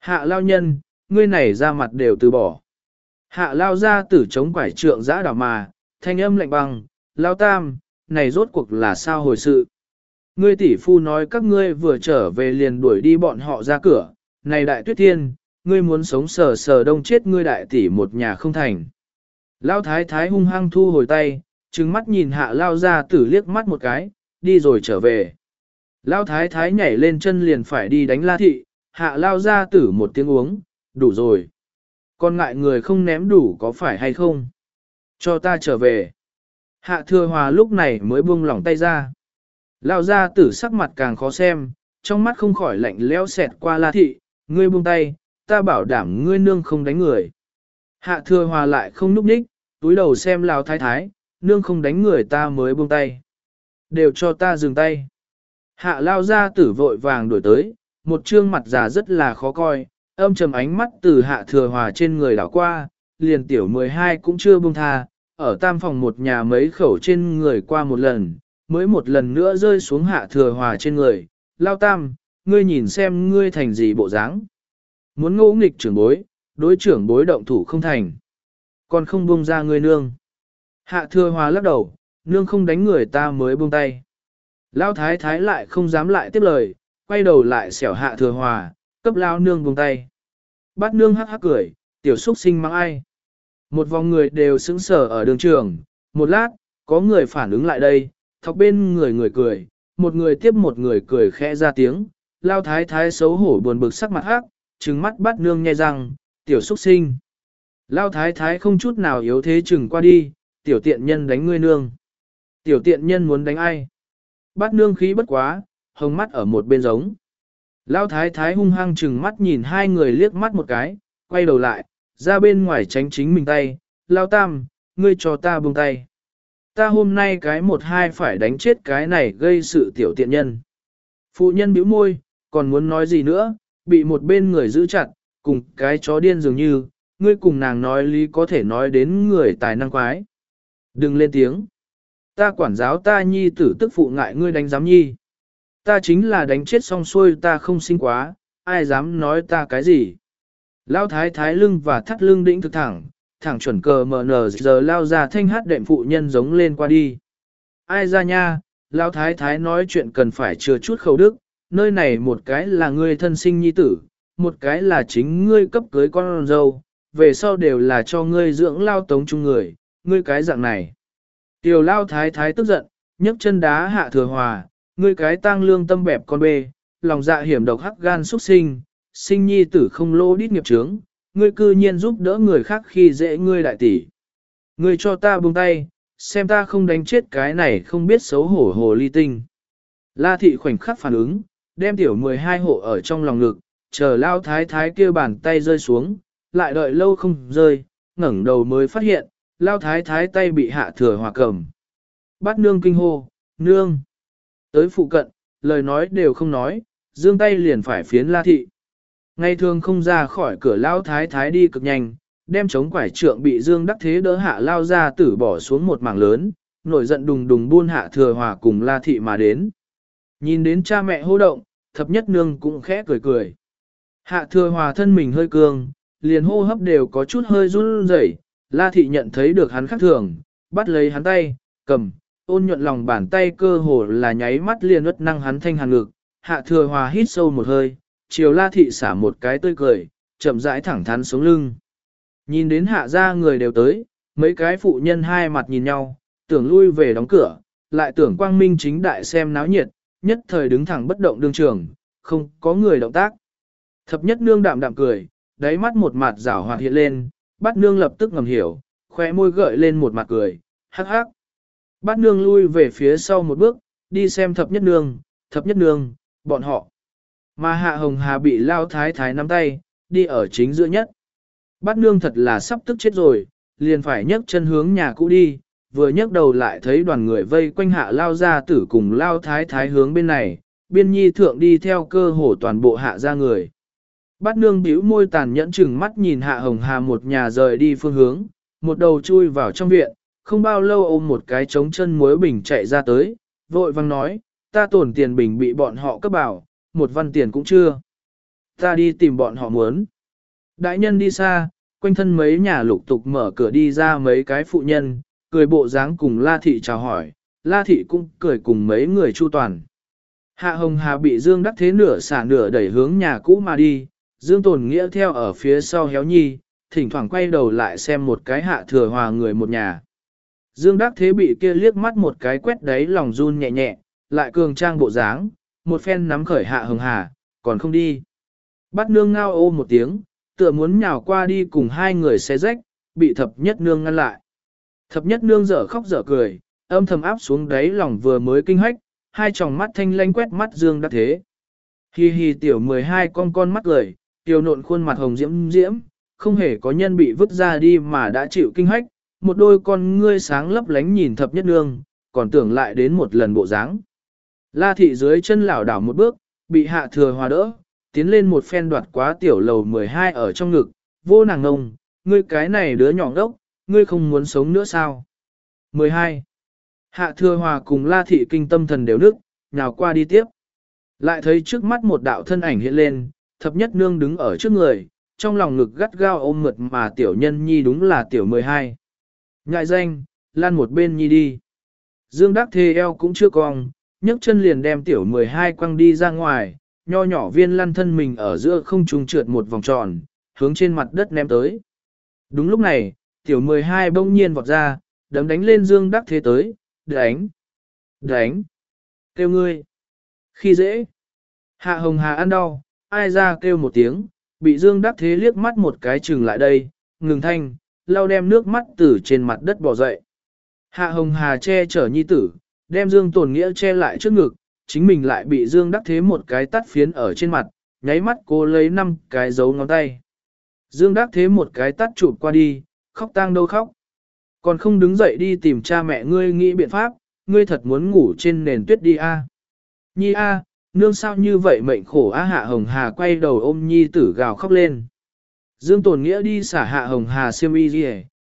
Hạ lao nhân, ngươi này ra mặt đều từ bỏ. Hạ lao ra tử chống quải trượng giã đảo mà, thanh âm lạnh băng, lao tam, này rốt cuộc là sao hồi sự. Ngươi tỷ phu nói các ngươi vừa trở về liền đuổi đi bọn họ ra cửa, này đại tuyết thiên, ngươi muốn sống sờ sờ đông chết ngươi đại tỷ một nhà không thành. Lao thái thái hung hăng thu hồi tay, trừng mắt nhìn hạ lao ra tử liếc mắt một cái, đi rồi trở về. Lao thái thái nhảy lên chân liền phải đi đánh la thị, hạ lao ra tử một tiếng uống, đủ rồi. Còn ngại người không ném đủ có phải hay không? Cho ta trở về. Hạ thừa hòa lúc này mới buông lỏng tay ra. Lao ra tử sắc mặt càng khó xem, trong mắt không khỏi lạnh lẽo xẹt qua la thị, ngươi buông tay, ta bảo đảm ngươi nương không đánh người. Hạ thừa hòa lại không núp đích, túi đầu xem lao thái thái, nương không đánh người ta mới buông tay. Đều cho ta dừng tay. Hạ lao ra tử vội vàng đuổi tới, một trương mặt già rất là khó coi, âm trầm ánh mắt từ hạ thừa hòa trên người đảo qua, liền tiểu 12 cũng chưa buông tha, ở tam phòng một nhà mấy khẩu trên người qua một lần, mới một lần nữa rơi xuống hạ thừa hòa trên người, lao tam, ngươi nhìn xem ngươi thành gì bộ dáng. Muốn ngỗ nghịch trưởng bối, đối trưởng bối động thủ không thành. Còn không buông ra ngươi nương. Hạ thừa hòa lắc đầu, nương không đánh người ta mới buông tay. Lao thái thái lại không dám lại tiếp lời, quay đầu lại xẻo hạ thừa hòa, cấp lao nương buông tay. Bát nương hắc hắc cười, tiểu xuất sinh mang ai. Một vòng người đều sững sờ ở đường trường, một lát, có người phản ứng lại đây, thọc bên người người cười, một người tiếp một người cười khẽ ra tiếng, lao thái thái xấu hổ buồn bực sắc mặt hắc, trừng mắt bắt nương nhai răng, tiểu xuất sinh. Lao thái thái không chút nào yếu thế chừng qua đi, tiểu tiện nhân đánh ngươi nương. Tiểu tiện nhân muốn đánh ai? Bắt nương khí bất quá, hồng mắt ở một bên giống. Lao thái thái hung hăng chừng mắt nhìn hai người liếc mắt một cái, quay đầu lại, ra bên ngoài tránh chính mình tay. Lao tam, ngươi cho ta buông tay. Ta hôm nay cái một hai phải đánh chết cái này gây sự tiểu tiện nhân. Phụ nhân bĩu môi, còn muốn nói gì nữa, bị một bên người giữ chặt, cùng cái chó điên dường như, ngươi cùng nàng nói lý có thể nói đến người tài năng quái. Đừng lên tiếng. Ta quản giáo ta nhi tử tức phụ ngại ngươi đánh giám nhi. Ta chính là đánh chết xong xuôi ta không sinh quá, ai dám nói ta cái gì. Lao thái thái lưng và thắt lưng đĩnh thực thẳng, thẳng chuẩn cờ mờ nờ giờ lao ra thanh hát đệm phụ nhân giống lên qua đi. Ai ra nha, Lao thái thái nói chuyện cần phải chừa chút khẩu đức, nơi này một cái là ngươi thân sinh nhi tử, một cái là chính ngươi cấp cưới con dâu, về sau đều là cho ngươi dưỡng lao tống chung người, ngươi cái dạng này. Tiểu lao thái thái tức giận, nhấc chân đá hạ thừa hòa, ngươi cái tang lương tâm bẹp con bê, lòng dạ hiểm độc hắc gan xuất sinh, sinh nhi tử không lô đít nghiệp trướng, ngươi cư nhiên giúp đỡ người khác khi dễ ngươi đại tỷ. Ngươi cho ta buông tay, xem ta không đánh chết cái này không biết xấu hổ hồ ly tinh. La thị khoảnh khắc phản ứng, đem tiểu 12 hộ ở trong lòng ngực, chờ lao thái thái kia bàn tay rơi xuống, lại đợi lâu không rơi, ngẩng đầu mới phát hiện, lao thái thái tay bị hạ thừa hòa cầm. Bắt nương kinh hô, nương. Tới phụ cận, lời nói đều không nói, dương tay liền phải phiến la thị. Ngày thường không ra khỏi cửa lao thái thái đi cực nhanh, đem chống quải trượng bị dương đắc thế đỡ hạ lao ra tử bỏ xuống một mảng lớn, nổi giận đùng đùng buôn hạ thừa hòa cùng la thị mà đến. Nhìn đến cha mẹ hô động, thập nhất nương cũng khẽ cười cười. Hạ thừa hòa thân mình hơi cường, liền hô hấp đều có chút hơi run rẩy. La thị nhận thấy được hắn khác thường, bắt lấy hắn tay, cầm, ôn nhuận lòng bàn tay cơ hồ là nháy mắt liền ướt năng hắn thanh hàn ngực. Hạ thừa hòa hít sâu một hơi, chiều la thị xả một cái tươi cười, chậm rãi thẳng thắn xuống lưng. Nhìn đến hạ ra người đều tới, mấy cái phụ nhân hai mặt nhìn nhau, tưởng lui về đóng cửa, lại tưởng quang minh chính đại xem náo nhiệt, nhất thời đứng thẳng bất động đương trường, không có người động tác. Thập nhất nương đạm đạm cười, đáy mắt một mặt rảo hoạt hiện lên, bát nương lập tức ngầm hiểu, khóe môi gợi lên một mặt cười, hắc hắc. Bát nương lui về phía sau một bước, đi xem thập nhất nương, thập nhất nương, bọn họ. Mà hạ hồng hà bị lao thái thái nắm tay, đi ở chính giữa nhất. Bát nương thật là sắp tức chết rồi, liền phải nhấc chân hướng nhà cũ đi, vừa nhấc đầu lại thấy đoàn người vây quanh hạ lao ra tử cùng lao thái thái hướng bên này, biên nhi thượng đi theo cơ hồ toàn bộ hạ ra người. Bát nương bĩu môi tàn nhẫn chừng mắt nhìn hạ hồng hà một nhà rời đi phương hướng, một đầu chui vào trong viện, không bao lâu ôm một cái trống chân muối bình chạy ra tới, vội vang nói, ta tổn tiền bình bị bọn họ cấp bảo, một văn tiền cũng chưa. Ta đi tìm bọn họ muốn. Đại nhân đi xa, quanh thân mấy nhà lục tục mở cửa đi ra mấy cái phụ nhân, cười bộ dáng cùng La Thị chào hỏi, La Thị cũng cười cùng mấy người chu toàn. Hạ Hồng Hà bị Dương Đắc Thế nửa xả nửa đẩy hướng nhà cũ mà đi, Dương Tồn Nghĩa theo ở phía sau héo nhi, thỉnh thoảng quay đầu lại xem một cái hạ thừa hòa người một nhà. Dương Đắc Thế bị kia liếc mắt một cái quét đấy lòng run nhẹ nhẹ, lại cường trang bộ dáng, một phen nắm khởi hạ hồng hà, còn không đi. Bắt nương ngao ô một tiếng, tựa muốn nhào qua đi cùng hai người xé rách, bị thập nhất nương ngăn lại. Thập nhất nương dở khóc dở cười, âm thầm áp xuống đáy lòng vừa mới kinh hách, hai tròng mắt thanh lanh quét mắt Dương đã Thế. Hi hi tiểu 12 con con mắt cười, tiểu nộn khuôn mặt hồng diễm diễm, không hề có nhân bị vứt ra đi mà đã chịu kinh hách, một đôi con ngươi sáng lấp lánh nhìn thập nhất nương, còn tưởng lại đến một lần bộ dáng. La thị dưới chân lảo đảo một bước, bị hạ thừa hòa đỡ, tiến lên một phen đoạt quá tiểu lầu 12 ở trong ngực, vô nàng ngông, ngươi cái này đứa nhỏ đốc, ngươi không muốn sống nữa sao? 12. Hạ thừa hòa cùng la thị kinh tâm thần đều nức, nhào qua đi tiếp. Lại thấy trước mắt một đạo thân ảnh hiện lên, thập nhất nương đứng ở trước người, trong lòng ngực gắt gao ôm mượt mà tiểu nhân nhi đúng là tiểu 12. Ngại danh, lan một bên nhi đi. Dương Đắc Thê eo cũng chưa cong, nhấc chân liền đem tiểu 12 quăng đi ra ngoài, nho nhỏ viên lăn thân mình ở giữa không trung trượt một vòng tròn, hướng trên mặt đất ném tới. Đúng lúc này, tiểu 12 bỗng nhiên vọt ra, đấm đánh lên Dương Đắc Thế tới, đánh, đánh, kêu ngươi, khi dễ. Hạ Hồng Hà ăn đau, ai ra kêu một tiếng, bị Dương Đắc Thế liếc mắt một cái chừng lại đây, ngừng thanh, lau đem nước mắt từ trên mặt đất bỏ dậy. Hạ Hồng Hà che chở nhi tử, đem Dương Tồn Nghĩa che lại trước ngực, chính mình lại bị Dương Đắc Thế một cái tắt phiến ở trên mặt, nháy mắt cô lấy năm cái dấu ngón tay. Dương Đắc Thế một cái tắt chụp qua đi, khóc tang đâu khóc. Còn không đứng dậy đi tìm cha mẹ ngươi nghĩ biện pháp, ngươi thật muốn ngủ trên nền tuyết đi a. À. Nhi a, nương sao như vậy mệnh khổ á hạ hồng hà quay đầu ôm nhi tử gào khóc lên. Dương Tồn Nghĩa đi xả hạ hồng hà siêm y gì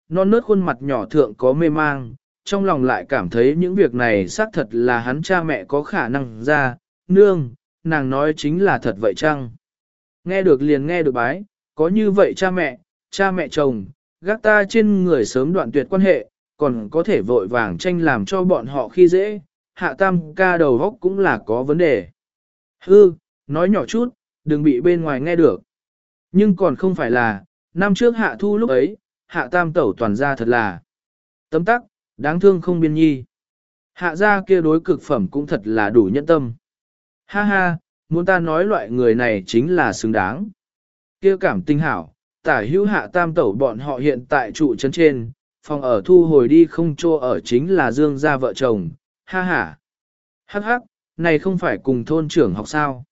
non nớt khuôn mặt nhỏ thượng có mê mang, trong lòng lại cảm thấy những việc này xác thật là hắn cha mẹ có khả năng ra, nương, nàng nói chính là thật vậy chăng? Nghe được liền nghe được bái, có như vậy cha mẹ, cha mẹ chồng, gác ta trên người sớm đoạn tuyệt quan hệ, còn có thể vội vàng tranh làm cho bọn họ khi dễ, hạ tam ca đầu góc cũng là có vấn đề. Hư, nói nhỏ chút, đừng bị bên ngoài nghe được. Nhưng còn không phải là, năm trước hạ thu lúc ấy, hạ tam tẩu toàn ra thật là tấm tắc, đáng thương không biên nhi. Hạ gia kia đối cực phẩm cũng thật là đủ nhẫn tâm. Ha ha, muốn ta nói loại người này chính là xứng đáng. Kia cảm tinh hảo, tả hữu hạ tam tẩu bọn họ hiện tại trụ trấn trên, phòng ở thu hồi đi không cho ở chính là dương gia vợ chồng, ha ha. Hắc hắc, này không phải cùng thôn trưởng học sao.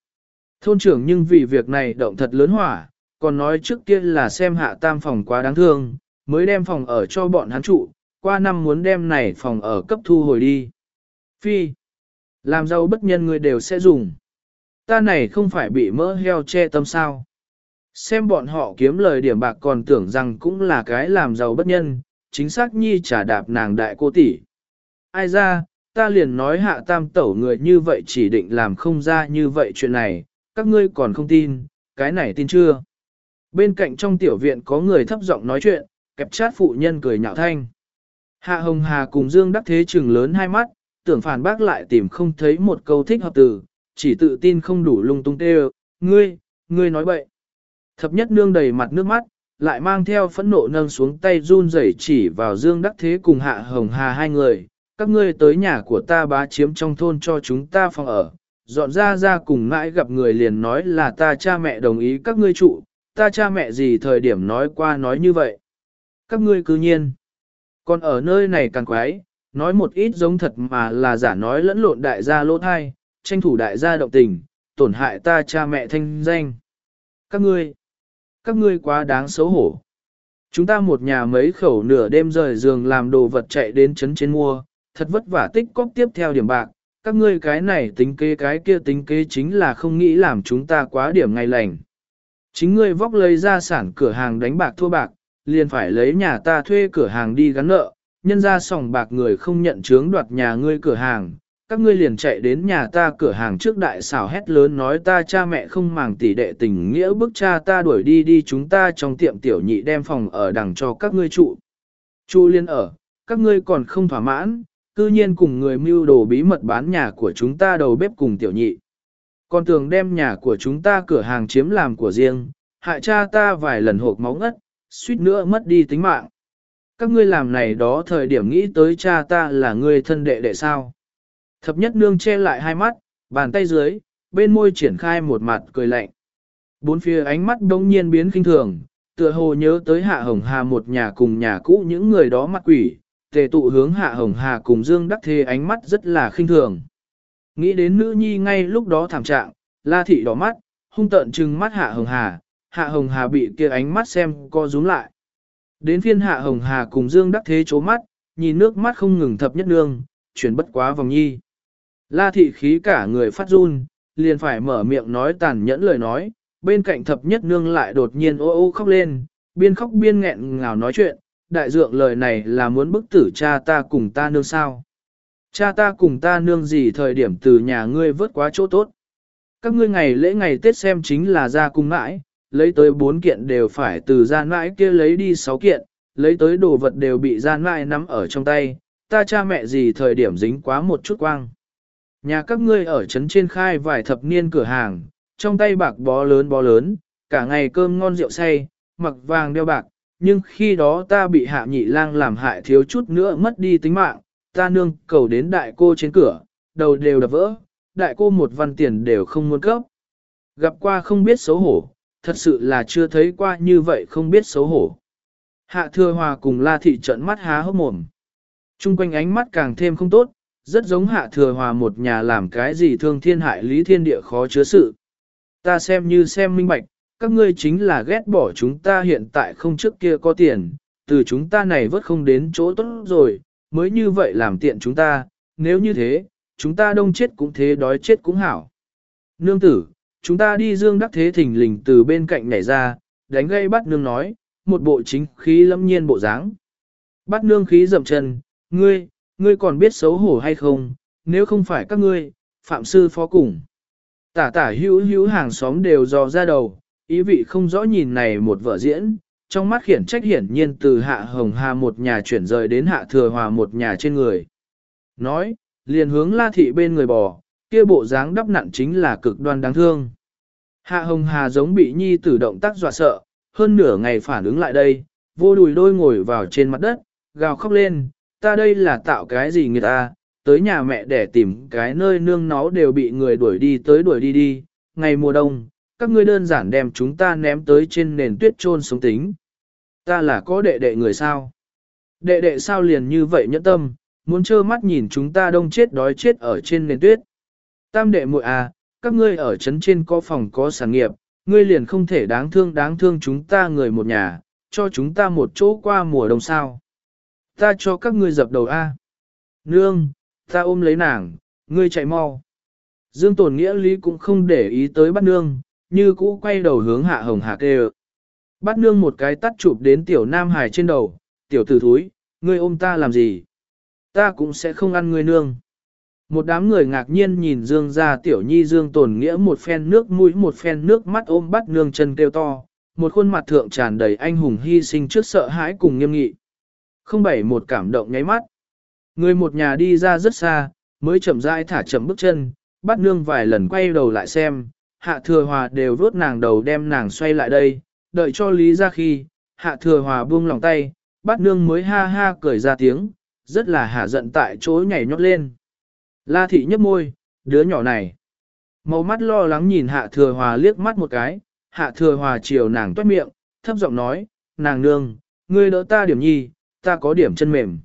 Thôn trưởng nhưng vì việc này động thật lớn hỏa, còn nói trước kia là xem hạ tam phòng quá đáng thương, mới đem phòng ở cho bọn hắn trụ, qua năm muốn đem này phòng ở cấp thu hồi đi. Phi, làm giàu bất nhân người đều sẽ dùng. Ta này không phải bị mỡ heo che tâm sao. Xem bọn họ kiếm lời điểm bạc còn tưởng rằng cũng là cái làm giàu bất nhân, chính xác nhi trả đạp nàng đại cô tỷ. Ai ra, ta liền nói hạ tam tẩu người như vậy chỉ định làm không ra như vậy chuyện này, các ngươi còn không tin, cái này tin chưa? Bên cạnh trong tiểu viện có người thấp giọng nói chuyện, kẹp chát phụ nhân cười nhạo thanh. Hạ Hồng Hà cùng Dương Đắc Thế trừng lớn hai mắt, tưởng phản bác lại tìm không thấy một câu thích hợp từ, chỉ tự tin không đủ lung tung tê ngươi, ngươi nói bậy. Thập nhất nương đầy mặt nước mắt, lại mang theo phẫn nộ nâng xuống tay run rẩy chỉ vào Dương Đắc Thế cùng Hạ Hồng Hà hai người, các ngươi tới nhà của ta bá chiếm trong thôn cho chúng ta phòng ở, dọn ra ra cùng mãi gặp người liền nói là ta cha mẹ đồng ý các ngươi trụ, ta cha mẹ gì thời điểm nói qua nói như vậy. Các ngươi cứ nhiên. Còn ở nơi này càng quái, nói một ít giống thật mà là giả nói lẫn lộn đại gia lỗ thai, tranh thủ đại gia động tình, tổn hại ta cha mẹ thanh danh. Các ngươi, các ngươi quá đáng xấu hổ. Chúng ta một nhà mấy khẩu nửa đêm rời giường làm đồ vật chạy đến chấn trên mua, thật vất vả tích cóp tiếp theo điểm bạc, các ngươi cái này tính kế cái kia tính kế chính là không nghĩ làm chúng ta quá điểm ngày lành. Chính ngươi vóc lấy ra sản cửa hàng đánh bạc thua bạc, liền phải lấy nhà ta thuê cửa hàng đi gắn nợ, nhân ra sòng bạc người không nhận chướng đoạt nhà ngươi cửa hàng, các ngươi liền chạy đến nhà ta cửa hàng trước đại xảo hét lớn nói ta cha mẹ không màng tỷ đệ tình nghĩa bức cha ta đuổi đi đi chúng ta trong tiệm tiểu nhị đem phòng ở đằng cho các ngươi trụ. Chu liên ở, các ngươi còn không thỏa mãn, cư nhiên cùng người mưu đồ bí mật bán nhà của chúng ta đầu bếp cùng tiểu nhị. Còn tưởng đem nhà của chúng ta cửa hàng chiếm làm của riêng, hại cha ta vài lần hộp máu ngất, suýt nữa mất đi tính mạng. Các ngươi làm này đó thời điểm nghĩ tới cha ta là người thân đệ đệ sao. Thập nhất nương che lại hai mắt, bàn tay dưới, bên môi triển khai một mặt cười lạnh. Bốn phía ánh mắt đông nhiên biến kinh thường, tựa hồ nhớ tới hạ hồng hà một nhà cùng nhà cũ những người đó mặt quỷ, tề tụ hướng hạ hồng hà cùng dương đắc thê ánh mắt rất là khinh thường. Nghĩ đến nữ nhi ngay lúc đó thảm trạng, la thị đỏ mắt, hung tợn trừng mắt hạ hồng hà, hạ hồng hà bị kia ánh mắt xem co rúm lại. Đến phiên hạ hồng hà cùng dương đắc thế chố mắt, nhìn nước mắt không ngừng thập nhất nương, chuyển bất quá vòng nhi. La thị khí cả người phát run, liền phải mở miệng nói tàn nhẫn lời nói, bên cạnh thập nhất nương lại đột nhiên ô ô khóc lên, biên khóc biên nghẹn ngào nói chuyện, đại dượng lời này là muốn bức tử cha ta cùng ta nương sao. Cha ta cùng ta nương gì thời điểm từ nhà ngươi vớt quá chỗ tốt. Các ngươi ngày lễ ngày Tết xem chính là ra cung mãi, lấy tới bốn kiện đều phải từ gian mãi kia lấy đi sáu kiện, lấy tới đồ vật đều bị gian mãi nắm ở trong tay, ta cha mẹ gì thời điểm dính quá một chút quang. Nhà các ngươi ở trấn trên khai vài thập niên cửa hàng, trong tay bạc bó lớn bó lớn, cả ngày cơm ngon rượu say, mặc vàng đeo bạc, nhưng khi đó ta bị hạ nhị lang làm hại thiếu chút nữa mất đi tính mạng, ta nương cầu đến đại cô trên cửa, đầu đều đập vỡ, đại cô một văn tiền đều không muốn cấp. Gặp qua không biết xấu hổ, thật sự là chưa thấy qua như vậy không biết xấu hổ. Hạ thừa hòa cùng la thị trận mắt há hốc mồm. Trung quanh ánh mắt càng thêm không tốt, rất giống hạ thừa hòa một nhà làm cái gì thương thiên hại lý thiên địa khó chứa sự. Ta xem như xem minh bạch, các ngươi chính là ghét bỏ chúng ta hiện tại không trước kia có tiền, từ chúng ta này vớt không đến chỗ tốt rồi, mới như vậy làm tiện chúng ta, nếu như thế, chúng ta đông chết cũng thế đói chết cũng hảo. Nương tử, chúng ta đi dương đắc thế thỉnh lình từ bên cạnh nhảy ra, đánh gây bắt nương nói, một bộ chính khí lâm nhiên bộ dáng. Bắt nương khí dậm chân, ngươi, ngươi còn biết xấu hổ hay không, nếu không phải các ngươi, phạm sư phó cùng. Tả tả hữu hữu hàng xóm đều dò ra đầu, ý vị không rõ nhìn này một vở diễn, trong mắt khiển trách hiển nhiên từ hạ hồng hà một nhà chuyển rời đến hạ thừa hòa một nhà trên người. Nói, liền hướng la thị bên người bò, kia bộ dáng đắp nặn chính là cực đoan đáng thương. Hạ hồng hà giống bị nhi tử động tác dọa sợ, hơn nửa ngày phản ứng lại đây, vô đùi đôi ngồi vào trên mặt đất, gào khóc lên, ta đây là tạo cái gì người ta, tới nhà mẹ để tìm cái nơi nương nó đều bị người đuổi đi tới đuổi đi đi, ngày mùa đông, các ngươi đơn giản đem chúng ta ném tới trên nền tuyết trôn sống tính. Ta là có đệ đệ người sao? Đệ đệ sao liền như vậy nhẫn tâm, muốn trơ mắt nhìn chúng ta đông chết đói chết ở trên nền tuyết. Tam đệ muội à, các ngươi ở trấn trên có phòng có sản nghiệp, ngươi liền không thể đáng thương đáng thương chúng ta người một nhà, cho chúng ta một chỗ qua mùa đông sao. Ta cho các ngươi dập đầu A. Nương, ta ôm lấy nàng, ngươi chạy mau. Dương Tồn Nghĩa Lý cũng không để ý tới bắt nương, như cũ quay đầu hướng hạ hồng hạ kê Bắt nương một cái tắt chụp đến tiểu nam hải trên đầu, tiểu tử thúi, ngươi ôm ta làm gì? Ta cũng sẽ không ăn ngươi nương. Một đám người ngạc nhiên nhìn Dương ra tiểu nhi Dương tồn nghĩa một phen nước mũi một phen nước mắt ôm bắt nương chân kêu to, một khuôn mặt thượng tràn đầy anh hùng hy sinh trước sợ hãi cùng nghiêm nghị. Không bảy một cảm động nháy mắt. Người một nhà đi ra rất xa, mới chậm rãi thả chậm bước chân, bắt nương vài lần quay đầu lại xem, hạ thừa hòa đều vuốt nàng đầu đem nàng xoay lại đây, đợi cho lý ra khi, hạ thừa hòa buông lòng tay, bắt nương mới ha ha cười ra tiếng, rất là hạ giận tại chỗ nhảy nhót lên. La thị nhấp môi, đứa nhỏ này. Màu mắt lo lắng nhìn hạ thừa hòa liếc mắt một cái, hạ thừa hòa chiều nàng toát miệng, thấp giọng nói, nàng nương, ngươi đỡ ta điểm nhi, ta có điểm chân mềm.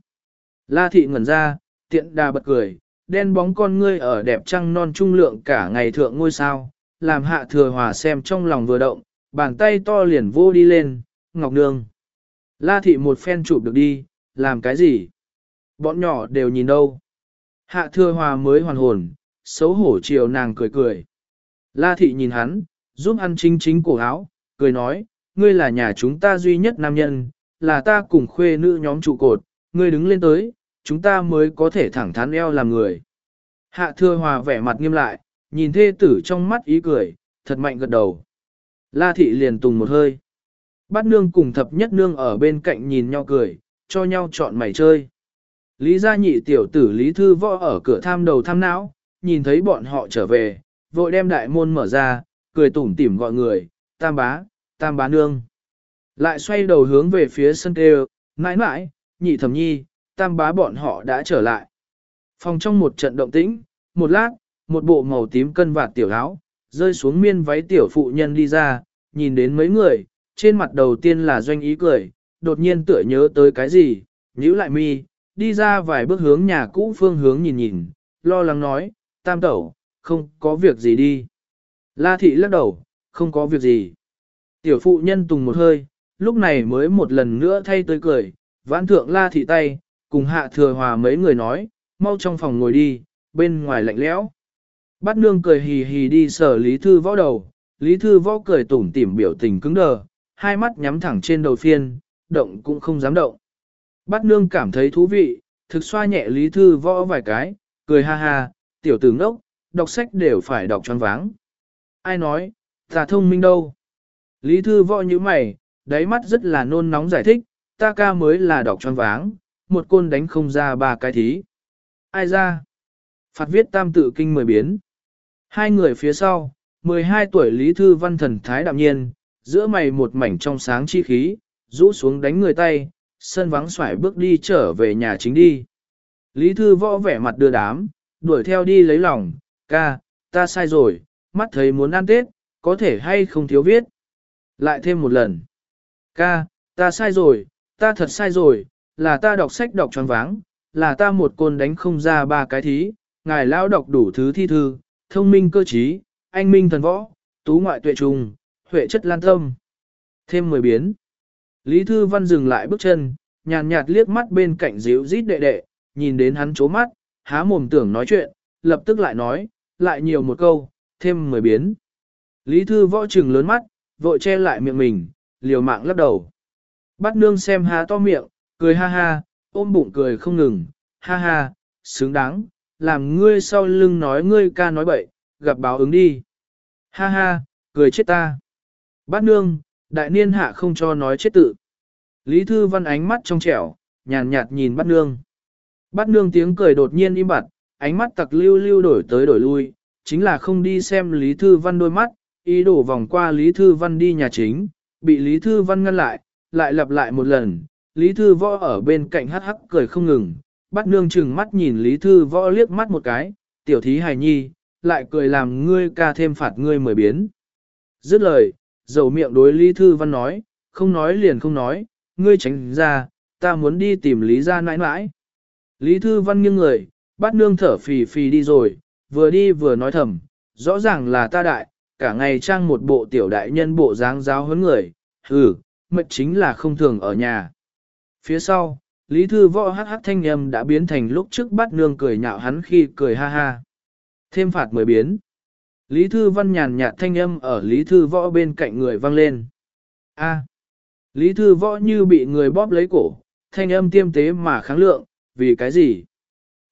La thị ngẩn ra, tiện đà bật cười, đen bóng con ngươi ở đẹp trăng non trung lượng cả ngày thượng ngôi sao, làm hạ thừa hòa xem trong lòng vừa động, bàn tay to liền vô đi lên, ngọc nương. La thị một phen chụp được đi, làm cái gì? Bọn nhỏ đều nhìn đâu. Hạ thừa hòa mới hoàn hồn, xấu hổ chiều nàng cười cười. La thị nhìn hắn, giúp ăn chính chính cổ áo, cười nói, ngươi là nhà chúng ta duy nhất nam nhân, là ta cùng khuê nữ nhóm trụ cột, ngươi đứng lên tới, chúng ta mới có thể thẳng thắn eo làm người. Hạ thừa hòa vẻ mặt nghiêm lại, nhìn thê tử trong mắt ý cười, thật mạnh gật đầu. La thị liền tùng một hơi. Bát nương cùng thập nhất nương ở bên cạnh nhìn nhau cười, cho nhau chọn mày chơi. Lý gia nhị tiểu tử Lý Thư Võ ở cửa tham đầu tham não, nhìn thấy bọn họ trở về, vội đem đại môn mở ra, cười tủm tỉm gọi người, tam bá, tam bá nương. Lại xoay đầu hướng về phía sân kêu, mãi mãi, nhị thẩm nhi, tam bá bọn họ đã trở lại. Phòng trong một trận động tĩnh, một lát, một bộ màu tím cân vạt tiểu áo, rơi xuống miên váy tiểu phụ nhân đi ra, nhìn đến mấy người, trên mặt đầu tiên là doanh ý cười, đột nhiên tựa nhớ tới cái gì, nhíu lại mi, đi ra vài bước hướng nhà cũ phương hướng nhìn nhìn, lo lắng nói, tam tẩu, không có việc gì đi. La thị lắc đầu, không có việc gì. Tiểu phụ nhân tùng một hơi, lúc này mới một lần nữa thay tới cười, vãn thượng la thị tay, cùng hạ thừa hòa mấy người nói, mau trong phòng ngồi đi, bên ngoài lạnh lẽo. Bát nương cười hì hì đi sở Lý Thư Võ đầu, Lý Thư Võ cười tủm tỉm biểu tình cứng đờ, hai mắt nhắm thẳng trên đầu phiên, động cũng không dám động. Bát nương cảm thấy thú vị, thực xoa nhẹ Lý Thư Võ vài cái, cười ha ha, tiểu tử ngốc, đọc sách đều phải đọc tròn váng. Ai nói, ta thông minh đâu? Lý Thư Võ như mày, đáy mắt rất là nôn nóng giải thích, ta ca mới là đọc tròn váng, một côn đánh không ra ba cái thí. Ai ra? Phạt viết tam tự kinh mười biến. Hai người phía sau, 12 tuổi Lý Thư Văn thần thái đạm nhiên, giữa mày một mảnh trong sáng chi khí, rũ xuống đánh người tay, sân vắng xoải bước đi trở về nhà chính đi. Lý Thư Võ vẻ mặt đưa đám, đuổi theo đi lấy lòng, ca, ta sai rồi, mắt thấy muốn ăn Tết, có thể hay không thiếu viết. Lại thêm một lần. Ca, ta sai rồi, ta thật sai rồi, là ta đọc sách đọc tròn váng, là ta một côn đánh không ra ba cái thí, ngài lão đọc đủ thứ thi thư, thông minh cơ trí, anh minh thần võ, tú ngoại tuệ trùng, huệ chất lan tâm. Thêm mười biến. Lý Thư Văn dừng lại bước chân, nhàn nhạt liếc mắt bên cạnh díu rít đệ đệ, nhìn đến hắn chố mắt, há mồm tưởng nói chuyện, lập tức lại nói, lại nhiều một câu, thêm mười biến. Lý Thư võ trừng lớn mắt, vội che lại miệng mình, liều mạng lắc đầu. Bắt nương xem há to miệng, cười ha ha, ôm bụng cười không ngừng, ha ha, xứng đáng, làm ngươi sau lưng nói ngươi ca nói bậy, gặp báo ứng đi. Ha ha, cười chết ta. Bát nương, đại niên hạ không cho nói chết tự. Lý Thư Văn ánh mắt trong trẻo, nhàn nhạt nhìn bát nương. Bát nương tiếng cười đột nhiên im bặt, ánh mắt tặc lưu lưu đổi tới đổi lui, chính là không đi xem Lý Thư Văn đôi mắt, ý đổ vòng qua Lý Thư Văn đi nhà chính, bị Lý Thư Văn ngăn lại, lại lặp lại một lần, Lý Thư Võ ở bên cạnh hắc hắc cười không ngừng, bắt nương chừng mắt nhìn Lý Thư Võ liếc mắt một cái, tiểu thí hài nhi, lại cười làm ngươi ca thêm phạt ngươi mười biến. Dứt lời, dầu miệng đối Lý Thư Văn nói, không nói liền không nói, ngươi tránh ra, ta muốn đi tìm Lý ra nãi nãi. Lý Thư Văn nghiêng người, bắt nương thở phì phì đi rồi, vừa đi vừa nói thầm, rõ ràng là ta đại, cả ngày trang một bộ tiểu đại nhân bộ dáng giáo huấn người, hừ, mệt chính là không thường ở nhà. Phía sau, Lý Thư Võ hát hát thanh âm đã biến thành lúc trước bắt nương cười nhạo hắn khi cười ha ha. Thêm phạt mười biến. Lý Thư Văn nhàn nhạt thanh âm ở Lý Thư Võ bên cạnh người vang lên. A. Lý Thư Võ như bị người bóp lấy cổ, thanh âm tiêm tế mà kháng lượng, vì cái gì?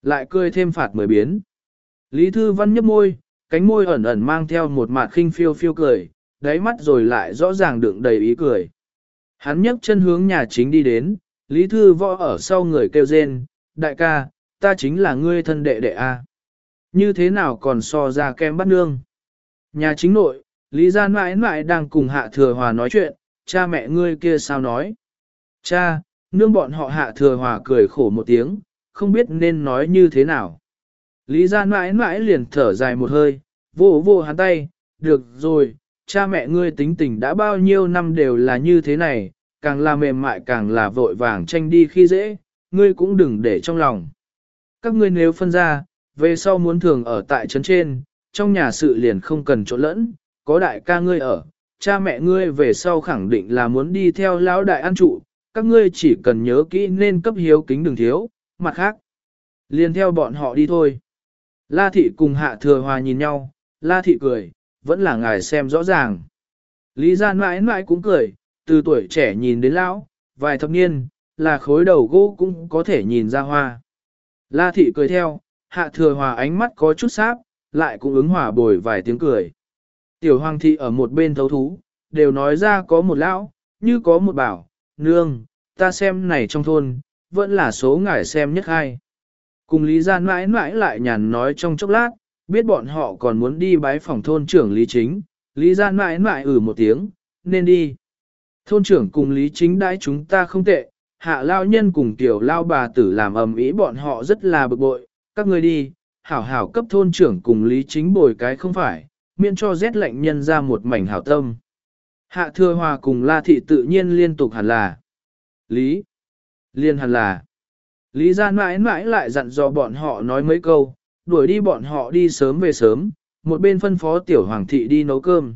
Lại cười thêm phạt mười biến. Lý Thư Văn nhấp môi, cánh môi ẩn ẩn mang theo một mạt khinh phiêu phiêu cười, đáy mắt rồi lại rõ ràng đựng đầy ý cười. Hắn nhấc chân hướng nhà chính đi đến, Lý Thư Võ ở sau người kêu rên, đại ca, ta chính là ngươi thân đệ đệ A. Như thế nào còn so ra kem bắt nương? Nhà chính nội, Lý Gia mãi mãi đang cùng Hạ Thừa Hòa nói chuyện, cha mẹ ngươi kia sao nói? Cha, nương bọn họ Hạ Thừa Hòa cười khổ một tiếng, không biết nên nói như thế nào. Lý Gia mãi mãi liền thở dài một hơi, vô vô hắn tay, được rồi, cha mẹ ngươi tính tình đã bao nhiêu năm đều là như thế này, càng là mềm mại càng là vội vàng tranh đi khi dễ, ngươi cũng đừng để trong lòng. Các ngươi nếu phân ra, về sau muốn thường ở tại trấn trên, trong nhà sự liền không cần chỗ lẫn, có đại ca ngươi ở, cha mẹ ngươi về sau khẳng định là muốn đi theo lão đại an trụ, các ngươi chỉ cần nhớ kỹ nên cấp hiếu kính đừng thiếu, mặt khác. Liền theo bọn họ đi thôi. La thị cùng hạ thừa hòa nhìn nhau, la thị cười, vẫn là ngài xem rõ ràng. Lý gian mãi mãi cũng cười, từ tuổi trẻ nhìn đến lão, vài thập niên, là khối đầu gỗ cũng có thể nhìn ra hoa. La thị cười theo, hạ thừa hòa ánh mắt có chút sáp, lại cũng ứng hòa bồi vài tiếng cười. Tiểu hoàng thị ở một bên thấu thú, đều nói ra có một lão, như có một bảo, nương, ta xem này trong thôn, vẫn là số ngài xem nhất hai. Cùng Lý Gian mãi mãi lại nhàn nói trong chốc lát, biết bọn họ còn muốn đi bái phòng thôn trưởng Lý Chính, Lý Gian mãi mãi ử một tiếng, nên đi. Thôn trưởng cùng Lý Chính đãi chúng ta không tệ, hạ lao nhân cùng tiểu lao bà tử làm ầm ĩ bọn họ rất là bực bội, các người đi, hảo hảo cấp thôn trưởng cùng Lý Chính bồi cái không phải, miễn cho rét lạnh nhân ra một mảnh hảo tâm. Hạ thừa hòa cùng La Thị tự nhiên liên tục hẳn là Lý, liên hẳn là Lý ra mãi mãi lại dặn dò bọn họ nói mấy câu, đuổi đi bọn họ đi sớm về sớm, một bên phân phó tiểu hoàng thị đi nấu cơm.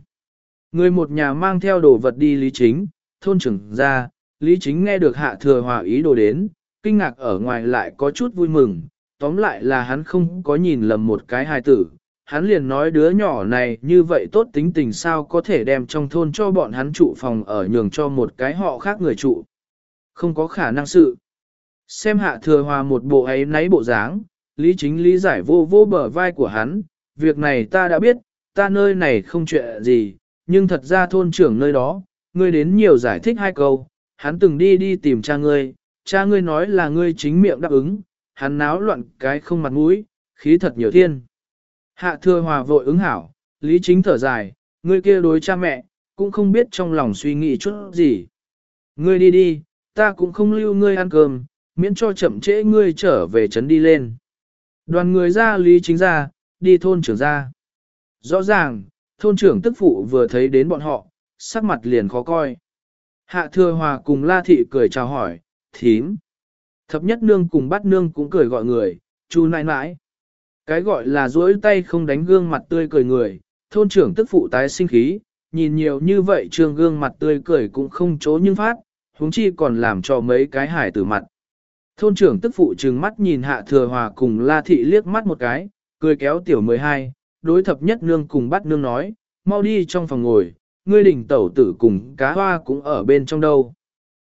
Người một nhà mang theo đồ vật đi Lý Chính, thôn trưởng ra, Lý Chính nghe được hạ thừa hòa ý đồ đến, kinh ngạc ở ngoài lại có chút vui mừng, tóm lại là hắn không có nhìn lầm một cái hài tử. Hắn liền nói đứa nhỏ này như vậy tốt tính tình sao có thể đem trong thôn cho bọn hắn trụ phòng ở nhường cho một cái họ khác người trụ. Không có khả năng sự. Xem hạ thừa hòa một bộ ấy nấy bộ dáng, lý chính lý giải vô vô bờ vai của hắn, việc này ta đã biết, ta nơi này không chuyện gì, nhưng thật ra thôn trưởng nơi đó, ngươi đến nhiều giải thích hai câu, hắn từng đi đi tìm cha ngươi, cha ngươi nói là ngươi chính miệng đáp ứng, hắn náo loạn cái không mặt mũi, khí thật nhiều thiên. Hạ thừa hòa vội ứng hảo, lý chính thở dài, ngươi kia đối cha mẹ, cũng không biết trong lòng suy nghĩ chút gì. Ngươi đi đi, ta cũng không lưu ngươi ăn cơm, miễn cho chậm trễ ngươi trở về trấn đi lên. Đoàn người ra lý chính ra, đi thôn trưởng ra. Rõ ràng, thôn trưởng tức phụ vừa thấy đến bọn họ, sắc mặt liền khó coi. Hạ thừa hòa cùng la thị cười chào hỏi, thím. Thập nhất nương cùng bắt nương cũng cười gọi người, chu nãi nãi. Cái gọi là duỗi tay không đánh gương mặt tươi cười người, thôn trưởng tức phụ tái sinh khí, nhìn nhiều như vậy trường gương mặt tươi cười cũng không chỗ nhưng phát, huống chi còn làm cho mấy cái hải tử mặt. Thôn trưởng tức phụ trừng mắt nhìn hạ thừa hòa cùng la thị liếc mắt một cái, cười kéo tiểu 12, đối thập nhất nương cùng bắt nương nói, mau đi trong phòng ngồi, ngươi đình tẩu tử cùng cá hoa cũng ở bên trong đâu.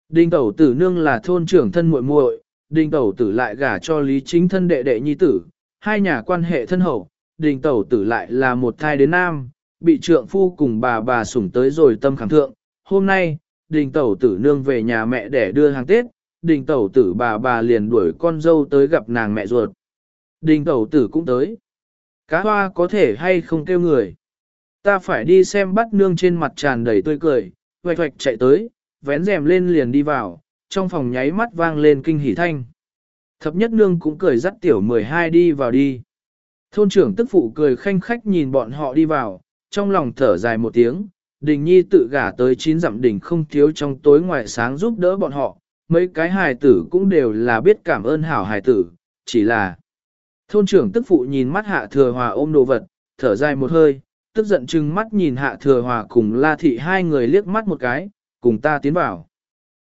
Đình tẩu tử nương là thôn trưởng thân muội muội, đình tẩu tử lại gả cho lý chính thân đệ đệ nhi tử, hai nhà quan hệ thân hậu, đình tẩu tử lại là một thai đến nam, bị trượng phu cùng bà bà sủng tới rồi tâm khẳng thượng. Hôm nay, đình tẩu tử nương về nhà mẹ để đưa hàng Tết, đình tẩu tử bà bà liền đuổi con dâu tới gặp nàng mẹ ruột. Đình tẩu tử cũng tới. Cá hoa có thể hay không kêu người. Ta phải đi xem bắt nương trên mặt tràn đầy tươi cười, hoạch hoạch chạy tới, vén rèm lên liền đi vào, trong phòng nháy mắt vang lên kinh hỉ thanh. Thập nhất nương cũng cười dắt tiểu 12 đi vào đi. Thôn trưởng tức phụ cười khanh khách nhìn bọn họ đi vào, trong lòng thở dài một tiếng, đình nhi tự gả tới chín dặm đỉnh không thiếu trong tối ngoài sáng giúp đỡ bọn họ, mấy cái hài tử cũng đều là biết cảm ơn hảo hài tử, chỉ là thôn trưởng tức phụ nhìn mắt hạ thừa hòa ôm đồ vật, thở dài một hơi, tức giận chừng mắt nhìn hạ thừa hòa cùng la thị hai người liếc mắt một cái, cùng ta tiến vào.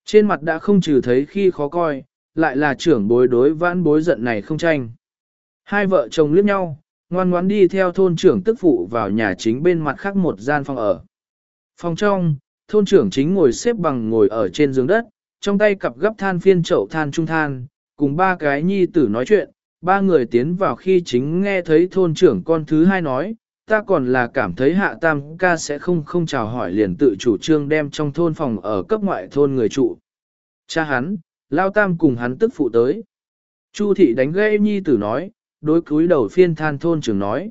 Trên mặt đã không trừ thấy khi khó coi, lại là trưởng bối đối vãn bối giận này không tranh. Hai vợ chồng liếc nhau, ngoan ngoãn đi theo thôn trưởng tức phụ vào nhà chính bên mặt khác một gian phòng ở. Phòng trong, thôn trưởng chính ngồi xếp bằng ngồi ở trên giường đất, trong tay cặp gấp than phiên chậu than trung than, cùng ba cái nhi tử nói chuyện, ba người tiến vào khi chính nghe thấy thôn trưởng con thứ hai nói, ta còn là cảm thấy hạ tam ca sẽ không không chào hỏi liền tự chủ trương đem trong thôn phòng ở cấp ngoại thôn người trụ. Cha hắn, lao tam cùng hắn tức phụ tới. Chu thị đánh gây nhi tử nói, đối cúi đầu phiên than thôn trưởng nói.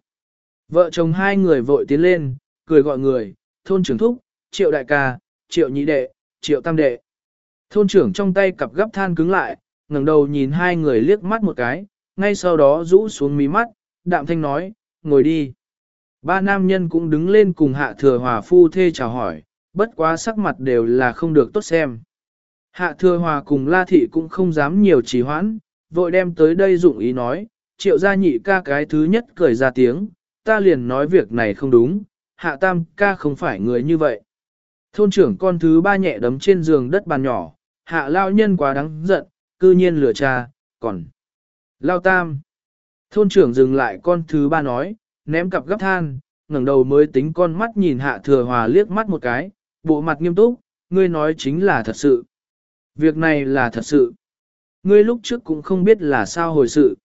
Vợ chồng hai người vội tiến lên, cười gọi người, thôn trưởng thúc, triệu đại ca, triệu nhị đệ, triệu tam đệ. Thôn trưởng trong tay cặp gấp than cứng lại, ngẩng đầu nhìn hai người liếc mắt một cái, ngay sau đó rũ xuống mí mắt, đạm thanh nói, ngồi đi. Ba nam nhân cũng đứng lên cùng hạ thừa hòa phu thê chào hỏi, bất quá sắc mặt đều là không được tốt xem. Hạ thừa hòa cùng la thị cũng không dám nhiều trì hoãn, vội đem tới đây dụng ý nói, triệu gia nhị ca cái thứ nhất cười ra tiếng, ta liền nói việc này không đúng, hạ tam ca không phải người như vậy. Thôn trưởng con thứ ba nhẹ đấm trên giường đất bàn nhỏ, hạ lao nhân quá đáng giận, cư nhiên lừa cha, còn lao tam. Thôn trưởng dừng lại con thứ ba nói, ném cặp gấp than, ngẩng đầu mới tính con mắt nhìn hạ thừa hòa liếc mắt một cái, bộ mặt nghiêm túc, ngươi nói chính là thật sự. Việc này là thật sự. Ngươi lúc trước cũng không biết là sao hồi sự.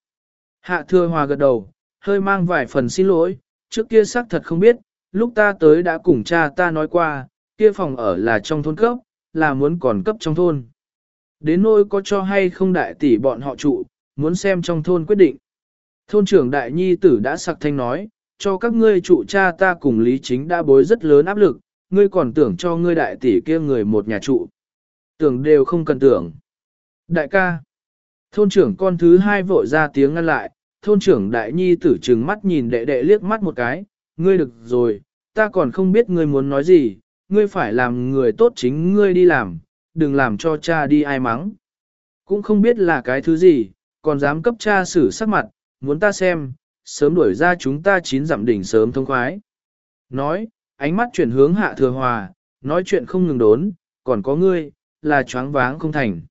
Hạ thừa hòa gật đầu, hơi mang vài phần xin lỗi, trước kia xác thật không biết, lúc ta tới đã cùng cha ta nói qua, kia phòng ở là trong thôn cấp, là muốn còn cấp trong thôn. Đến nỗi có cho hay không đại tỷ bọn họ trụ, muốn xem trong thôn quyết định. Thôn trưởng đại nhi tử đã sặc thanh nói, cho các ngươi trụ cha ta cùng lý chính đã bối rất lớn áp lực, ngươi còn tưởng cho ngươi đại tỷ kia người một nhà trụ. Tưởng đều không cần tưởng. Đại ca. Thôn trưởng con thứ hai vội ra tiếng ngăn lại, thôn trưởng đại nhi tử trừng mắt nhìn đệ đệ liếc mắt một cái, ngươi được rồi, ta còn không biết ngươi muốn nói gì, ngươi phải làm người tốt chính ngươi đi làm, đừng làm cho cha đi ai mắng. Cũng không biết là cái thứ gì, còn dám cấp cha xử sắc mặt, muốn ta xem, sớm đuổi ra chúng ta chín dặm đỉnh sớm thông khoái. Nói, ánh mắt chuyển hướng hạ thừa hòa, nói chuyện không ngừng đốn, còn có ngươi, là choáng váng không thành.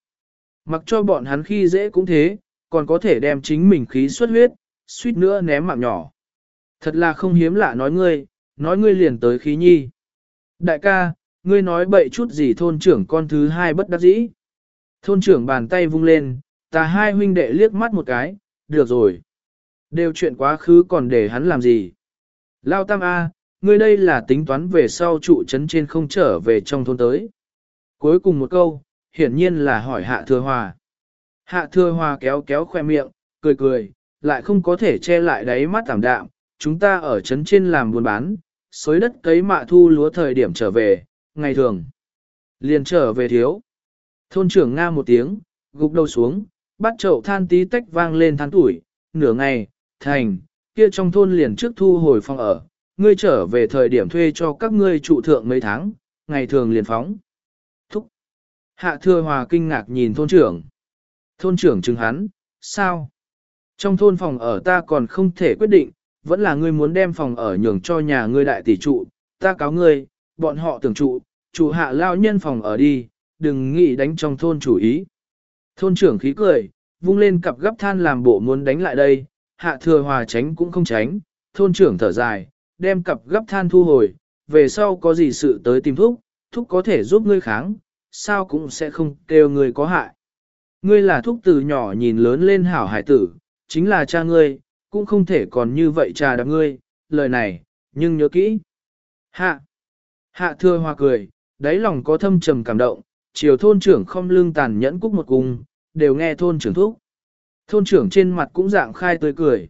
Mặc cho bọn hắn khi dễ cũng thế, còn có thể đem chính mình khí xuất huyết, suýt nữa ném mạng nhỏ. Thật là không hiếm lạ nói ngươi, nói ngươi liền tới khí nhi. Đại ca, ngươi nói bậy chút gì thôn trưởng con thứ hai bất đắc dĩ. Thôn trưởng bàn tay vung lên, ta hai huynh đệ liếc mắt một cái, được rồi. Đều chuyện quá khứ còn để hắn làm gì? Lao Tam A, ngươi đây là tính toán về sau trụ trấn trên không trở về trong thôn tới. Cuối cùng một câu, hiển nhiên là hỏi Hạ Thừa Hòa. Hạ Thừa Hòa kéo kéo khoe miệng, cười cười, lại không có thể che lại đáy mắt tảm đạm. Chúng ta ở trấn trên làm buôn bán, xới đất cấy mạ thu lúa thời điểm trở về, ngày thường. Liền trở về thiếu. Thôn trưởng Nga một tiếng, gục đầu xuống, bắt chậu than tí tách vang lên than tuổi, nửa ngày, thành, kia trong thôn liền trước thu hồi phòng ở, ngươi trở về thời điểm thuê cho các ngươi trụ thượng mấy tháng, ngày thường liền phóng. Thúc. Hạ thừa hòa kinh ngạc nhìn thôn trưởng. Thôn trưởng chừng hắn, sao? Trong thôn phòng ở ta còn không thể quyết định, vẫn là ngươi muốn đem phòng ở nhường cho nhà ngươi đại tỷ trụ, ta cáo ngươi, bọn họ tưởng trụ, trụ hạ lao nhân phòng ở đi, đừng nghĩ đánh trong thôn chủ ý. Thôn trưởng khí cười, vung lên cặp gấp than làm bộ muốn đánh lại đây, hạ thừa hòa tránh cũng không tránh, thôn trưởng thở dài, đem cặp gấp than thu hồi, về sau có gì sự tới tìm thúc, thúc có thể giúp ngươi kháng, sao cũng sẽ không kêu ngươi có hại. Ngươi là thúc từ nhỏ nhìn lớn lên hảo hải tử, chính là cha ngươi, cũng không thể còn như vậy trà đạp ngươi, lời này, nhưng nhớ kỹ. Hạ, hạ thừa hòa cười, đáy lòng có thâm trầm cảm động, chiều thôn trưởng không lương tàn nhẫn cúc một cung, đều nghe thôn trưởng thúc. Thôn trưởng trên mặt cũng dạng khai tươi cười.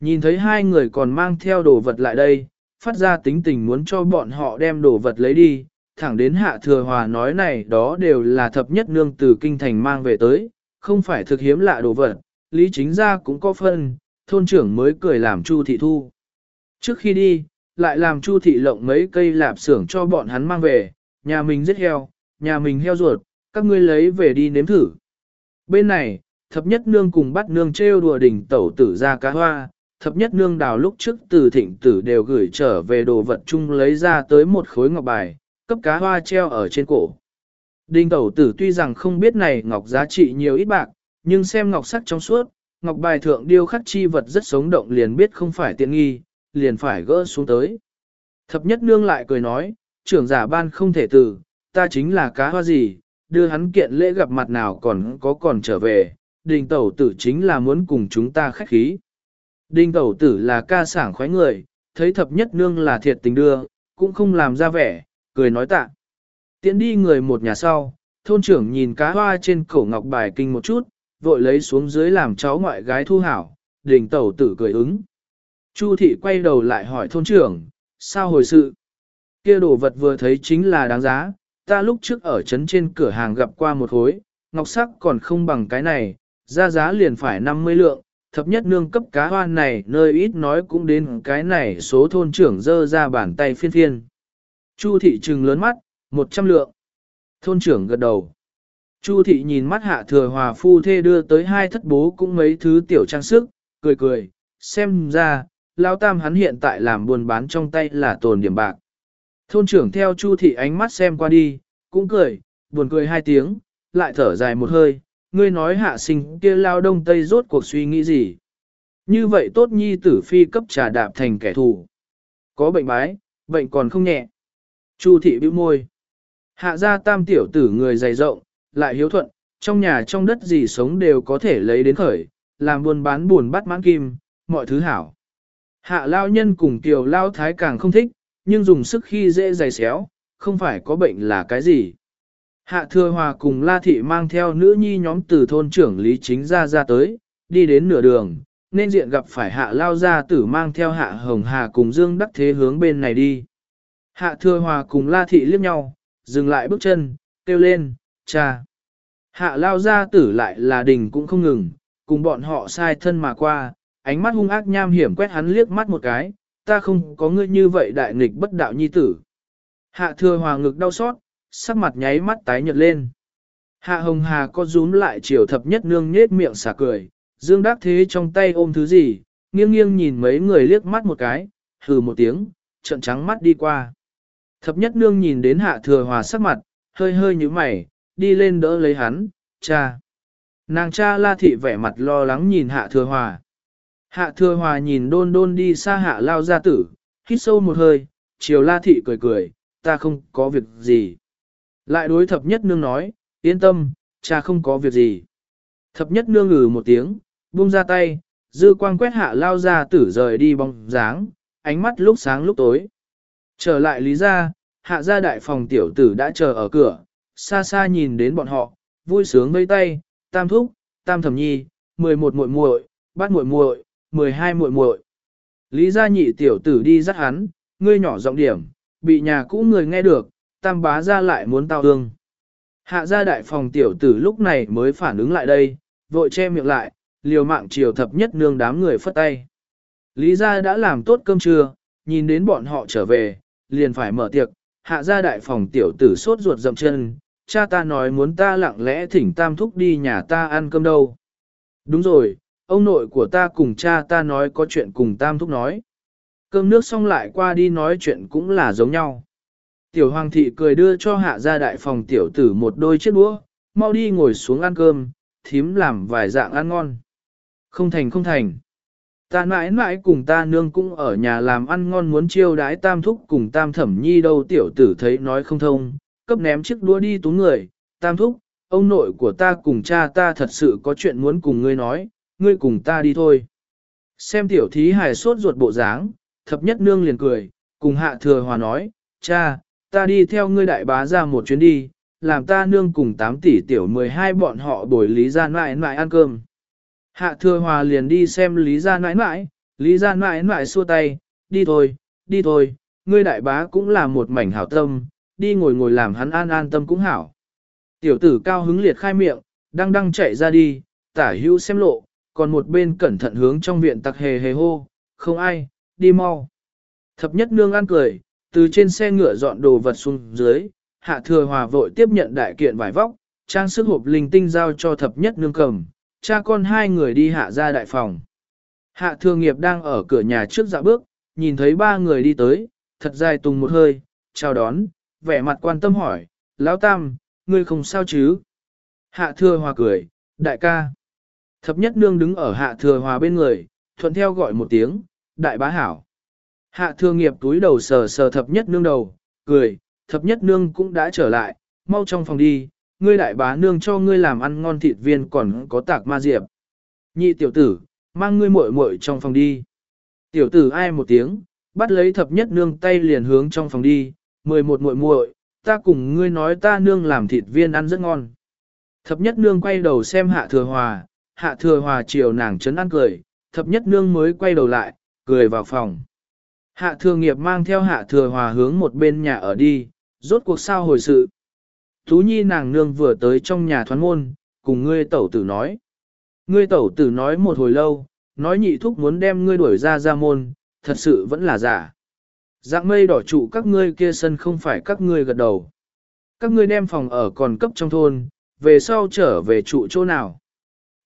Nhìn thấy hai người còn mang theo đồ vật lại đây, phát ra tính tình muốn cho bọn họ đem đồ vật lấy đi, thẳng đến hạ thừa hòa nói này đó đều là thập nhất nương từ kinh thành mang về tới, không phải thực hiếm lạ đồ vật, lý chính ra cũng có phân, thôn trưởng mới cười làm Chu thị thu. Trước khi đi, lại làm Chu thị lộng mấy cây lạp xưởng cho bọn hắn mang về, nhà mình giết heo, nhà mình heo ruột, các ngươi lấy về đi nếm thử. Bên này, thập nhất nương cùng bắt nương trêu đùa đỉnh tẩu tử ra cá hoa, thập nhất nương đào lúc trước từ thịnh tử đều gửi trở về đồ vật chung lấy ra tới một khối ngọc bài, cấp cá hoa treo ở trên cổ. Đinh tẩu tử tuy rằng không biết này ngọc giá trị nhiều ít bạc, nhưng xem ngọc sắc trong suốt, ngọc bài thượng điêu khắc chi vật rất sống động liền biết không phải tiện nghi, liền phải gỡ xuống tới. Thập nhất nương lại cười nói, trưởng giả ban không thể từ, ta chính là cá hoa gì, đưa hắn kiện lễ gặp mặt nào còn có còn trở về, đình tẩu tử chính là muốn cùng chúng ta khách khí. Đình tẩu tử là ca sảng khoái người, thấy thập nhất nương là thiệt tình đưa, cũng không làm ra vẻ, cười nói tạ. Tiến đi người một nhà sau, thôn trưởng nhìn cá hoa trên cổ ngọc bài kinh một chút, vội lấy xuống dưới làm cháu ngoại gái thu hảo, đình tẩu tử cười ứng. Chu thị quay đầu lại hỏi thôn trưởng, sao hồi sự? Kia đồ vật vừa thấy chính là đáng giá, ta lúc trước ở trấn trên cửa hàng gặp qua một hối, ngọc sắc còn không bằng cái này, ra giá liền phải 50 lượng, thập nhất nương cấp cá hoan này nơi ít nói cũng đến cái này số thôn trưởng dơ ra bàn tay phiên phiên. Chu thị trừng lớn mắt, một trăm lượng. Thôn trưởng gật đầu. Chu thị nhìn mắt hạ thừa hòa phu thê đưa tới hai thất bố cũng mấy thứ tiểu trang sức, cười cười, xem ra, lao tam hắn hiện tại làm buôn bán trong tay là tồn điểm bạc. Thôn trưởng theo Chu thị ánh mắt xem qua đi, cũng cười, buồn cười hai tiếng, lại thở dài một hơi, ngươi nói hạ sinh kia lao đông tây rốt cuộc suy nghĩ gì. Như vậy tốt nhi tử phi cấp trà đạp thành kẻ thù. Có bệnh bái, bệnh còn không nhẹ. Chu thị bĩu môi. Hạ gia tam tiểu tử người dày rộng, lại hiếu thuận, trong nhà trong đất gì sống đều có thể lấy đến khởi, làm buôn bán buồn bắt mãn kim, mọi thứ hảo. Hạ lao nhân cùng tiểu lao thái càng không thích, nhưng dùng sức khi dễ dày xéo, không phải có bệnh là cái gì. Hạ thừa hòa cùng La Thị mang theo nữ nhi nhóm từ thôn trưởng Lý Chính ra ra tới, đi đến nửa đường, nên diện gặp phải hạ lao gia tử mang theo hạ hồng hà cùng Dương Đắc Thế hướng bên này đi. Hạ thừa hòa cùng La Thị liếc nhau, dừng lại bước chân, kêu lên, cha. Hạ lao gia tử lại là đình cũng không ngừng, cùng bọn họ sai thân mà qua, ánh mắt hung ác nham hiểm quét hắn liếc mắt một cái, ta không có ngươi như vậy đại nghịch bất đạo nhi tử. Hạ thừa hòa ngực đau xót, sắc mặt nháy mắt tái nhợt lên. Hạ hồng hà có rúm lại chiều thập nhất nương nhết miệng xả cười, dương đắc thế trong tay ôm thứ gì, nghiêng nghiêng nhìn mấy người liếc mắt một cái, hừ một tiếng, trận trắng mắt đi qua. Thập nhất nương nhìn đến hạ thừa hòa sắc mặt, hơi hơi như mày, đi lên đỡ lấy hắn, cha. Nàng cha la thị vẻ mặt lo lắng nhìn hạ thừa hòa. Hạ thừa hòa nhìn đôn đôn đi xa hạ lao ra tử, hít sâu một hơi, chiều la thị cười cười, ta không có việc gì. Lại đối thập nhất nương nói, yên tâm, cha không có việc gì. Thập nhất nương ngừ một tiếng, buông ra tay, dư quang quét hạ lao ra tử rời đi bóng dáng, ánh mắt lúc sáng lúc tối. Trở lại lý ra, hạ gia đại phòng tiểu tử đã chờ ở cửa, xa xa nhìn đến bọn họ, vui sướng vây tay, tam thúc, tam thẩm nhi, mười một muội muội, bát muội muội, mười hai muội muội. Lý gia nhị tiểu tử đi dắt hắn, ngươi nhỏ giọng điểm, bị nhà cũ người nghe được, tam bá ra lại muốn tao hương. Hạ gia đại phòng tiểu tử lúc này mới phản ứng lại đây, vội che miệng lại, liều mạng chiều thập nhất nương đám người phất tay. Lý gia đã làm tốt cơm trưa, nhìn đến bọn họ trở về, liền phải mở tiệc, hạ gia đại phòng tiểu tử sốt ruột dậm chân, cha ta nói muốn ta lặng lẽ thỉnh tam thúc đi nhà ta ăn cơm đâu. Đúng rồi, ông nội của ta cùng cha ta nói có chuyện cùng tam thúc nói. Cơm nước xong lại qua đi nói chuyện cũng là giống nhau. Tiểu hoàng thị cười đưa cho hạ gia đại phòng tiểu tử một đôi chiếc đũa, mau đi ngồi xuống ăn cơm, thím làm vài dạng ăn ngon. Không thành không thành. Ta mãi mãi cùng ta nương cũng ở nhà làm ăn ngon muốn chiêu đái tam thúc cùng tam thẩm nhi đâu tiểu tử thấy nói không thông, cấp ném chiếc đũa đi tú người, tam thúc, ông nội của ta cùng cha ta thật sự có chuyện muốn cùng ngươi nói, ngươi cùng ta đi thôi. Xem tiểu thí hài sốt ruột bộ dáng, thập nhất nương liền cười, cùng hạ thừa hòa nói, cha, ta đi theo ngươi đại bá ra một chuyến đi, làm ta nương cùng 8 tỷ tiểu 12 bọn họ đổi lý Gia mãi mãi ăn cơm. Hạ thừa hòa liền đi xem lý Gia mãi mãi, lý Gia mãi mãi xua tay, đi thôi, đi thôi, ngươi đại bá cũng là một mảnh hảo tâm, đi ngồi ngồi làm hắn an an tâm cũng hảo. Tiểu tử cao hứng liệt khai miệng, đang đang chạy ra đi, tả hữu xem lộ, còn một bên cẩn thận hướng trong viện tặc hề hề hô, không ai, đi mau. Thập nhất nương ăn cười, từ trên xe ngựa dọn đồ vật xuống dưới, hạ thừa hòa vội tiếp nhận đại kiện vải vóc, trang sức hộp linh tinh giao cho thập nhất nương cầm, cha con hai người đi hạ ra đại phòng. Hạ thừa nghiệp đang ở cửa nhà trước dạ bước, nhìn thấy ba người đi tới, thật dài tùng một hơi, chào đón, vẻ mặt quan tâm hỏi, Lão Tam, ngươi không sao chứ? Hạ thừa hòa cười, đại ca. Thập nhất nương đứng ở hạ thừa hòa bên người, thuận theo gọi một tiếng, đại bá hảo. Hạ thừa nghiệp túi đầu sờ sờ thập nhất nương đầu, cười, thập nhất nương cũng đã trở lại, mau trong phòng đi, ngươi đại bá nương cho ngươi làm ăn ngon thịt viên còn có tạc ma diệp. Nhị tiểu tử, mang ngươi muội muội trong phòng đi. Tiểu tử ai một tiếng, bắt lấy thập nhất nương tay liền hướng trong phòng đi, mười một muội muội, ta cùng ngươi nói ta nương làm thịt viên ăn rất ngon. Thập nhất nương quay đầu xem hạ thừa hòa, hạ thừa hòa chiều nàng chấn ăn cười, thập nhất nương mới quay đầu lại, cười vào phòng. Hạ thừa nghiệp mang theo hạ thừa hòa hướng một bên nhà ở đi, rốt cuộc sao hồi sự. Tú nhi nàng nương vừa tới trong nhà thoán môn, cùng ngươi tẩu tử nói. Ngươi tẩu tử nói một hồi lâu, nói nhị thúc muốn đem ngươi đuổi ra ra môn, thật sự vẫn là giả. Dạng mây đỏ trụ các ngươi kia sân không phải các ngươi gật đầu. Các ngươi đem phòng ở còn cấp trong thôn, về sau trở về trụ chỗ nào.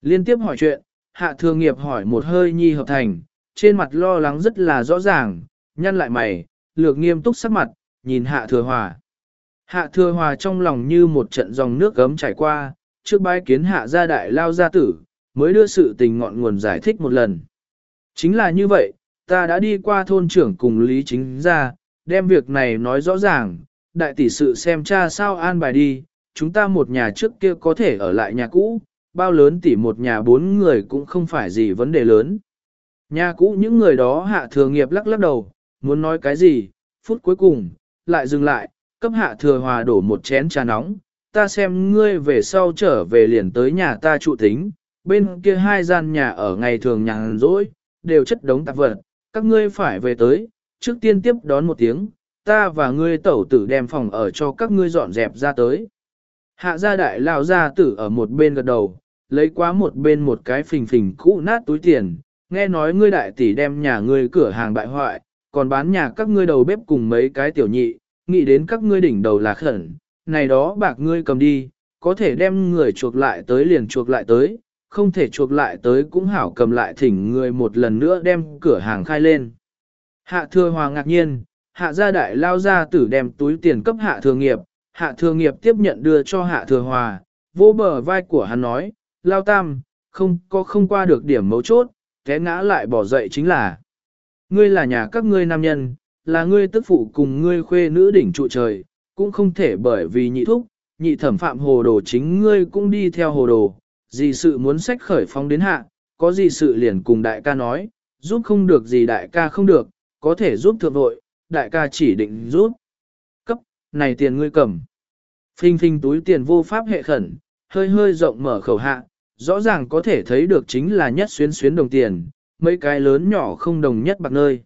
Liên tiếp hỏi chuyện, hạ Thừa nghiệp hỏi một hơi nhi hợp thành, trên mặt lo lắng rất là rõ ràng, nhăn lại mày, lược nghiêm túc sắc mặt, nhìn hạ thừa hòa. Hạ thừa hòa trong lòng như một trận dòng nước gấm chảy qua, trước bái kiến hạ gia đại lao gia tử, mới đưa sự tình ngọn nguồn giải thích một lần. Chính là như vậy, ta đã đi qua thôn trưởng cùng Lý Chính ra, đem việc này nói rõ ràng, đại tỷ sự xem cha sao an bài đi, chúng ta một nhà trước kia có thể ở lại nhà cũ, bao lớn tỷ một nhà bốn người cũng không phải gì vấn đề lớn. Nhà cũ những người đó hạ thừa nghiệp lắc lắc đầu, muốn nói cái gì, phút cuối cùng, lại dừng lại, cấp hạ thừa hòa đổ một chén trà nóng, ta xem ngươi về sau trở về liền tới nhà ta trụ tính, bên kia hai gian nhà ở ngày thường nhàn rỗi, đều chất đống tạp vật, các ngươi phải về tới, trước tiên tiếp đón một tiếng, ta và ngươi tẩu tử đem phòng ở cho các ngươi dọn dẹp ra tới. Hạ gia đại lao gia tử ở một bên gật đầu, lấy quá một bên một cái phình phình cũ nát túi tiền, nghe nói ngươi đại tỷ đem nhà ngươi cửa hàng bại hoại, còn bán nhà các ngươi đầu bếp cùng mấy cái tiểu nhị, nghĩ đến các ngươi đỉnh đầu là khẩn, này đó bạc ngươi cầm đi, có thể đem người chuộc lại tới liền chuộc lại tới, không thể chuộc lại tới cũng hảo cầm lại thỉnh người một lần nữa đem cửa hàng khai lên. Hạ thừa hòa ngạc nhiên, hạ gia đại lao ra tử đem túi tiền cấp hạ thừa nghiệp, hạ thừa nghiệp tiếp nhận đưa cho hạ thừa hòa, vô bờ vai của hắn nói, lao tam, không có không qua được điểm mấu chốt, té ngã lại bỏ dậy chính là. Ngươi là nhà các ngươi nam nhân, là ngươi tức phụ cùng ngươi khuê nữ đỉnh trụ trời, cũng không thể bởi vì nhị thúc, nhị thẩm phạm hồ đồ chính ngươi cũng đi theo hồ đồ, gì sự muốn sách khởi phong đến hạ, có gì sự liền cùng đại ca nói, giúp không được gì đại ca không được, có thể giúp thượng vội, đại ca chỉ định giúp. Cấp, này tiền ngươi cầm. Phinh phinh túi tiền vô pháp hệ khẩn, hơi hơi rộng mở khẩu hạ, rõ ràng có thể thấy được chính là nhất xuyến xuyến đồng tiền, mấy cái lớn nhỏ không đồng nhất bạc nơi.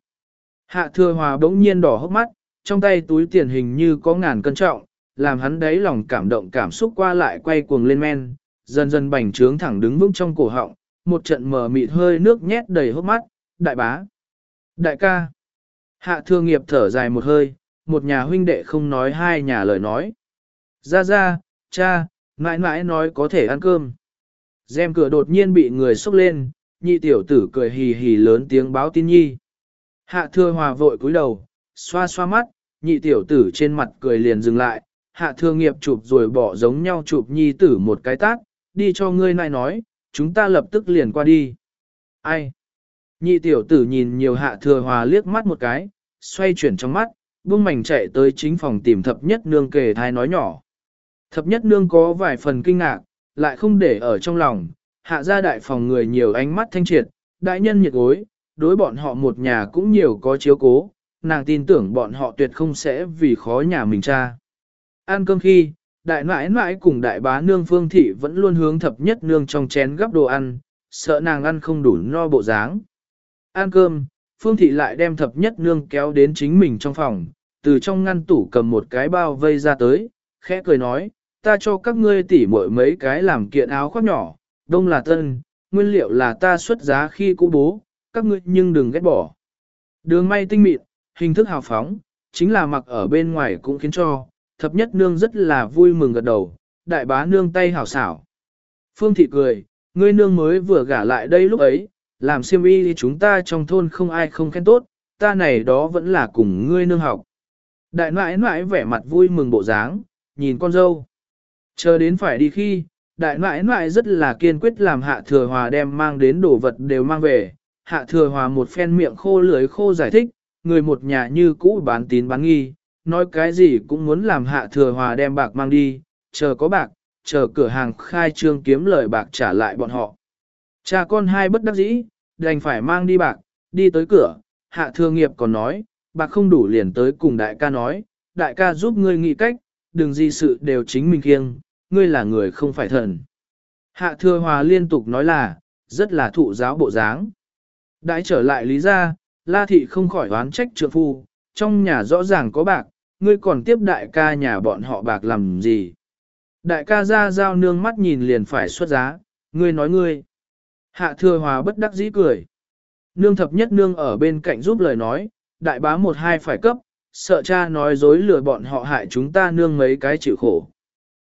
Hạ thừa hòa bỗng nhiên đỏ hốc mắt, trong tay túi tiền hình như có ngàn cân trọng, làm hắn đáy lòng cảm động cảm xúc qua lại quay cuồng lên men, dần dần bành trướng thẳng đứng vững trong cổ họng, một trận mờ mịt hơi nước nhét đầy hốc mắt, đại bá. Đại ca. Hạ thừa nghiệp thở dài một hơi, một nhà huynh đệ không nói hai nhà lời nói. Ra ra, cha, mãi mãi nói có thể ăn cơm. Dèm cửa đột nhiên bị người xúc lên, nhị tiểu tử cười hì hì lớn tiếng báo tin nhi. Hạ thừa hòa vội cúi đầu, xoa xoa mắt, nhị tiểu tử trên mặt cười liền dừng lại, hạ thừa nghiệp chụp rồi bỏ giống nhau chụp nhi tử một cái tát, đi cho ngươi nại nói, chúng ta lập tức liền qua đi. Ai? Nhị tiểu tử nhìn nhiều hạ thừa hòa liếc mắt một cái, xoay chuyển trong mắt, buông mảnh chạy tới chính phòng tìm thập nhất nương kề thai nói nhỏ. Thập nhất nương có vài phần kinh ngạc, lại không để ở trong lòng, hạ gia đại phòng người nhiều ánh mắt thanh triệt, đại nhân nhiệt gối, đối bọn họ một nhà cũng nhiều có chiếu cố, nàng tin tưởng bọn họ tuyệt không sẽ vì khó nhà mình cha. Ăn cơm khi, đại nãi nãi cùng đại bá nương phương thị vẫn luôn hướng thập nhất nương trong chén gắp đồ ăn, sợ nàng ăn không đủ no bộ dáng. Ăn cơm, phương thị lại đem thập nhất nương kéo đến chính mình trong phòng, từ trong ngăn tủ cầm một cái bao vây ra tới, khẽ cười nói, ta cho các ngươi tỉ mỗi mấy cái làm kiện áo khoác nhỏ, đông là tân, nguyên liệu là ta xuất giá khi cũ bố, các ngươi nhưng đừng ghét bỏ. Đường may tinh mịn, hình thức hào phóng, chính là mặc ở bên ngoài cũng khiến cho, thập nhất nương rất là vui mừng gật đầu, đại bá nương tay hào xảo. Phương thị cười, ngươi nương mới vừa gả lại đây lúc ấy, làm siêm y thì chúng ta trong thôn không ai không khen tốt, ta này đó vẫn là cùng ngươi nương học. Đại nãi nãi vẻ mặt vui mừng bộ dáng, nhìn con dâu. Chờ đến phải đi khi, đại mãi mãi rất là kiên quyết làm hạ thừa hòa đem mang đến đồ vật đều mang về. Hạ thừa hòa một phen miệng khô lưới khô giải thích, người một nhà như cũ bán tín bán nghi, nói cái gì cũng muốn làm hạ thừa hòa đem bạc mang đi, chờ có bạc, chờ cửa hàng khai trương kiếm lời bạc trả lại bọn họ. Cha con hai bất đắc dĩ, đành phải mang đi bạc, đi tới cửa, hạ thừa nghiệp còn nói, bạc không đủ liền tới cùng đại ca nói, đại ca giúp ngươi nghĩ cách, đừng gì sự đều chính mình kiêng, ngươi là người không phải thần. Hạ thừa hòa liên tục nói là, rất là thụ giáo bộ dáng. Đãi trở lại lý ra, la thị không khỏi oán trách trượng phu, trong nhà rõ ràng có bạc, ngươi còn tiếp đại ca nhà bọn họ bạc làm gì. Đại ca ra giao nương mắt nhìn liền phải xuất giá, ngươi nói ngươi. Hạ thừa hòa bất đắc dĩ cười. Nương thập nhất nương ở bên cạnh giúp lời nói, đại bá một hai phải cấp, sợ cha nói dối lừa bọn họ hại chúng ta nương mấy cái chịu khổ.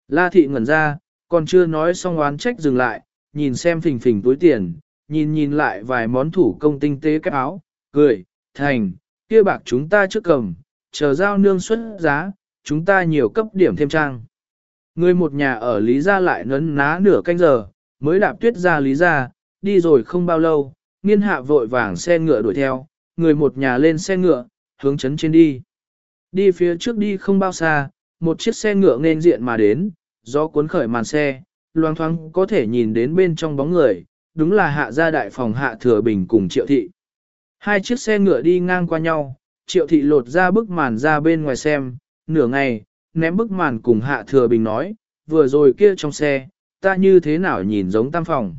La thị ngẩn ra, còn chưa nói xong oán trách dừng lại, nhìn xem phình phình túi tiền, nhìn nhìn lại vài món thủ công tinh tế cái áo, cười, thành, kia bạc chúng ta trước cầm, chờ giao nương xuất giá, chúng ta nhiều cấp điểm thêm trang. Người một nhà ở Lý Gia lại nấn ná nửa canh giờ, mới đạp tuyết ra Lý Gia, đi rồi không bao lâu, nghiên hạ vội vàng xe ngựa đuổi theo, người một nhà lên xe ngựa, hướng chấn trên đi. Đi phía trước đi không bao xa, một chiếc xe ngựa nên diện mà đến, gió cuốn khởi màn xe, loang thoáng có thể nhìn đến bên trong bóng người, đúng là hạ gia đại phòng hạ thừa bình cùng triệu thị. Hai chiếc xe ngựa đi ngang qua nhau, triệu thị lột ra bức màn ra bên ngoài xem, nửa ngày, ném bức màn cùng hạ thừa bình nói, vừa rồi kia trong xe, ta như thế nào nhìn giống tam phòng.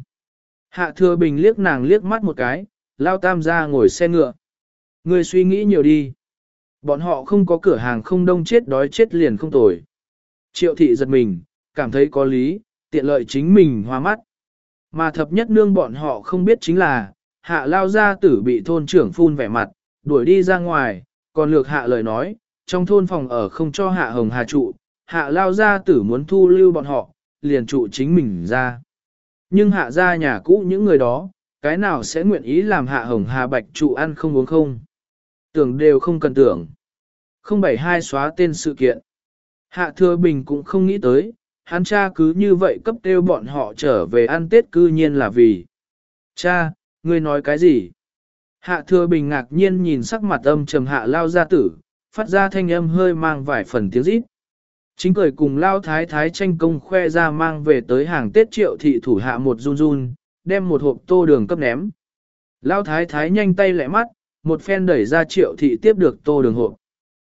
Hạ thừa bình liếc nàng liếc mắt một cái, lao tam ra ngồi xe ngựa. Người suy nghĩ nhiều đi. Bọn họ không có cửa hàng không đông chết đói chết liền không tồi. Triệu thị giật mình, cảm thấy có lý, tiện lợi chính mình hoa mắt. Mà thập nhất nương bọn họ không biết chính là, hạ lao gia tử bị thôn trưởng phun vẻ mặt, đuổi đi ra ngoài, còn lược hạ lời nói, trong thôn phòng ở không cho hạ hồng hà trụ, hạ lao gia tử muốn thu lưu bọn họ, liền trụ chính mình ra. Nhưng hạ gia nhà cũ những người đó, cái nào sẽ nguyện ý làm hạ hồng hà bạch trụ ăn không uống không? Tưởng đều không cần tưởng. Không bảy hai xóa tên sự kiện. Hạ thừa bình cũng không nghĩ tới, hắn cha cứ như vậy cấp tiêu bọn họ trở về ăn tết cư nhiên là vì. Cha, ngươi nói cái gì? Hạ thừa bình ngạc nhiên nhìn sắc mặt âm trầm hạ lao gia tử, phát ra thanh âm hơi mang vài phần tiếng rít. Chính cười cùng lao thái thái tranh công khoe ra mang về tới hàng Tết triệu thị thủ hạ một run run, đem một hộp tô đường cấp ném. Lao thái thái nhanh tay lẹ mắt, một phen đẩy ra triệu thị tiếp được tô đường hộp.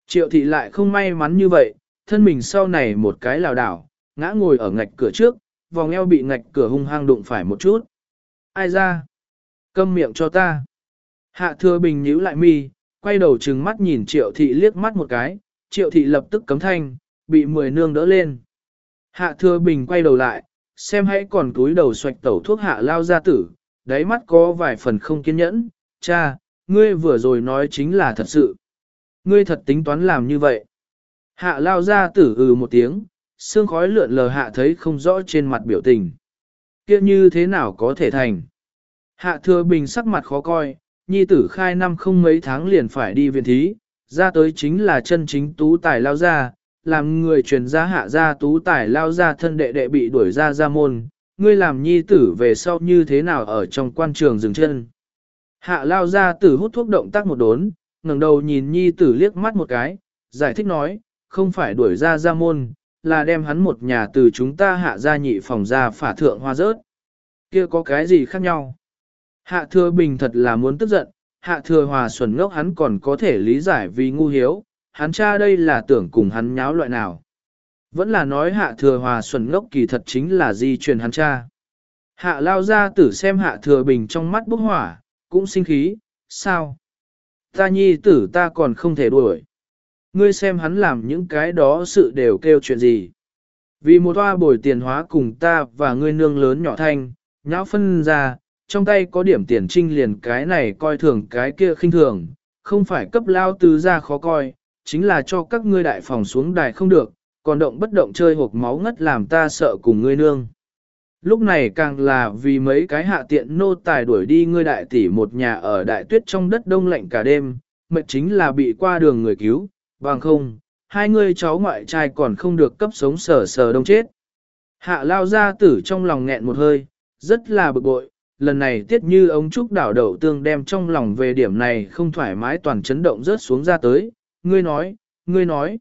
Triệu thị lại không may mắn như vậy, thân mình sau này một cái lào đảo, ngã ngồi ở ngạch cửa trước, vòng eo bị ngạch cửa hung hăng đụng phải một chút. Ai ra? Câm miệng cho ta. Hạ thừa bình nhíu lại mi, quay đầu trừng mắt nhìn triệu thị liếc mắt một cái, triệu thị lập tức cấm thanh, bị mười nương đỡ lên. Hạ thừa bình quay đầu lại, xem hãy còn túi đầu xoạch tẩu thuốc hạ lao ra tử, đáy mắt có vài phần không kiên nhẫn, cha, ngươi vừa rồi nói chính là thật sự. Ngươi thật tính toán làm như vậy. Hạ lao ra tử ừ một tiếng, xương khói lượn lờ hạ thấy không rõ trên mặt biểu tình. Kia như thế nào có thể thành? Hạ thừa bình sắc mặt khó coi, nhi tử khai năm không mấy tháng liền phải đi viện thí, ra tới chính là chân chính tú tài lao ra, làm người truyền ra hạ ra tú tài lao ra thân đệ đệ bị đuổi ra ra môn, ngươi làm nhi tử về sau như thế nào ở trong quan trường dừng chân. Hạ lao ra tử hút thuốc động tác một đốn, ngẩng đầu nhìn nhi tử liếc mắt một cái, giải thích nói, không phải đuổi ra ra môn, là đem hắn một nhà từ chúng ta hạ ra nhị phòng ra phả thượng hoa rớt. kia có cái gì khác nhau? Hạ thừa bình thật là muốn tức giận, hạ thừa hòa xuẩn ngốc hắn còn có thể lý giải vì ngu hiếu, hắn cha đây là tưởng cùng hắn nháo loại nào. Vẫn là nói hạ thừa hòa xuẩn ngốc kỳ thật chính là di truyền hắn cha. Hạ lao ra tử xem hạ thừa bình trong mắt bốc hỏa, cũng sinh khí, sao? Ta nhi tử ta còn không thể đuổi. Ngươi xem hắn làm những cái đó sự đều kêu chuyện gì. Vì một toa bồi tiền hóa cùng ta và ngươi nương lớn nhỏ thanh, nhão phân ra, trong tay có điểm tiền trinh liền cái này coi thường cái kia khinh thường, không phải cấp lao tứ ra khó coi, chính là cho các ngươi đại phòng xuống đài không được, còn động bất động chơi hộp máu ngất làm ta sợ cùng ngươi nương. Lúc này càng là vì mấy cái hạ tiện nô tài đuổi đi ngươi đại tỷ một nhà ở đại tuyết trong đất đông lạnh cả đêm, mệt chính là bị qua đường người cứu, bằng không, hai ngươi cháu ngoại trai còn không được cấp sống sờ sờ đông chết. Hạ lao ra tử trong lòng nghẹn một hơi, rất là bực bội, lần này tiết như ống trúc đảo đậu tương đem trong lòng về điểm này không thoải mái toàn chấn động rớt xuống ra tới, ngươi nói, ngươi nói,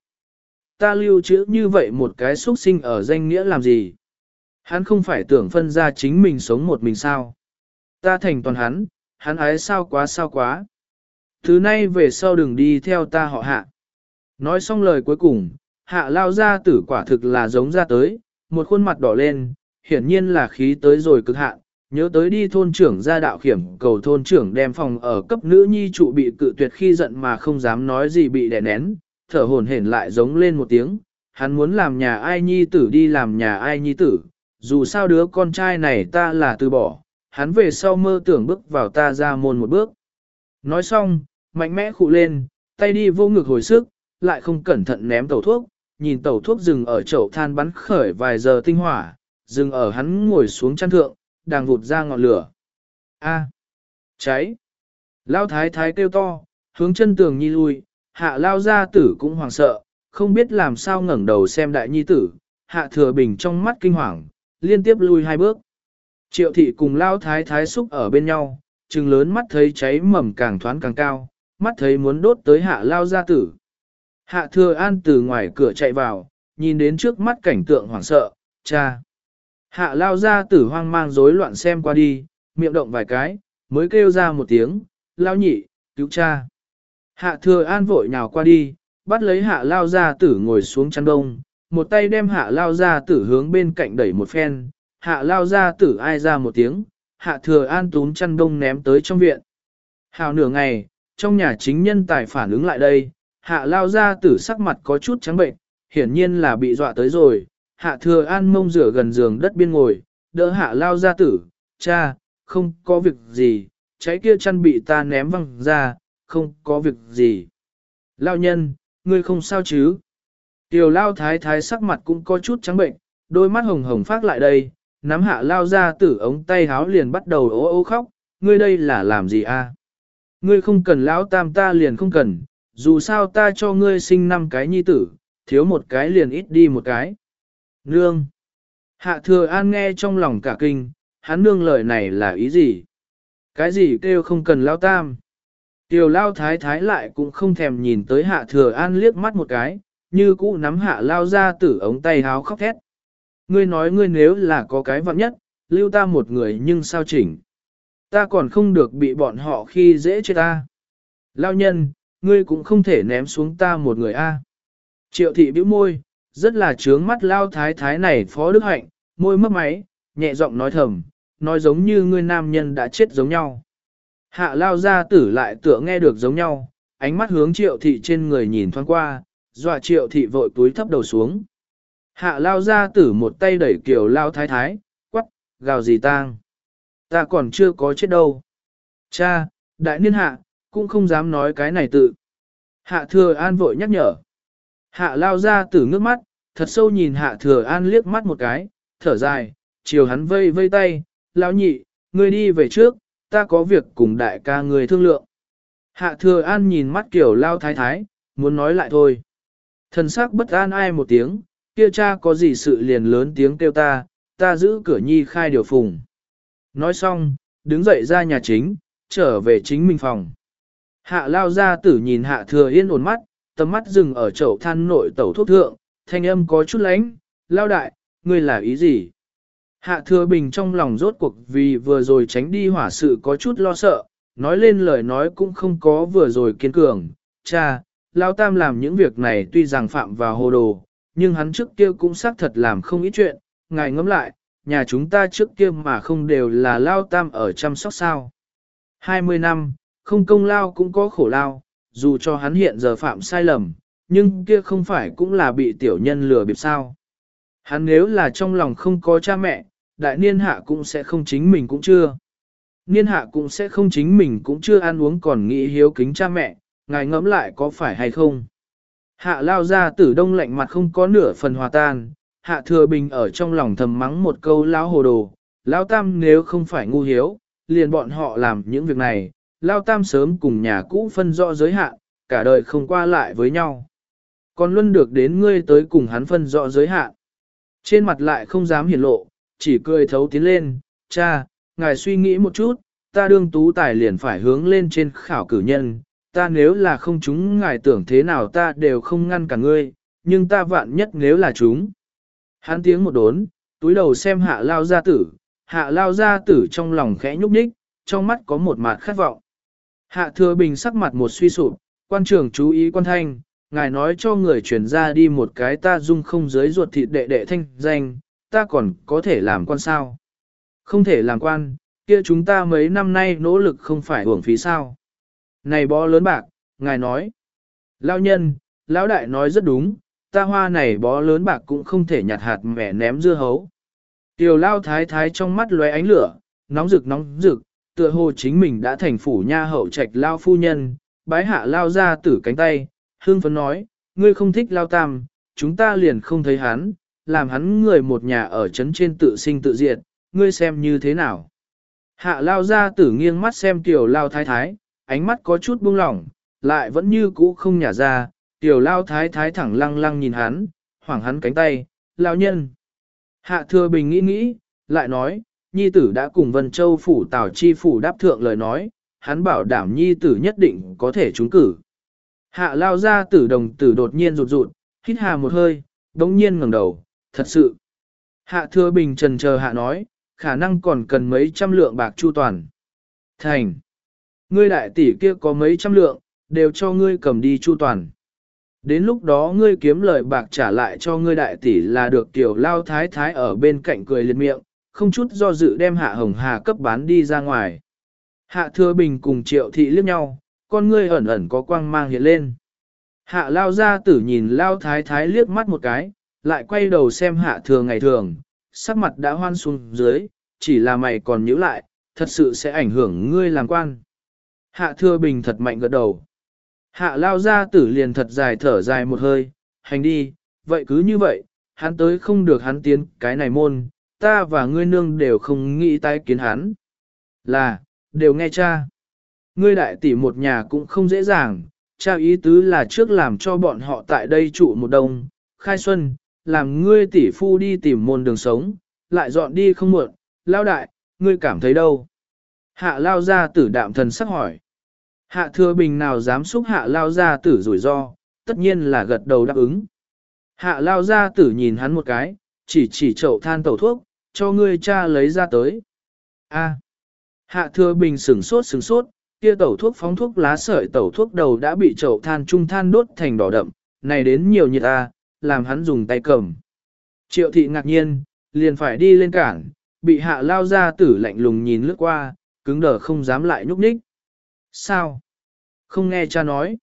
ta lưu trữ như vậy một cái xuất sinh ở danh nghĩa làm gì? Hắn không phải tưởng phân ra chính mình sống một mình sao? Ta thành toàn hắn, hắn ái sao quá sao quá. Thứ nay về sau đừng đi theo ta họ hạ. Nói xong lời cuối cùng, hạ lao ra tử quả thực là giống ra tới, một khuôn mặt đỏ lên, hiển nhiên là khí tới rồi cực hạn, nhớ tới đi thôn trưởng ra đạo khiểm cầu thôn trưởng đem phòng ở cấp nữ nhi trụ bị cự tuyệt khi giận mà không dám nói gì bị đè nén, thở hồn hển lại giống lên một tiếng, hắn muốn làm nhà ai nhi tử đi làm nhà ai nhi tử, dù sao đứa con trai này ta là từ bỏ, hắn về sau mơ tưởng bước vào ta ra môn một bước. Nói xong, mạnh mẽ khụ lên, tay đi vô ngực hồi sức, lại không cẩn thận ném tẩu thuốc, nhìn tẩu thuốc dừng ở chậu than bắn khởi vài giờ tinh hỏa, dừng ở hắn ngồi xuống chăn thượng, đang vụt ra ngọn lửa. A. cháy. Lao thái thái kêu to, hướng chân tường nhi lui, hạ lao gia tử cũng hoảng sợ, không biết làm sao ngẩng đầu xem đại nhi tử, hạ thừa bình trong mắt kinh hoàng, liên tiếp lui hai bước. Triệu thị cùng lao thái thái xúc ở bên nhau, trừng lớn mắt thấy cháy mầm càng thoáng càng cao, mắt thấy muốn đốt tới hạ lao gia tử. Hạ thừa an từ ngoài cửa chạy vào, nhìn đến trước mắt cảnh tượng hoảng sợ, cha. Hạ lao gia tử hoang mang rối loạn xem qua đi, miệng động vài cái, mới kêu ra một tiếng, lao nhị, cứu cha. Hạ thừa an vội nhào qua đi, bắt lấy hạ lao gia tử ngồi xuống chăn đông, một tay đem hạ lao ra tử hướng bên cạnh đẩy một phen, hạ lao ra tử ai ra một tiếng, hạ thừa an túm chăn đông ném tới trong viện. Hào nửa ngày, trong nhà chính nhân tài phản ứng lại đây, hạ lao ra tử sắc mặt có chút trắng bệnh, hiển nhiên là bị dọa tới rồi, hạ thừa an mông rửa gần giường đất biên ngồi, đỡ hạ lao ra tử, cha, không có việc gì, cháy kia chăn bị ta ném văng ra, không có việc gì. Lao nhân, ngươi không sao chứ? Tiểu lao thái thái sắc mặt cũng có chút trắng bệnh, đôi mắt hồng hồng phát lại đây, nắm hạ lao ra tử ống tay háo liền bắt đầu ố ô khóc, ngươi đây là làm gì a? Ngươi không cần lão tam ta liền không cần, dù sao ta cho ngươi sinh năm cái nhi tử, thiếu một cái liền ít đi một cái. Nương! Hạ thừa an nghe trong lòng cả kinh, hắn nương lời này là ý gì? Cái gì kêu không cần lao tam? Tiểu lao thái thái lại cũng không thèm nhìn tới hạ thừa an liếc mắt một cái, như cũ nắm hạ lao ra tử ống tay háo khóc thét. Ngươi nói ngươi nếu là có cái vặn nhất, lưu ta một người nhưng sao chỉnh. Ta còn không được bị bọn họ khi dễ chết ta. Lao nhân, ngươi cũng không thể ném xuống ta một người a. Triệu thị bĩu môi, rất là trướng mắt lao thái thái này phó đức hạnh, môi mấp máy, nhẹ giọng nói thầm, nói giống như ngươi nam nhân đã chết giống nhau. Hạ lao ra tử lại tựa nghe được giống nhau, ánh mắt hướng triệu thị trên người nhìn thoáng qua, dọa triệu thị vội túi thấp đầu xuống. Hạ lao ra tử một tay đẩy kiểu lao thái thái, quắc, gào gì tang. Ta còn chưa có chết đâu. Cha, đại niên hạ, cũng không dám nói cái này tự. Hạ thừa an vội nhắc nhở. Hạ lao ra tử ngước mắt, thật sâu nhìn hạ thừa an liếc mắt một cái, thở dài, chiều hắn vây vây tay, lão nhị, ngươi đi về trước, ta có việc cùng đại ca người thương lượng. Hạ thừa an nhìn mắt kiểu lao thái thái, muốn nói lại thôi. Thần sắc bất an ai một tiếng, kia cha có gì sự liền lớn tiếng kêu ta, ta giữ cửa nhi khai điều phùng. Nói xong, đứng dậy ra nhà chính, trở về chính mình phòng. Hạ lao ra tử nhìn hạ thừa yên ổn mắt, tầm mắt dừng ở chậu than nội tẩu thuốc thượng, thanh âm có chút lánh, lao đại, ngươi là ý gì? Hạ thừa bình trong lòng rốt cuộc vì vừa rồi tránh đi hỏa sự có chút lo sợ, nói lên lời nói cũng không có vừa rồi kiên cường. Cha, Lao Tam làm những việc này tuy rằng phạm vào hồ đồ, nhưng hắn trước kia cũng xác thật làm không ít chuyện, ngài ngẫm lại, nhà chúng ta trước kia mà không đều là Lao Tam ở chăm sóc sao. 20 năm, không công lao cũng có khổ lao, dù cho hắn hiện giờ phạm sai lầm, nhưng kia không phải cũng là bị tiểu nhân lừa bịp sao. Hắn nếu là trong lòng không có cha mẹ, đại niên hạ cũng sẽ không chính mình cũng chưa. Niên hạ cũng sẽ không chính mình cũng chưa ăn uống còn nghĩ hiếu kính cha mẹ, ngài ngẫm lại có phải hay không. Hạ lao ra tử đông lạnh mặt không có nửa phần hòa tan, hạ thừa bình ở trong lòng thầm mắng một câu lão hồ đồ, lão tam nếu không phải ngu hiếu, liền bọn họ làm những việc này, lão tam sớm cùng nhà cũ phân rõ giới hạn, cả đời không qua lại với nhau. Còn luôn được đến ngươi tới cùng hắn phân rõ giới hạn. Trên mặt lại không dám hiển lộ, chỉ cười thấu tiến lên, cha, ngài suy nghĩ một chút, ta đương tú tài liền phải hướng lên trên khảo cử nhân, ta nếu là không chúng ngài tưởng thế nào ta đều không ngăn cả ngươi, nhưng ta vạn nhất nếu là chúng. Hắn tiếng một đốn, túi đầu xem hạ lao gia tử, hạ lao gia tử trong lòng khẽ nhúc nhích, trong mắt có một mặt khát vọng. Hạ thừa bình sắc mặt một suy sụp, quan trưởng chú ý quan thanh, ngài nói cho người chuyển ra đi một cái ta dung không dưới ruột thịt đệ đệ thanh danh, ta còn có thể làm quan sao? Không thể làm quan, kia chúng ta mấy năm nay nỗ lực không phải hưởng phí sao? Này bó lớn bạc, ngài nói. Lão nhân, lão đại nói rất đúng, ta hoa này bó lớn bạc cũng không thể nhặt hạt mẻ ném dưa hấu. Tiểu lao thái thái trong mắt lóe ánh lửa, nóng rực nóng rực, tựa hồ chính mình đã thành phủ nha hậu trạch lao phu nhân, bái hạ lao ra tử cánh tay, hương phấn nói, ngươi không thích lao tam, chúng ta liền không thấy hắn, làm hắn người một nhà ở trấn trên tự sinh tự diệt, ngươi xem như thế nào. Hạ lao ra tử nghiêng mắt xem tiểu lao thái thái, ánh mắt có chút buông lỏng, lại vẫn như cũ không nhả ra, tiểu lao thái thái thẳng lăng lăng nhìn hắn, hoảng hắn cánh tay, lao nhân. Hạ thừa bình nghĩ nghĩ, lại nói, nhi tử đã cùng Vân Châu phủ Tào Chi phủ đáp thượng lời nói, hắn bảo đảm nhi tử nhất định có thể trúng cử. Hạ lao ra tử đồng tử đột nhiên rụt rụt, hít hà một hơi, đống nhiên ngẩng đầu, thật sự. Hạ thừa bình trần chờ hạ nói, khả năng còn cần mấy trăm lượng bạc chu toàn. Thành. Ngươi đại tỷ kia có mấy trăm lượng, đều cho ngươi cầm đi chu toàn. Đến lúc đó ngươi kiếm lời bạc trả lại cho ngươi đại tỷ là được tiểu lao thái thái ở bên cạnh cười liệt miệng, không chút do dự đem hạ hồng hà cấp bán đi ra ngoài. Hạ thừa bình cùng triệu thị liếc nhau, con ngươi ẩn ẩn có quang mang hiện lên. Hạ lao ra tử nhìn lao thái thái liếc mắt một cái, lại quay đầu xem hạ thừa ngày thường, sắc mặt đã hoan xuống dưới, chỉ là mày còn nhíu lại, thật sự sẽ ảnh hưởng ngươi làm quan. Hạ thừa bình thật mạnh gật đầu. Hạ lao ra tử liền thật dài thở dài một hơi, hành đi, vậy cứ như vậy, hắn tới không được hắn tiến cái này môn, ta và ngươi nương đều không nghĩ tái kiến hắn. Là, đều nghe cha. Ngươi đại tỷ một nhà cũng không dễ dàng, cha ý tứ là trước làm cho bọn họ tại đây trụ một đông, khai xuân, làm ngươi tỷ phu đi tìm môn đường sống, lại dọn đi không muộn, lao đại, ngươi cảm thấy đâu? Hạ lao ra tử đạm thần sắc hỏi. Hạ thừa bình nào dám xúc hạ lao ra tử rủi ro, tất nhiên là gật đầu đáp ứng. Hạ lao ra tử nhìn hắn một cái, chỉ chỉ chậu than tẩu thuốc, cho ngươi cha lấy ra tới. A. Hạ thừa bình sửng sốt sửng sốt, kia tẩu thuốc phóng thuốc lá sợi tẩu thuốc đầu đã bị chậu than trung than đốt thành đỏ đậm, này đến nhiều nhiệt a, làm hắn dùng tay cầm. Triệu thị ngạc nhiên, liền phải đi lên cảng, bị hạ lao ra tử lạnh lùng nhìn lướt qua, cứng đờ không dám lại nhúc nhích. Sao? Không nghe cha nói.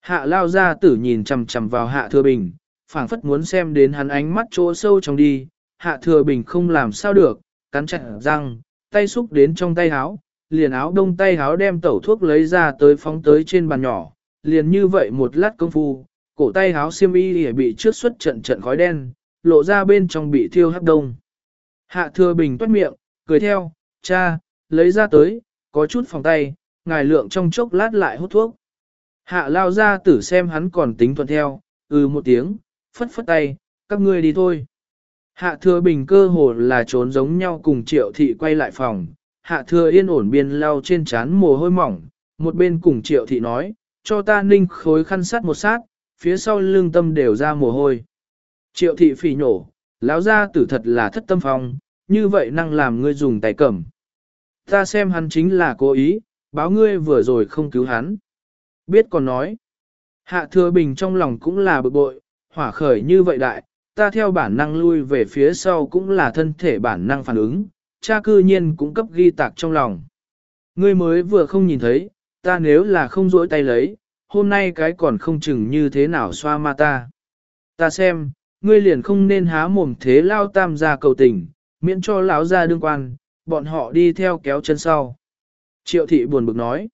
Hạ lao ra tử nhìn chằm chằm vào hạ thừa bình, phảng phất muốn xem đến hắn ánh mắt chỗ sâu trong đi, hạ thừa bình không làm sao được, cắn chặt răng, tay xúc đến trong tay áo, liền áo đông tay áo đem tẩu thuốc lấy ra tới phóng tới trên bàn nhỏ, liền như vậy một lát công phu, cổ tay áo xiêm y bị trước xuất trận trận khói đen, lộ ra bên trong bị thiêu hấp đông. Hạ thừa bình toát miệng, cười theo, cha, lấy ra tới, có chút phòng tay, ngài lượng trong chốc lát lại hút thuốc. Hạ lao ra tử xem hắn còn tính thuận theo, ừ một tiếng, phất phất tay, các ngươi đi thôi. Hạ thừa bình cơ hồ là trốn giống nhau cùng triệu thị quay lại phòng, hạ thừa yên ổn biên lao trên trán mồ hôi mỏng, một bên cùng triệu thị nói, cho ta ninh khối khăn sát một sát, phía sau lưng tâm đều ra mồ hôi. Triệu thị phỉ nhổ, lão ra tử thật là thất tâm phong, như vậy năng làm ngươi dùng tay cầm. Ta xem hắn chính là cố ý, báo ngươi vừa rồi không cứu hắn. Biết còn nói, hạ thừa bình trong lòng cũng là bực bội, hỏa khởi như vậy đại, ta theo bản năng lui về phía sau cũng là thân thể bản năng phản ứng, cha cư nhiên cũng cấp ghi tạc trong lòng. Ngươi mới vừa không nhìn thấy, ta nếu là không rỗi tay lấy, hôm nay cái còn không chừng như thế nào xoa ma ta. Ta xem, ngươi liền không nên há mồm thế lao tam ra cầu tình, miễn cho lão ra đương quan, bọn họ đi theo kéo chân sau. Triệu thị buồn bực nói.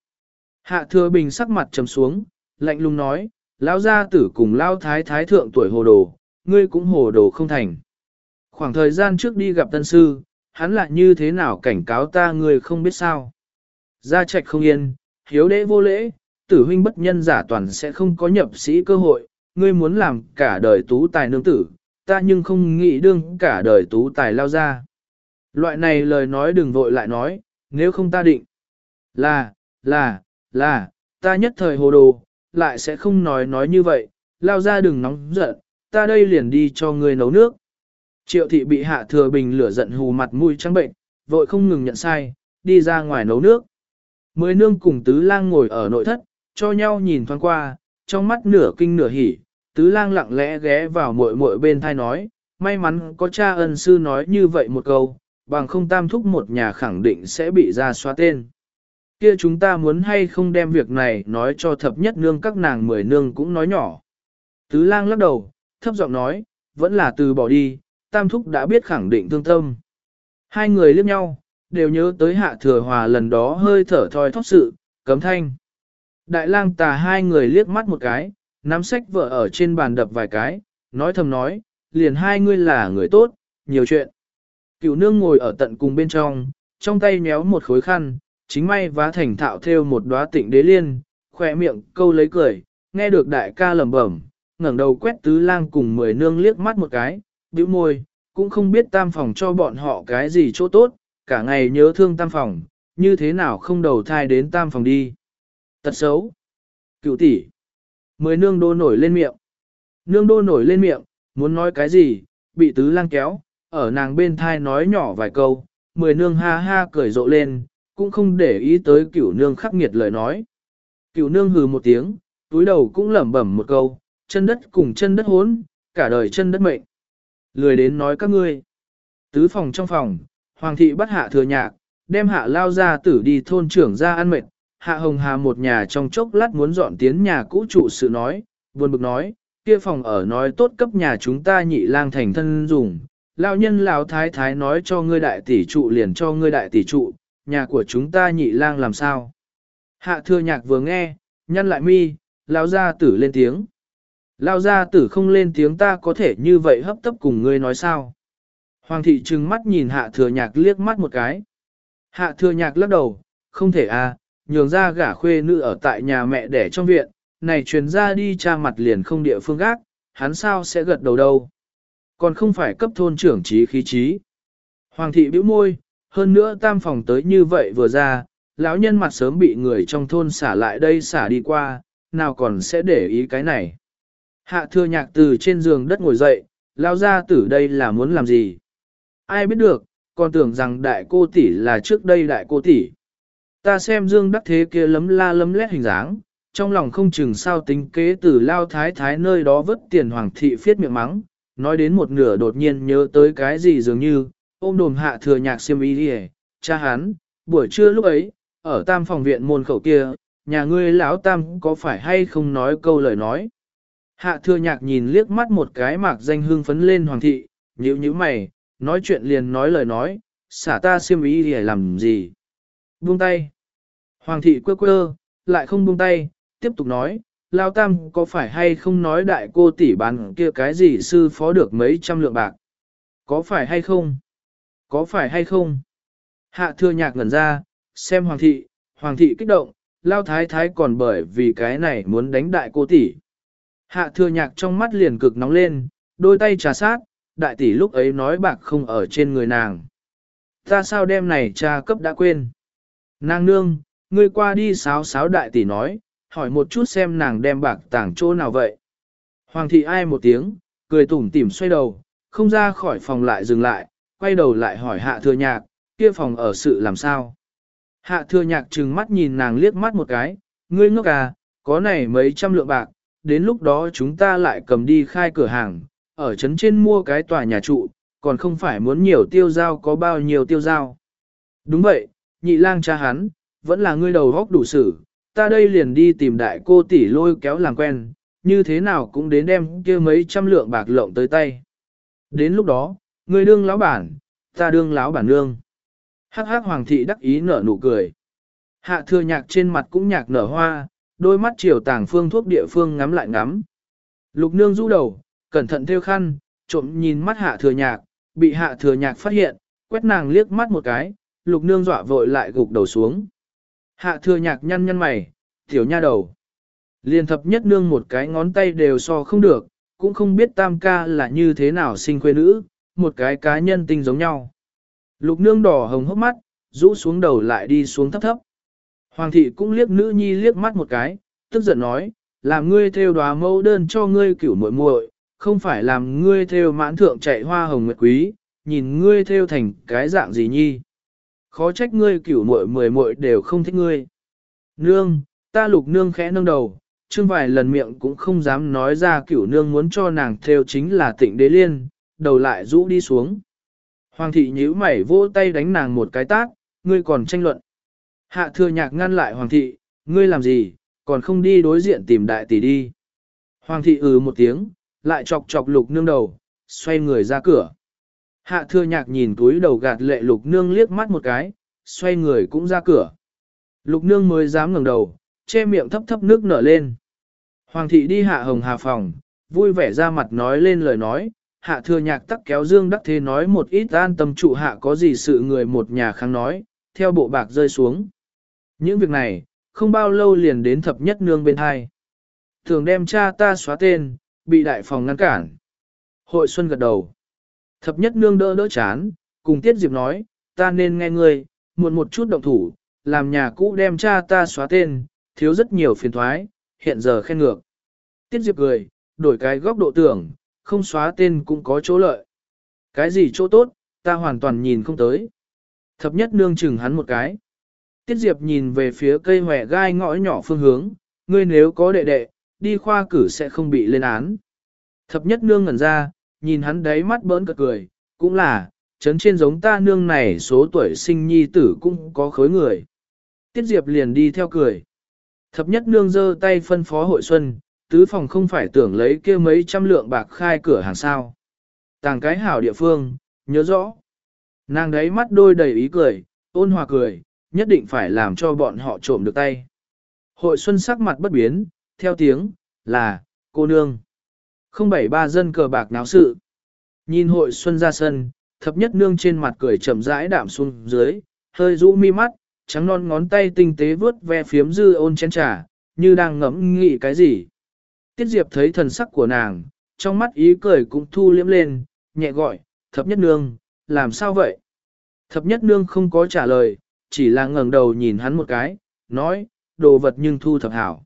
Hạ thừa bình sắc mặt trầm xuống, lạnh lùng nói, lão gia tử cùng lao thái thái thượng tuổi hồ đồ, ngươi cũng hồ đồ không thành. Khoảng thời gian trước đi gặp tân sư, hắn lại như thế nào cảnh cáo ta ngươi không biết sao. Gia trạch không yên, hiếu đế vô lễ, tử huynh bất nhân giả toàn sẽ không có nhập sĩ cơ hội, ngươi muốn làm cả đời tú tài nương tử, ta nhưng không nghĩ đương cả đời tú tài lao ra. Loại này lời nói đừng vội lại nói, nếu không ta định. Là, là, là, ta nhất thời hồ đồ, lại sẽ không nói nói như vậy, lao ra đừng nóng giận, ta đây liền đi cho ngươi nấu nước. Triệu thị bị hạ thừa bình lửa giận hù mặt mũi trắng bệnh, vội không ngừng nhận sai, đi ra ngoài nấu nước. Mười nương cùng tứ lang ngồi ở nội thất, cho nhau nhìn thoáng qua, trong mắt nửa kinh nửa hỉ, tứ lang lặng lẽ ghé vào muội muội bên thai nói, may mắn có cha ân sư nói như vậy một câu, bằng không tam thúc một nhà khẳng định sẽ bị ra xóa tên. Kia chúng ta muốn hay không đem việc này nói cho thập nhất nương các nàng mười nương cũng nói nhỏ. Tứ lang lắc đầu, thấp giọng nói, vẫn là từ bỏ đi, tam thúc đã biết khẳng định thương tâm. Hai người liếc nhau, đều nhớ tới hạ thừa hòa lần đó hơi thở thoi thóp sự, cấm thanh. Đại lang tà hai người liếc mắt một cái, nắm sách vợ ở trên bàn đập vài cái, nói thầm nói, liền hai ngươi là người tốt, nhiều chuyện. Cựu nương ngồi ở tận cùng bên trong, trong tay nhéo một khối khăn, chính may vá thành thạo theo một đóa tịnh đế liên, khỏe miệng câu lấy cười, nghe được đại ca lẩm bẩm, ngẩng đầu quét tứ lang cùng mười nương liếc mắt một cái, bĩu môi, cũng không biết tam phòng cho bọn họ cái gì chỗ tốt, cả ngày nhớ thương tam phòng, như thế nào không đầu thai đến tam phòng đi. Tật xấu. Cựu tỷ. Mười nương đô nổi lên miệng. Nương đô nổi lên miệng, muốn nói cái gì, bị tứ lang kéo, ở nàng bên thai nói nhỏ vài câu, mười nương ha ha cười rộ lên, cũng không để ý tới cửu nương khắc nghiệt lời nói. Cửu nương hừ một tiếng, túi đầu cũng lẩm bẩm một câu, chân đất cùng chân đất hốn, cả đời chân đất mệnh. Lười đến nói các ngươi. Tứ phòng trong phòng, hoàng thị bắt hạ thừa nhạc, đem hạ lao ra tử đi thôn trưởng ra ăn mệt. Hạ hồng hà một nhà trong chốc lát muốn dọn tiến nhà cũ trụ sự nói, buồn bực nói, kia phòng ở nói tốt cấp nhà chúng ta nhị lang thành thân dùng. Lão nhân lão thái thái nói cho ngươi đại tỷ trụ liền cho ngươi đại tỷ trụ, nhà của chúng ta nhị lang làm sao? Hạ thừa nhạc vừa nghe, nhăn lại mi, lão gia tử lên tiếng. Lão gia tử không lên tiếng ta có thể như vậy hấp tấp cùng ngươi nói sao? Hoàng thị trừng mắt nhìn hạ thừa nhạc liếc mắt một cái. Hạ thừa nhạc lắc đầu, không thể à, nhường ra gả khuê nữ ở tại nhà mẹ đẻ trong viện, này truyền ra đi cha mặt liền không địa phương gác, hắn sao sẽ gật đầu đâu. Còn không phải cấp thôn trưởng trí khí trí. Hoàng thị bĩu môi, hơn nữa tam phòng tới như vậy vừa ra, lão nhân mặt sớm bị người trong thôn xả lại đây xả đi qua, nào còn sẽ để ý cái này. Hạ thừa nhạc từ trên giường đất ngồi dậy, lao ra tử đây là muốn làm gì? Ai biết được, còn tưởng rằng đại cô tỷ là trước đây đại cô tỷ. Ta xem dương đắc thế kia lấm la lấm lét hình dáng, trong lòng không chừng sao tính kế từ lao thái thái nơi đó vứt tiền hoàng thị phiết miệng mắng, nói đến một nửa đột nhiên nhớ tới cái gì dường như, ôm đồm hạ thừa nhạc siêm ý đi cha hắn, buổi trưa lúc ấy, ở tam phòng viện môn khẩu kia, nhà ngươi lão tam có phải hay không nói câu lời nói. Hạ thừa nhạc nhìn liếc mắt một cái mạc danh hương phấn lên hoàng thị, nhíu nhíu mày, nói chuyện liền nói lời nói, xả ta siêm ý đi làm gì. Buông tay. Hoàng thị quơ quơ, lại không buông tay, tiếp tục nói, Lao Tam có phải hay không nói đại cô tỷ bán kia cái gì sư phó được mấy trăm lượng bạc? Có phải hay không? Có phải hay không? Hạ thừa nhạc ngẩn ra, xem hoàng thị, hoàng thị kích động, Lao Thái Thái còn bởi vì cái này muốn đánh đại cô tỷ. Hạ thừa nhạc trong mắt liền cực nóng lên, đôi tay trà sát, đại tỷ lúc ấy nói bạc không ở trên người nàng. Ta sao đêm này cha cấp đã quên? Nàng nương, ngươi qua đi sáo sáo đại tỷ nói, hỏi một chút xem nàng đem bạc tảng chỗ nào vậy. Hoàng thị ai một tiếng, cười tủm tỉm xoay đầu, không ra khỏi phòng lại dừng lại, quay đầu lại hỏi hạ thừa nhạc, kia phòng ở sự làm sao. Hạ thừa nhạc trừng mắt nhìn nàng liếc mắt một cái, ngươi ngốc à, có này mấy trăm lượng bạc, đến lúc đó chúng ta lại cầm đi khai cửa hàng, ở trấn trên mua cái tòa nhà trụ, còn không phải muốn nhiều tiêu giao có bao nhiêu tiêu giao. Đúng vậy, nhị lang cha hắn, vẫn là ngươi đầu góc đủ xử ta đây liền đi tìm đại cô tỷ lôi kéo làm quen, như thế nào cũng đến đem kia mấy trăm lượng bạc lộng tới tay. Đến lúc đó, người đương lão bản, ta đương lão bản nương. Hắc hắc hoàng thị đắc ý nở nụ cười. Hạ thừa nhạc trên mặt cũng nhạc nở hoa, đôi mắt chiều tàng phương thuốc địa phương ngắm lại ngắm. Lục nương rũ đầu, cẩn thận theo khăn, trộm nhìn mắt hạ thừa nhạc, bị hạ thừa nhạc phát hiện, quét nàng liếc mắt một cái, lục nương dọa vội lại gục đầu xuống. Hạ thừa nhạc nhăn nhăn mày, tiểu nha đầu. Liên thập nhất nương một cái ngón tay đều so không được, cũng không biết tam ca là như thế nào sinh quê nữ, một cái cá nhân tinh giống nhau. Lục nương đỏ hồng hốc mắt, rũ xuống đầu lại đi xuống thấp thấp. Hoàng thị cũng liếc nữ nhi liếc mắt một cái, tức giận nói, làm ngươi theo đoá mẫu đơn cho ngươi cửu muội muội, không phải làm ngươi theo mãn thượng chạy hoa hồng nguyệt quý, nhìn ngươi theo thành cái dạng gì nhi. Khó trách ngươi cửu muội mười muội đều không thích ngươi. Nương, ta lục nương khẽ nâng đầu, chương vài lần miệng cũng không dám nói ra cửu nương muốn cho nàng theo chính là tịnh đế liên, đầu lại rũ đi xuống. Hoàng thị nhíu mày vỗ tay đánh nàng một cái tát, ngươi còn tranh luận. Hạ thừa nhạc ngăn lại hoàng thị, ngươi làm gì, còn không đi đối diện tìm đại tỷ đi. Hoàng thị ừ một tiếng, lại chọc chọc lục nương đầu, xoay người ra cửa. Hạ thừa nhạc nhìn túi đầu gạt lệ lục nương liếc mắt một cái, xoay người cũng ra cửa. Lục nương mới dám ngẩng đầu, che miệng thấp thấp nước nở lên. Hoàng thị đi hạ hồng hà phòng, vui vẻ ra mặt nói lên lời nói, hạ thừa nhạc tắc kéo dương đắc thế nói một ít an tâm trụ hạ có gì sự người một nhà kháng nói, theo bộ bạc rơi xuống. Những việc này, không bao lâu liền đến thập nhất nương bên hai. Thường đem cha ta xóa tên, bị đại phòng ngăn cản. Hội xuân gật đầu. Thập nhất nương đỡ đỡ chán, cùng Tiết Diệp nói, ta nên nghe ngươi, muộn một chút động thủ, làm nhà cũ đem cha ta xóa tên, thiếu rất nhiều phiền thoái, hiện giờ khen ngược. Tiết Diệp cười, đổi cái góc độ tưởng, không xóa tên cũng có chỗ lợi. Cái gì chỗ tốt, ta hoàn toàn nhìn không tới. Thập nhất nương chừng hắn một cái. Tiết Diệp nhìn về phía cây hòe gai ngõ nhỏ phương hướng, ngươi nếu có đệ đệ, đi khoa cử sẽ không bị lên án. Thập nhất nương ngẩn ra, nhìn hắn đáy mắt bỡn cợt cười, cũng là, chấn trên giống ta nương này số tuổi sinh nhi tử cũng có khối người. Tiết Diệp liền đi theo cười. Thập nhất nương giơ tay phân phó hội xuân, tứ phòng không phải tưởng lấy kia mấy trăm lượng bạc khai cửa hàng sao. Tàng cái hảo địa phương, nhớ rõ. Nàng đấy mắt đôi đầy ý cười, ôn hòa cười, nhất định phải làm cho bọn họ trộm được tay. Hội xuân sắc mặt bất biến, theo tiếng, là, cô nương. Không bảy ba dân cờ bạc náo sự. Nhìn hội xuân ra sân, thập nhất nương trên mặt cười chậm rãi đạm xuống dưới, hơi rũ mi mắt, trắng non ngón tay tinh tế vướt ve phiếm dư ôn chén trà, như đang ngẫm nghĩ cái gì. Tiết Diệp thấy thần sắc của nàng, trong mắt ý cười cũng thu liễm lên, nhẹ gọi, thập nhất nương, làm sao vậy? Thập nhất nương không có trả lời, chỉ là ngẩng đầu nhìn hắn một cái, nói, đồ vật nhưng thu thập hảo.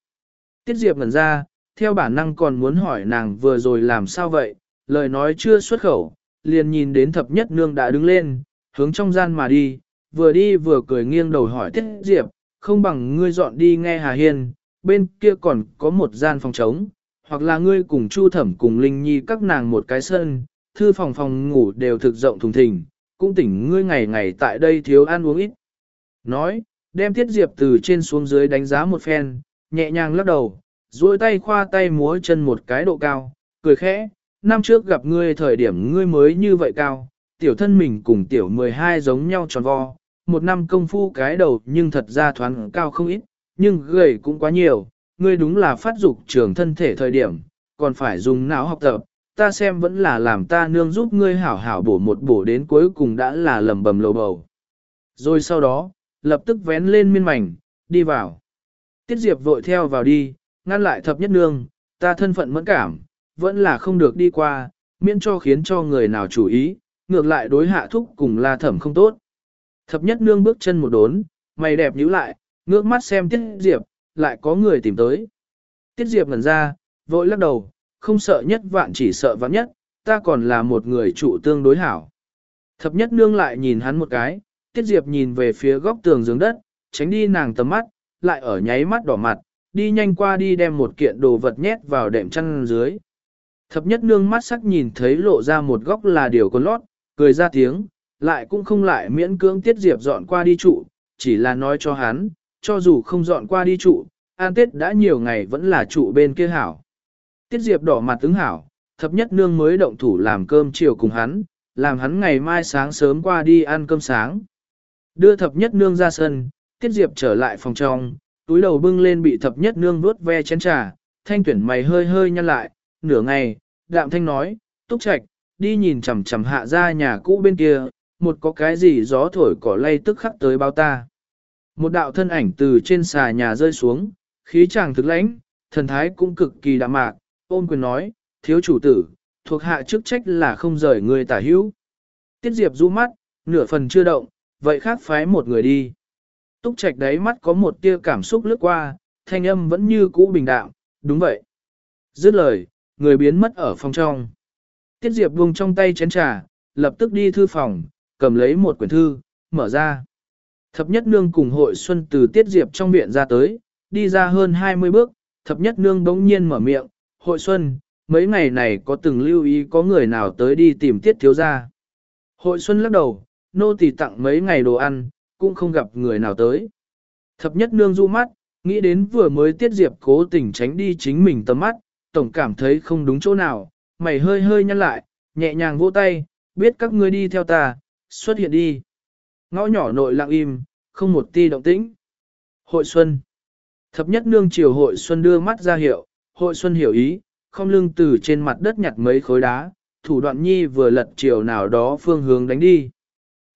Tiết Diệp ngẩn ra, theo bản năng còn muốn hỏi nàng vừa rồi làm sao vậy, lời nói chưa xuất khẩu, liền nhìn đến thập nhất nương đã đứng lên, hướng trong gian mà đi, vừa đi vừa cười nghiêng đầu hỏi Tiết Diệp, không bằng ngươi dọn đi nghe Hà Hiên, bên kia còn có một gian phòng trống, hoặc là ngươi cùng Chu Thẩm cùng Linh Nhi các nàng một cái sân, thư phòng phòng ngủ đều thực rộng thùng thình, cũng tỉnh ngươi ngày ngày tại đây thiếu ăn uống ít. Nói, đem Tiết Diệp từ trên xuống dưới đánh giá một phen, nhẹ nhàng lắc đầu, duỗi tay khoa tay múa chân một cái độ cao, cười khẽ, năm trước gặp ngươi thời điểm ngươi mới như vậy cao, tiểu thân mình cùng tiểu 12 giống nhau tròn vo, một năm công phu cái đầu nhưng thật ra thoáng cao không ít, nhưng gầy cũng quá nhiều, ngươi đúng là phát dục trường thân thể thời điểm, còn phải dùng não học tập, ta xem vẫn là làm ta nương giúp ngươi hảo hảo bổ một bổ đến cuối cùng đã là lầm bầm lầu bầu. Rồi sau đó, lập tức vén lên miên mảnh, đi vào. Tiết Diệp vội theo vào đi, ngăn lại thập nhất nương, ta thân phận mẫn cảm, vẫn là không được đi qua, miễn cho khiến cho người nào chủ ý, ngược lại đối hạ thúc cùng la thẩm không tốt. Thập nhất nương bước chân một đốn, mày đẹp nhíu lại, ngước mắt xem Tiết Diệp, lại có người tìm tới. Tiết Diệp ngẩn ra, vội lắc đầu, không sợ nhất vạn chỉ sợ vạn nhất, ta còn là một người trụ tương đối hảo. Thập nhất nương lại nhìn hắn một cái, Tiết Diệp nhìn về phía góc tường giường đất, tránh đi nàng tầm mắt, lại ở nháy mắt đỏ mặt, đi nhanh qua đi đem một kiện đồ vật nhét vào đệm chăn dưới. Thập nhất nương mắt sắc nhìn thấy lộ ra một góc là điều con lót, cười ra tiếng, lại cũng không lại miễn cưỡng Tiết Diệp dọn qua đi trụ, chỉ là nói cho hắn, cho dù không dọn qua đi trụ, an tết đã nhiều ngày vẫn là trụ bên kia hảo. Tiết Diệp đỏ mặt ứng hảo, thập nhất nương mới động thủ làm cơm chiều cùng hắn, làm hắn ngày mai sáng sớm qua đi ăn cơm sáng. Đưa thập nhất nương ra sân, Tiết Diệp trở lại phòng trong, túi đầu bưng lên bị thập nhất nương vuốt ve chén trà, thanh tuyển mày hơi hơi nhăn lại, nửa ngày, đạm thanh nói, túc trạch, đi nhìn chằm chằm hạ ra nhà cũ bên kia, một có cái gì gió thổi cỏ lay tức khắc tới bao ta. Một đạo thân ảnh từ trên xà nhà rơi xuống, khí chàng thực lãnh, thần thái cũng cực kỳ đạm mạc, Ôn quyền nói, thiếu chủ tử, thuộc hạ chức trách là không rời người tả hữu. Tiết Diệp du mắt, nửa phần chưa động, vậy khác phái một người đi. Túc trạch đáy mắt có một tia cảm xúc lướt qua, thanh âm vẫn như cũ bình đạm, đúng vậy. Dứt lời, người biến mất ở phòng trong. Tiết Diệp buông trong tay chén trà, lập tức đi thư phòng, cầm lấy một quyển thư, mở ra. Thập nhất nương cùng hội xuân từ Tiết Diệp trong viện ra tới, đi ra hơn 20 bước, thập nhất nương bỗng nhiên mở miệng, hội xuân, mấy ngày này có từng lưu ý có người nào tới đi tìm Tiết thiếu gia. Hội xuân lắc đầu, nô tỳ tặng mấy ngày đồ ăn, cũng không gặp người nào tới. Thập nhất nương du mắt, nghĩ đến vừa mới tiết diệp cố tình tránh đi chính mình tầm mắt, tổng cảm thấy không đúng chỗ nào, mày hơi hơi nhăn lại, nhẹ nhàng vỗ tay, biết các ngươi đi theo ta, xuất hiện đi. Ngõ nhỏ nội lặng im, không một ti động tĩnh. Hội Xuân Thập nhất nương chiều hội Xuân đưa mắt ra hiệu, hội Xuân hiểu ý, không lưng từ trên mặt đất nhặt mấy khối đá, thủ đoạn nhi vừa lật chiều nào đó phương hướng đánh đi.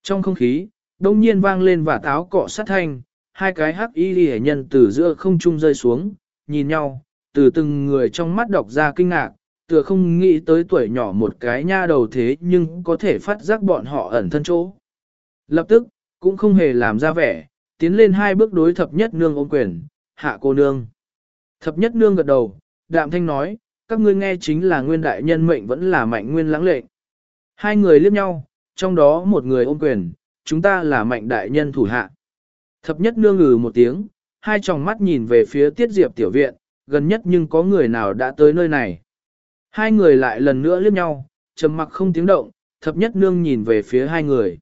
Trong không khí, đông nhiên vang lên và táo cọ sát thanh, hai cái hắc y ghi nhân từ giữa không trung rơi xuống, nhìn nhau, từ từng người trong mắt đọc ra kinh ngạc, tựa không nghĩ tới tuổi nhỏ một cái nha đầu thế nhưng có thể phát giác bọn họ ẩn thân chỗ. Lập tức, cũng không hề làm ra vẻ, tiến lên hai bước đối thập nhất nương ôm quyền, hạ cô nương. Thập nhất nương gật đầu, đạm thanh nói, các ngươi nghe chính là nguyên đại nhân mệnh vẫn là mạnh nguyên lãng lệnh. Hai người liếc nhau, trong đó một người ôm quyền, chúng ta là mạnh đại nhân thủ hạ. Thập nhất nương ngừ một tiếng, hai tròng mắt nhìn về phía tiết diệp tiểu viện, gần nhất nhưng có người nào đã tới nơi này. Hai người lại lần nữa liếc nhau, trầm mặc không tiếng động, thập nhất nương nhìn về phía hai người.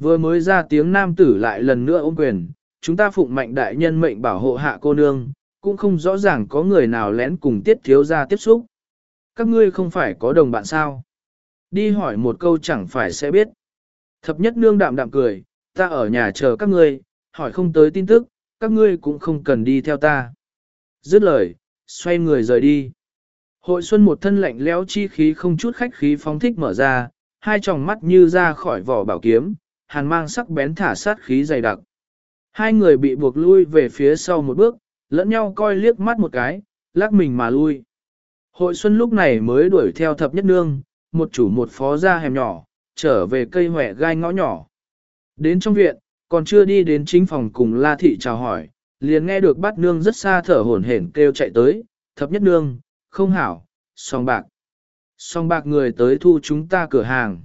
Vừa mới ra tiếng nam tử lại lần nữa ôm quyền, chúng ta phụng mạnh đại nhân mệnh bảo hộ hạ cô nương, cũng không rõ ràng có người nào lén cùng tiết thiếu ra tiếp xúc. Các ngươi không phải có đồng bạn sao? Đi hỏi một câu chẳng phải sẽ biết. Thập nhất nương đạm đạm cười, ta ở nhà chờ các ngươi, hỏi không tới tin tức, các ngươi cũng không cần đi theo ta. Dứt lời, xoay người rời đi. Hội xuân một thân lạnh lẽo chi khí không chút khách khí phóng thích mở ra, hai tròng mắt như ra khỏi vỏ bảo kiếm, hàn mang sắc bén thả sát khí dày đặc. Hai người bị buộc lui về phía sau một bước, lẫn nhau coi liếc mắt một cái, lắc mình mà lui. Hội xuân lúc này mới đuổi theo thập nhất nương, một chủ một phó ra hẻm nhỏ, trở về cây hỏe gai ngõ nhỏ. Đến trong viện, còn chưa đi đến chính phòng cùng La Thị chào hỏi, liền nghe được Bát nương rất xa thở hổn hển kêu chạy tới, thập nhất nương, không hảo, song bạc. Song bạc người tới thu chúng ta cửa hàng.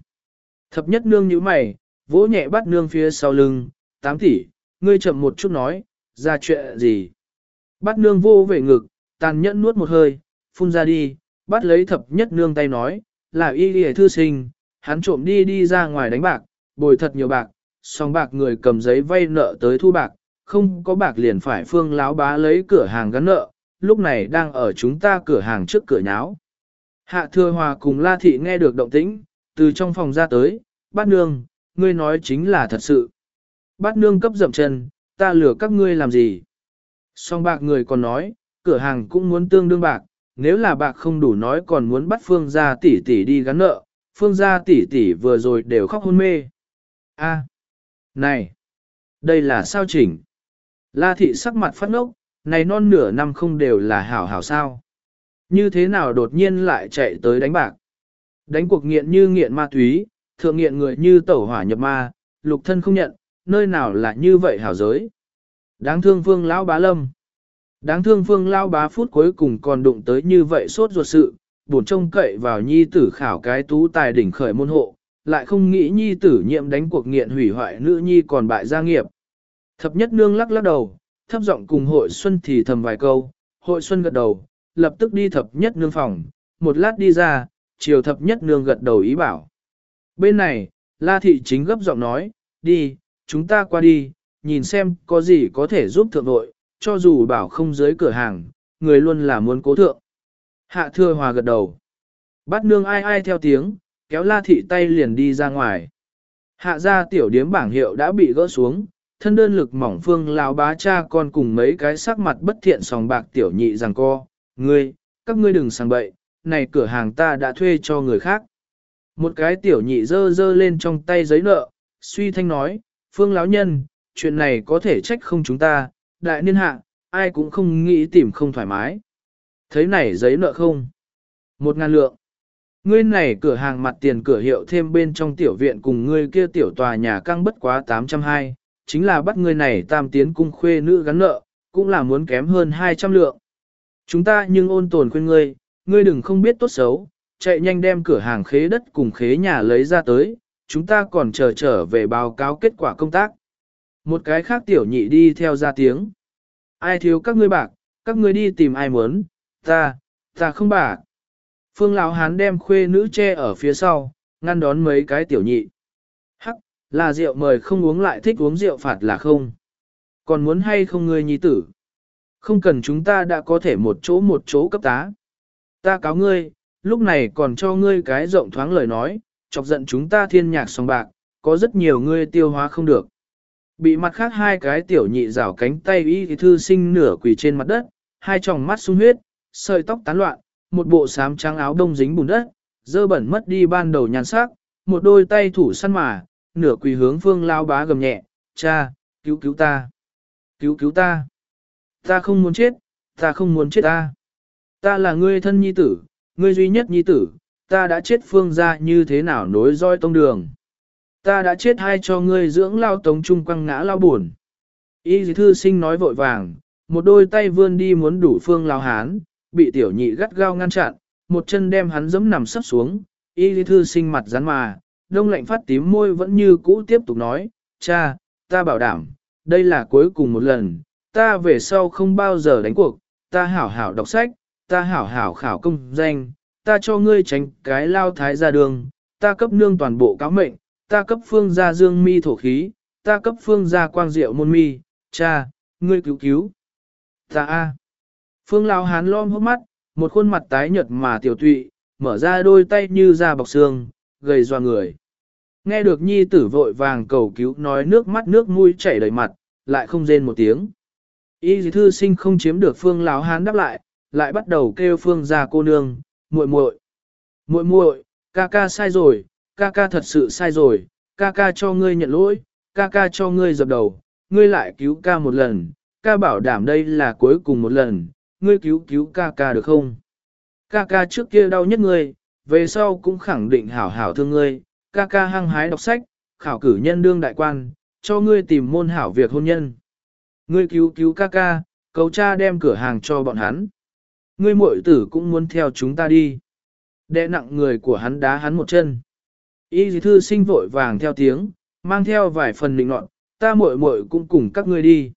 Thập nhất nương như mày, vỗ nhẹ bắt nương phía sau lưng, tám tỷ, ngươi chậm một chút nói, ra chuyện gì. Bắt nương vô về ngực, tàn nhẫn nuốt một hơi, phun ra đi, bắt lấy thập nhất nương tay nói, là y lìa thư sinh, hắn trộm đi đi ra ngoài đánh bạc, bồi thật nhiều bạc, song bạc người cầm giấy vay nợ tới thu bạc, không có bạc liền phải phương láo bá lấy cửa hàng gắn nợ, lúc này đang ở chúng ta cửa hàng trước cửa nháo. Hạ thừa hòa cùng La Thị nghe được động tĩnh, từ trong phòng ra tới, bắt nương, ngươi nói chính là thật sự. Bát nương cấp dậm chân, ta lừa các ngươi làm gì? Song bạc người còn nói, cửa hàng cũng muốn tương đương bạc, nếu là bạc không đủ nói còn muốn bắt phương gia tỷ tỷ đi gắn nợ, phương gia tỷ tỷ vừa rồi đều khóc hôn mê. A, này, đây là sao chỉnh? La thị sắc mặt phát ngốc, này non nửa năm không đều là hảo hảo sao. Như thế nào đột nhiên lại chạy tới đánh bạc? Đánh cuộc nghiện như nghiện ma túy, thượng nghiện người như tẩu hỏa nhập ma, lục thân không nhận, nơi nào là như vậy hảo giới. Đáng thương phương lão bá lâm. Đáng thương phương lão bá phút cuối cùng còn đụng tới như vậy sốt ruột sự, buồn trông cậy vào nhi tử khảo cái tú tài đỉnh khởi môn hộ, lại không nghĩ nhi tử nhiệm đánh cuộc nghiện hủy hoại nữ nhi còn bại gia nghiệp. Thập nhất nương lắc lắc đầu, thấp giọng cùng hội xuân thì thầm vài câu, hội xuân gật đầu, lập tức đi thập nhất nương phòng, một lát đi ra, chiều thập nhất nương gật đầu ý bảo. Bên này, La Thị chính gấp giọng nói, đi, chúng ta qua đi, nhìn xem có gì có thể giúp thượng nội, cho dù bảo không dưới cửa hàng, người luôn là muốn cố thượng. Hạ Thừa hòa gật đầu. Bắt nương ai ai theo tiếng, kéo La Thị tay liền đi ra ngoài. Hạ ra tiểu điếm bảng hiệu đã bị gỡ xuống, thân đơn lực mỏng phương lão bá cha con cùng mấy cái sắc mặt bất thiện sòng bạc tiểu nhị rằng co, ngươi, các ngươi đừng sang bậy, này cửa hàng ta đã thuê cho người khác. Một cái tiểu nhị dơ dơ lên trong tay giấy nợ, suy thanh nói, phương lão nhân, chuyện này có thể trách không chúng ta, đại niên hạ, ai cũng không nghĩ tìm không thoải mái. Thấy này giấy nợ không? Một ngàn lượng. Ngươi này cửa hàng mặt tiền cửa hiệu thêm bên trong tiểu viện cùng ngươi kia tiểu tòa nhà căng bất quá 820, chính là bắt ngươi này tam tiến cung khuê nữ gắn nợ, cũng là muốn kém hơn 200 lượng. Chúng ta nhưng ôn tồn khuyên ngươi, ngươi đừng không biết tốt xấu, chạy nhanh đem cửa hàng khế đất cùng khế nhà lấy ra tới, chúng ta còn chờ trở về báo cáo kết quả công tác. Một cái khác tiểu nhị đi theo ra tiếng. Ai thiếu các ngươi bạc, các ngươi đi tìm ai muốn, ta, ta không bạc. Phương lão hán đem khuê nữ che ở phía sau, ngăn đón mấy cái tiểu nhị. Hắc, là rượu mời không uống lại thích uống rượu phạt là không. Còn muốn hay không ngươi nhi tử? Không cần chúng ta đã có thể một chỗ một chỗ cấp tá. Ta cáo ngươi, lúc này còn cho ngươi cái rộng thoáng lời nói, chọc giận chúng ta thiên nhạc song bạc, có rất nhiều ngươi tiêu hóa không được. Bị mặt khác hai cái tiểu nhị rảo cánh tay y thư sinh nửa quỳ trên mặt đất, hai tròng mắt sung huyết, sợi tóc tán loạn, một bộ xám trắng áo đông dính bùn đất, dơ bẩn mất đi ban đầu nhàn sắc, một đôi tay thủ săn mà, nửa quỳ hướng phương lao bá gầm nhẹ, cha, cứu cứu ta, cứu cứu ta, ta không muốn chết, ta không muốn chết ta, ta là ngươi thân nhi tử, ngươi duy nhất nhi tử, ta đã chết phương ra như thế nào nối roi tông đường. Ta đã chết hay cho ngươi dưỡng lao tống trung quăng ngã lao buồn. Y thư sinh nói vội vàng, một đôi tay vươn đi muốn đủ phương lao hán, bị tiểu nhị gắt gao ngăn chặn, một chân đem hắn giẫm nằm sắp xuống, y thư sinh mặt rắn mà, đông lạnh phát tím môi vẫn như cũ tiếp tục nói, cha, ta bảo đảm, đây là cuối cùng một lần, ta về sau không bao giờ đánh cuộc, ta hảo hảo đọc sách, ta hảo hảo khảo công danh, ta cho ngươi tránh cái lao thái ra đường, ta cấp nương toàn bộ cáo mệnh, ta cấp phương gia dương mi thổ khí, ta cấp phương gia quang diệu môn mi, cha, ngươi cứu cứu. Ta a. Phương lão hán lom hốc mắt, một khuôn mặt tái nhợt mà tiểu tụy, mở ra đôi tay như da bọc xương, gầy doa người. Nghe được nhi tử vội vàng cầu cứu nói nước mắt nước mũi chảy đầy mặt, lại không rên một tiếng. Y thư sinh không chiếm được phương lão hán đáp lại, lại bắt đầu kêu phương gia cô nương, muội muội, muội muội, ca ca sai rồi, ca ca thật sự sai rồi, ca ca cho ngươi nhận lỗi, ca ca cho ngươi dập đầu, ngươi lại cứu ca một lần, ca bảo đảm đây là cuối cùng một lần, ngươi cứu cứu ca ca được không? Ca ca trước kia đau nhất ngươi, về sau cũng khẳng định hảo hảo thương ngươi, ca ca hăng hái đọc sách, khảo cử nhân đương đại quan, cho ngươi tìm môn hảo việc hôn nhân. Ngươi cứu cứu ca ca, cầu cha đem cửa hàng cho bọn hắn. Ngươi muội tử cũng muốn theo chúng ta đi. Đệ nặng người của hắn đá hắn một chân. Y dì thư sinh vội vàng theo tiếng, mang theo vài phần định nọt, ta muội muội cũng cùng các ngươi đi.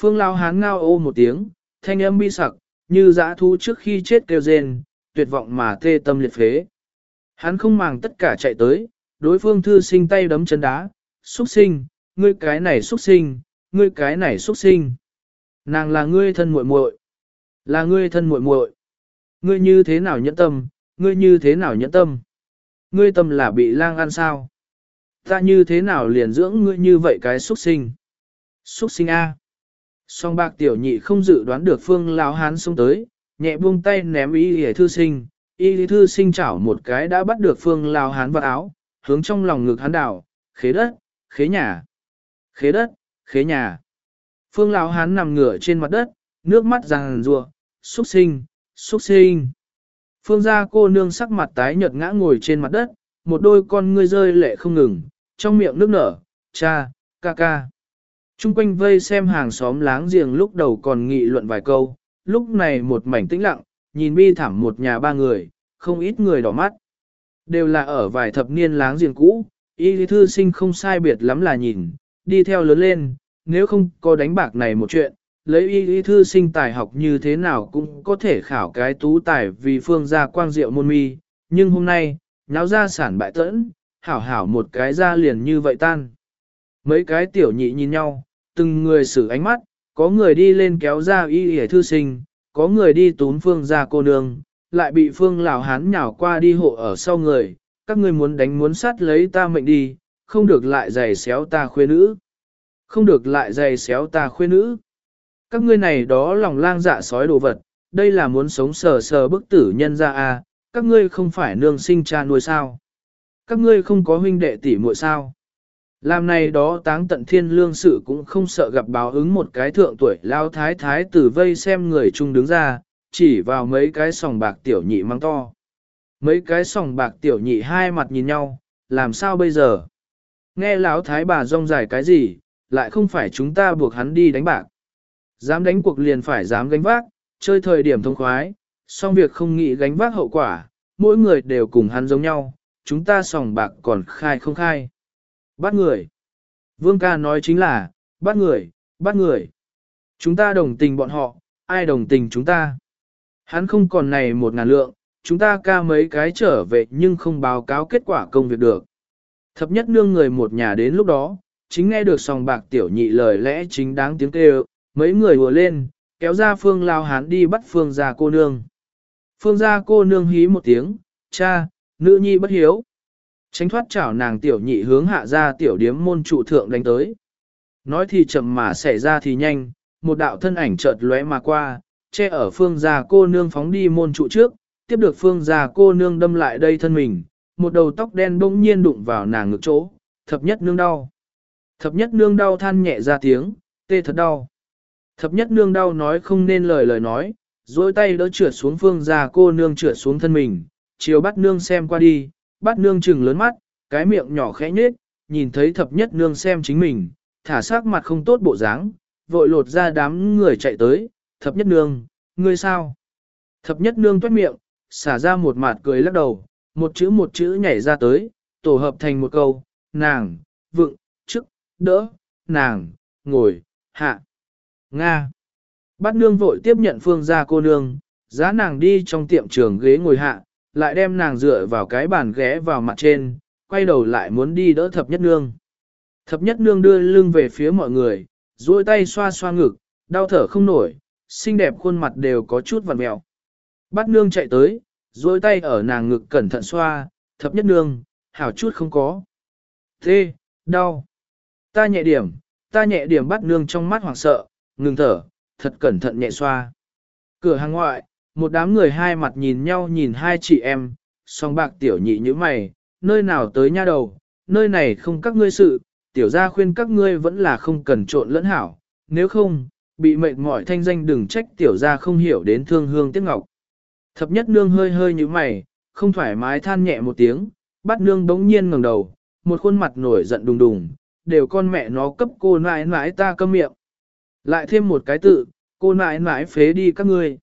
Phương lao hán ngao ô một tiếng, thanh âm bi sặc, như dã thú trước khi chết kêu rên, tuyệt vọng mà tê tâm liệt phế. Hắn không màng tất cả chạy tới, đối phương thư sinh tay đấm chân đá, xuất sinh, ngươi cái này xuất sinh, ngươi cái này xuất sinh. Nàng là ngươi thân muội muội, là ngươi thân muội muội. Ngươi như thế nào nhẫn tâm, ngươi như thế nào nhẫn tâm. Ngươi tâm là bị lang ăn sao? Ta như thế nào liền dưỡng ngươi như vậy cái xuất sinh? Xuất sinh A. Song bạc tiểu nhị không dự đoán được phương lão hán xông tới, nhẹ buông tay ném y hề thư sinh, y lý thư sinh chảo một cái đã bắt được phương lão hán vào áo, hướng trong lòng ngực hắn đảo, khế đất, khế nhà, khế đất, khế nhà. Phương lão hán nằm ngửa trên mặt đất, nước mắt ràng rùa, xuất sinh, xuất sinh. Phương gia cô nương sắc mặt tái nhợt ngã ngồi trên mặt đất, một đôi con ngươi rơi lệ không ngừng, trong miệng nước nở, cha, ca ca. Trung quanh vây xem hàng xóm láng giềng lúc đầu còn nghị luận vài câu, lúc này một mảnh tĩnh lặng, nhìn bi thảm một nhà ba người, không ít người đỏ mắt. Đều là ở vài thập niên láng giềng cũ, y lý thư sinh không sai biệt lắm là nhìn, đi theo lớn lên, nếu không có đánh bạc này một chuyện, lấy y lý thư sinh tài học như thế nào cũng có thể khảo cái tú tài vì phương gia quang diệu môn mi, nhưng hôm nay, nháo ra sản bại tẫn, hảo hảo một cái ra liền như vậy tan. Mấy cái tiểu nhị nhìn nhau, từng người xử ánh mắt, có người đi lên kéo ra y Y thư sinh, có người đi tún phương gia cô nương, lại bị phương lão hán nhào qua đi hộ ở sau người, các ngươi muốn đánh muốn sát lấy ta mệnh đi, không được lại giày xéo ta khuê nữ. Không được lại giày xéo ta khuê nữ. Các ngươi này đó lòng lang dạ sói đồ vật, đây là muốn sống sờ sờ bức tử nhân ra à, các ngươi không phải nương sinh cha nuôi sao. Các ngươi không có huynh đệ tỷ muội sao. Làm này đó táng tận thiên lương sự cũng không sợ gặp báo ứng một cái thượng tuổi lao thái thái tử vây xem người chung đứng ra, chỉ vào mấy cái sòng bạc tiểu nhị mang to. Mấy cái sòng bạc tiểu nhị hai mặt nhìn nhau, làm sao bây giờ? Nghe lão thái bà rong dài cái gì, lại không phải chúng ta buộc hắn đi đánh bạc. Dám đánh cuộc liền phải dám gánh vác, chơi thời điểm thông khoái, xong việc không nghĩ gánh vác hậu quả, mỗi người đều cùng hắn giống nhau, chúng ta sòng bạc còn khai không khai. Bắt người. Vương ca nói chính là, bắt người, bắt người. Chúng ta đồng tình bọn họ, ai đồng tình chúng ta. Hắn không còn này một ngàn lượng, chúng ta ca mấy cái trở về nhưng không báo cáo kết quả công việc được. Thập nhất nương người một nhà đến lúc đó, chính nghe được sòng bạc tiểu nhị lời lẽ chính đáng tiếng kêu, mấy người vừa lên, kéo ra phương lao hán đi bắt phương gia cô nương. Phương gia cô nương hí một tiếng, cha, nữ nhi bất hiếu. Tránh thoát chảo nàng tiểu nhị hướng hạ ra tiểu điếm môn trụ thượng đánh tới. Nói thì chậm mà xảy ra thì nhanh, một đạo thân ảnh chợt lóe mà qua, che ở phương gia cô nương phóng đi môn trụ trước, tiếp được phương gia cô nương đâm lại đây thân mình, một đầu tóc đen bỗng nhiên đụng vào nàng ngực chỗ, thập nhất nương đau. Thập nhất nương đau than nhẹ ra tiếng, tê thật đau. Thập nhất nương đau nói không nên lời lời nói, dối tay đỡ trượt xuống phương ra cô nương trượt xuống thân mình, chiều bắt nương xem qua đi, bắt nương trừng lớn mắt, cái miệng nhỏ khẽ nhết, nhìn thấy thập nhất nương xem chính mình, thả sắc mặt không tốt bộ dáng, vội lột ra đám người chạy tới, thập nhất nương, ngươi sao? Thập nhất nương toát miệng, xả ra một mặt cười lắc đầu, một chữ một chữ nhảy ra tới, tổ hợp thành một câu, nàng, vựng, chức, đỡ, nàng, ngồi, hạ. Nga. Bát nương vội tiếp nhận phương gia cô nương, giá nàng đi trong tiệm trường ghế ngồi hạ, lại đem nàng dựa vào cái bàn ghé vào mặt trên, quay đầu lại muốn đi đỡ thập nhất nương. Thập nhất nương đưa lưng về phía mọi người, duỗi tay xoa xoa ngực, đau thở không nổi, xinh đẹp khuôn mặt đều có chút vằn mẹo. Bát nương chạy tới, duỗi tay ở nàng ngực cẩn thận xoa, thập nhất nương, hảo chút không có. Thế, đau. Ta nhẹ điểm, ta nhẹ điểm bắt nương trong mắt hoảng sợ, ngừng thở, thật cẩn thận nhẹ xoa. Cửa hàng ngoại, một đám người hai mặt nhìn nhau nhìn hai chị em, song bạc tiểu nhị như mày, nơi nào tới nha đầu, nơi này không các ngươi sự, tiểu gia khuyên các ngươi vẫn là không cần trộn lẫn hảo, nếu không, bị mệt mỏi thanh danh đừng trách tiểu gia không hiểu đến thương hương tiếc ngọc. Thập nhất nương hơi hơi như mày, không thoải mái than nhẹ một tiếng, bắt nương bỗng nhiên ngẩng đầu, một khuôn mặt nổi giận đùng đùng, đều con mẹ nó cấp cô nãi nãi ta câm miệng. Lại thêm một cái tự, cô nãi nãi phế đi các ngươi.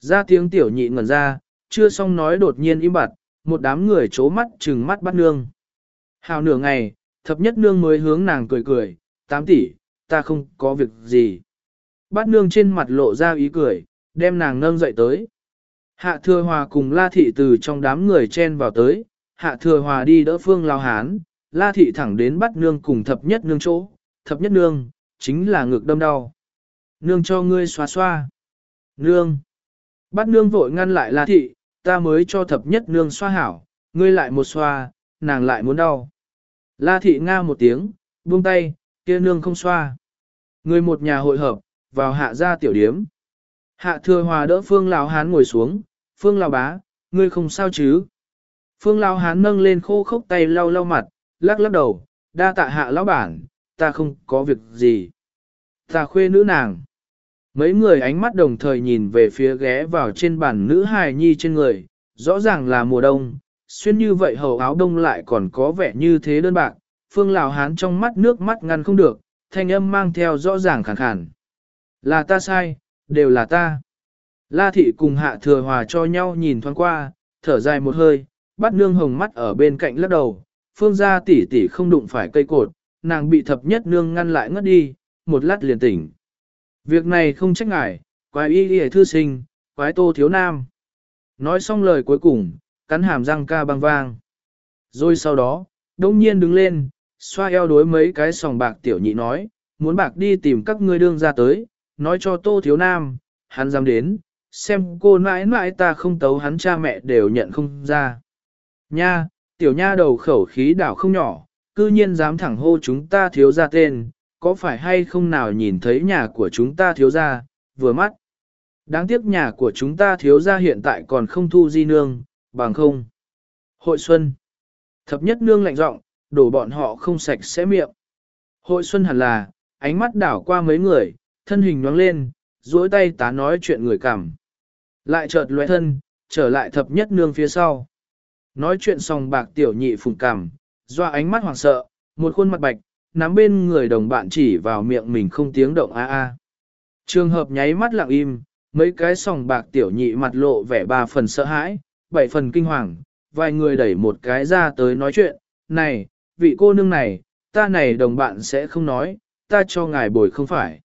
Ra tiếng tiểu nhị ngẩn ra, chưa xong nói đột nhiên im bặt, một đám người chố mắt trừng mắt bắt nương. Hào nửa ngày, thập nhất nương mới hướng nàng cười cười, tám tỷ, ta không có việc gì. Bắt nương trên mặt lộ ra ý cười, đem nàng nâng dậy tới. Hạ thừa hòa cùng la thị từ trong đám người chen vào tới, hạ thừa hòa đi đỡ phương lao hán, la thị thẳng đến bắt nương cùng thập nhất nương chỗ, thập nhất nương, chính là ngực đâm đau. Nương cho ngươi xoa xoa. Nương. Bắt nương vội ngăn lại la thị, ta mới cho thập nhất nương xoa hảo, ngươi lại một xoa, nàng lại muốn đau. La thị nga một tiếng, buông tay, kia nương không xoa. Người một nhà hội hợp, vào hạ gia tiểu điếm. Hạ thừa hòa đỡ phương lão hán ngồi xuống, phương lão bá, ngươi không sao chứ. Phương lão hán nâng lên khô khốc tay lau lau mặt, lắc lắc đầu, đa tạ hạ lão bản, ta không có việc gì. Ta khuê nữ nàng. Mấy người ánh mắt đồng thời nhìn về phía ghé vào trên bàn nữ hài nhi trên người, rõ ràng là mùa đông, xuyên như vậy hầu áo đông lại còn có vẻ như thế đơn bạc, phương Lào hán trong mắt nước mắt ngăn không được, thanh âm mang theo rõ ràng khẳng khàn. Là ta sai, đều là ta. La thị cùng hạ thừa hòa cho nhau nhìn thoáng qua, thở dài một hơi, bắt nương hồng mắt ở bên cạnh lắc đầu, phương gia tỷ tỷ không đụng phải cây cột, nàng bị thập nhất nương ngăn lại ngất đi, một lát liền tỉnh. Việc này không trách ngại, quái y y thư sinh, quái tô thiếu nam. Nói xong lời cuối cùng, cắn hàm răng ca băng vang. Rồi sau đó, đông nhiên đứng lên, xoa eo đối mấy cái sòng bạc tiểu nhị nói, muốn bạc đi tìm các ngươi đương ra tới, nói cho tô thiếu nam, hắn dám đến, xem cô mãi mãi ta không tấu hắn cha mẹ đều nhận không ra. Nha, tiểu nha đầu khẩu khí đảo không nhỏ, cư nhiên dám thẳng hô chúng ta thiếu ra tên, có phải hay không nào nhìn thấy nhà của chúng ta thiếu ra, vừa mắt. Đáng tiếc nhà của chúng ta thiếu ra hiện tại còn không thu di nương, bằng không. Hội Xuân. Thập nhất nương lạnh giọng, đổ bọn họ không sạch sẽ miệng. Hội Xuân hẳn là, ánh mắt đảo qua mấy người, thân hình nhoáng lên, duỗi tay tá nói chuyện người cảm. Lại chợt lóe thân, trở lại thập nhất nương phía sau. Nói chuyện xong bạc tiểu nhị phùng cảm, doa ánh mắt hoảng sợ, một khuôn mặt bạch, nắm bên người đồng bạn chỉ vào miệng mình không tiếng động a a. Trường hợp nháy mắt lặng im, mấy cái sòng bạc tiểu nhị mặt lộ vẻ ba phần sợ hãi, bảy phần kinh hoàng, vài người đẩy một cái ra tới nói chuyện, này, vị cô nương này, ta này đồng bạn sẽ không nói, ta cho ngài bồi không phải.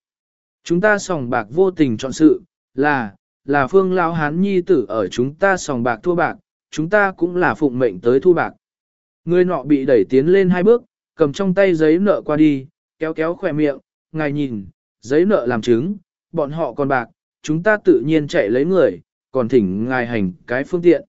Chúng ta sòng bạc vô tình chọn sự, là, là phương lao hán nhi tử ở chúng ta sòng bạc thua bạc, chúng ta cũng là phụng mệnh tới thu bạc. Người nọ bị đẩy tiến lên hai bước, cầm trong tay giấy nợ qua đi, kéo kéo khỏe miệng, ngài nhìn, giấy nợ làm chứng, bọn họ còn bạc, chúng ta tự nhiên chạy lấy người, còn thỉnh ngài hành cái phương tiện.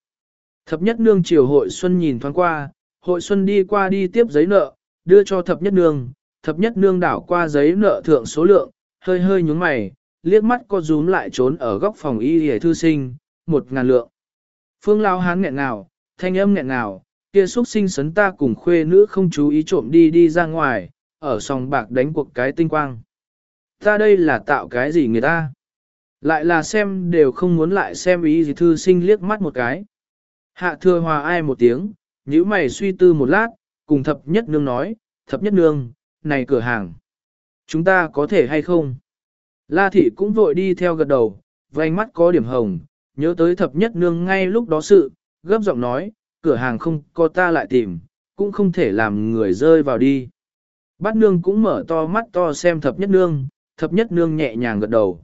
Thập nhất nương chiều hội xuân nhìn thoáng qua, hội xuân đi qua đi tiếp giấy nợ, đưa cho thập nhất nương, thập nhất nương đảo qua giấy nợ thượng số lượng, hơi hơi nhúng mày, liếc mắt co rúm lại trốn ở góc phòng y hề thư sinh, một ngàn lượng. Phương lao hán nghẹn nào, thanh âm nghẹn nào, kia xuất sinh sấn ta cùng khuê nữ không chú ý trộm đi đi ra ngoài, ở sòng bạc đánh cuộc cái tinh quang. Ta đây là tạo cái gì người ta? Lại là xem đều không muốn lại xem ý gì thư sinh liếc mắt một cái. Hạ thừa hòa ai một tiếng, nhíu mày suy tư một lát, cùng thập nhất nương nói, thập nhất nương, này cửa hàng. Chúng ta có thể hay không? La thị cũng vội đi theo gật đầu, vành mắt có điểm hồng, nhớ tới thập nhất nương ngay lúc đó sự, gấp giọng nói, cửa hàng không có ta lại tìm, cũng không thể làm người rơi vào đi. Bát nương cũng mở to mắt to xem thập nhất nương, thập nhất nương nhẹ nhàng gật đầu.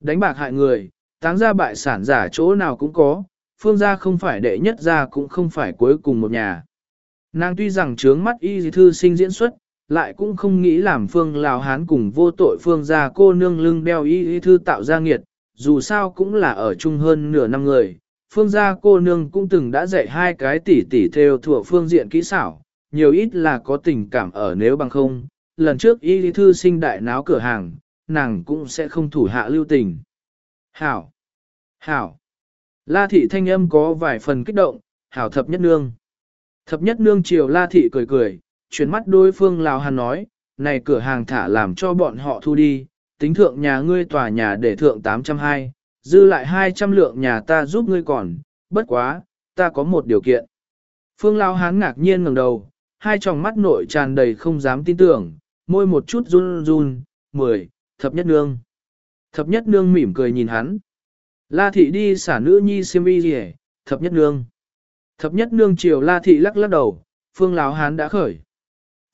Đánh bạc hại người, táng ra bại sản giả chỗ nào cũng có, phương gia không phải đệ nhất gia cũng không phải cuối cùng một nhà. Nàng tuy rằng trướng mắt y thư sinh diễn xuất, lại cũng không nghĩ làm phương Lào Hán cùng vô tội phương gia cô nương lưng đeo y thư tạo ra nghiệt, dù sao cũng là ở chung hơn nửa năm người. Phương gia cô nương cũng từng đã dạy hai cái tỷ tỷ theo thuộc phương diện kỹ xảo, nhiều ít là có tình cảm ở nếu bằng không. Lần trước y thư sinh đại náo cửa hàng, nàng cũng sẽ không thủ hạ lưu tình. Hảo! Hảo! La thị thanh âm có vài phần kích động, hảo thập nhất nương. Thập nhất nương chiều la thị cười cười, chuyển mắt đối phương Lào Hàn nói, này cửa hàng thả làm cho bọn họ thu đi, tính thượng nhà ngươi tòa nhà để thượng 820, dư lại 200 lượng nhà ta giúp ngươi còn, bất quá, ta có một điều kiện. Phương Lao Hán ngạc nhiên ngẩng đầu, hai tròng mắt nội tràn đầy không dám tin tưởng, môi một chút run run, mười, thập nhất nương. Thập nhất nương mỉm cười nhìn hắn. La thị đi xả nữ nhi siêm y gì thập nhất nương. Thập nhất nương chiều la thị lắc lắc đầu, phương lão hán đã khởi.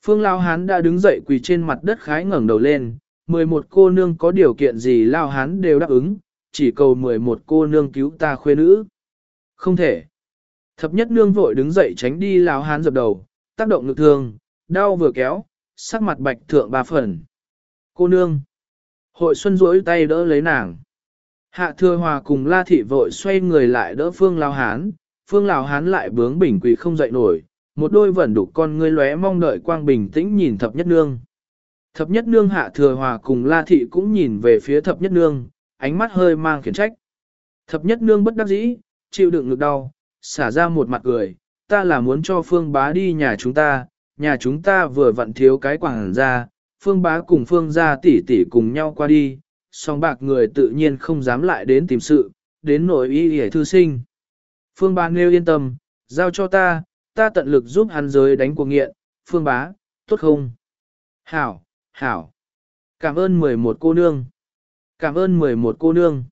Phương lão hán đã đứng dậy quỳ trên mặt đất khái ngẩng đầu lên, 11 cô nương có điều kiện gì lão hán đều đáp ứng, chỉ cầu 11 cô nương cứu ta khuê nữ. Không thể. Thập nhất nương vội đứng dậy tránh đi lão hán dập đầu, tác động ngực thương, đau vừa kéo, sắc mặt bạch thượng ba phần. Cô nương. Hội xuân duỗi tay đỡ lấy nàng. Hạ thừa hòa cùng la thị vội xoay người lại đỡ phương lão hán, phương lão hán lại bướng bình quỳ không dậy nổi, một đôi vẩn đục con ngươi lóe mong đợi quang bình tĩnh nhìn thập nhất nương. Thập nhất nương hạ thừa hòa cùng la thị cũng nhìn về phía thập nhất nương, ánh mắt hơi mang khiển trách. Thập nhất nương bất đắc dĩ, chịu đựng ngực đau, xả ra một mặt cười, ta là muốn cho phương bá đi nhà chúng ta, nhà chúng ta vừa vặn thiếu cái quảng ra, phương bá cùng phương gia tỷ tỷ cùng nhau qua đi, song bạc người tự nhiên không dám lại đến tìm sự, đến nội y hề thư sinh. Phương bá nêu yên tâm, giao cho ta, ta tận lực giúp hắn giới đánh cuộc nghiện, phương bá, tốt không? Hảo, hảo. Cảm ơn 11 cô nương. Cảm ơn 11 cô nương.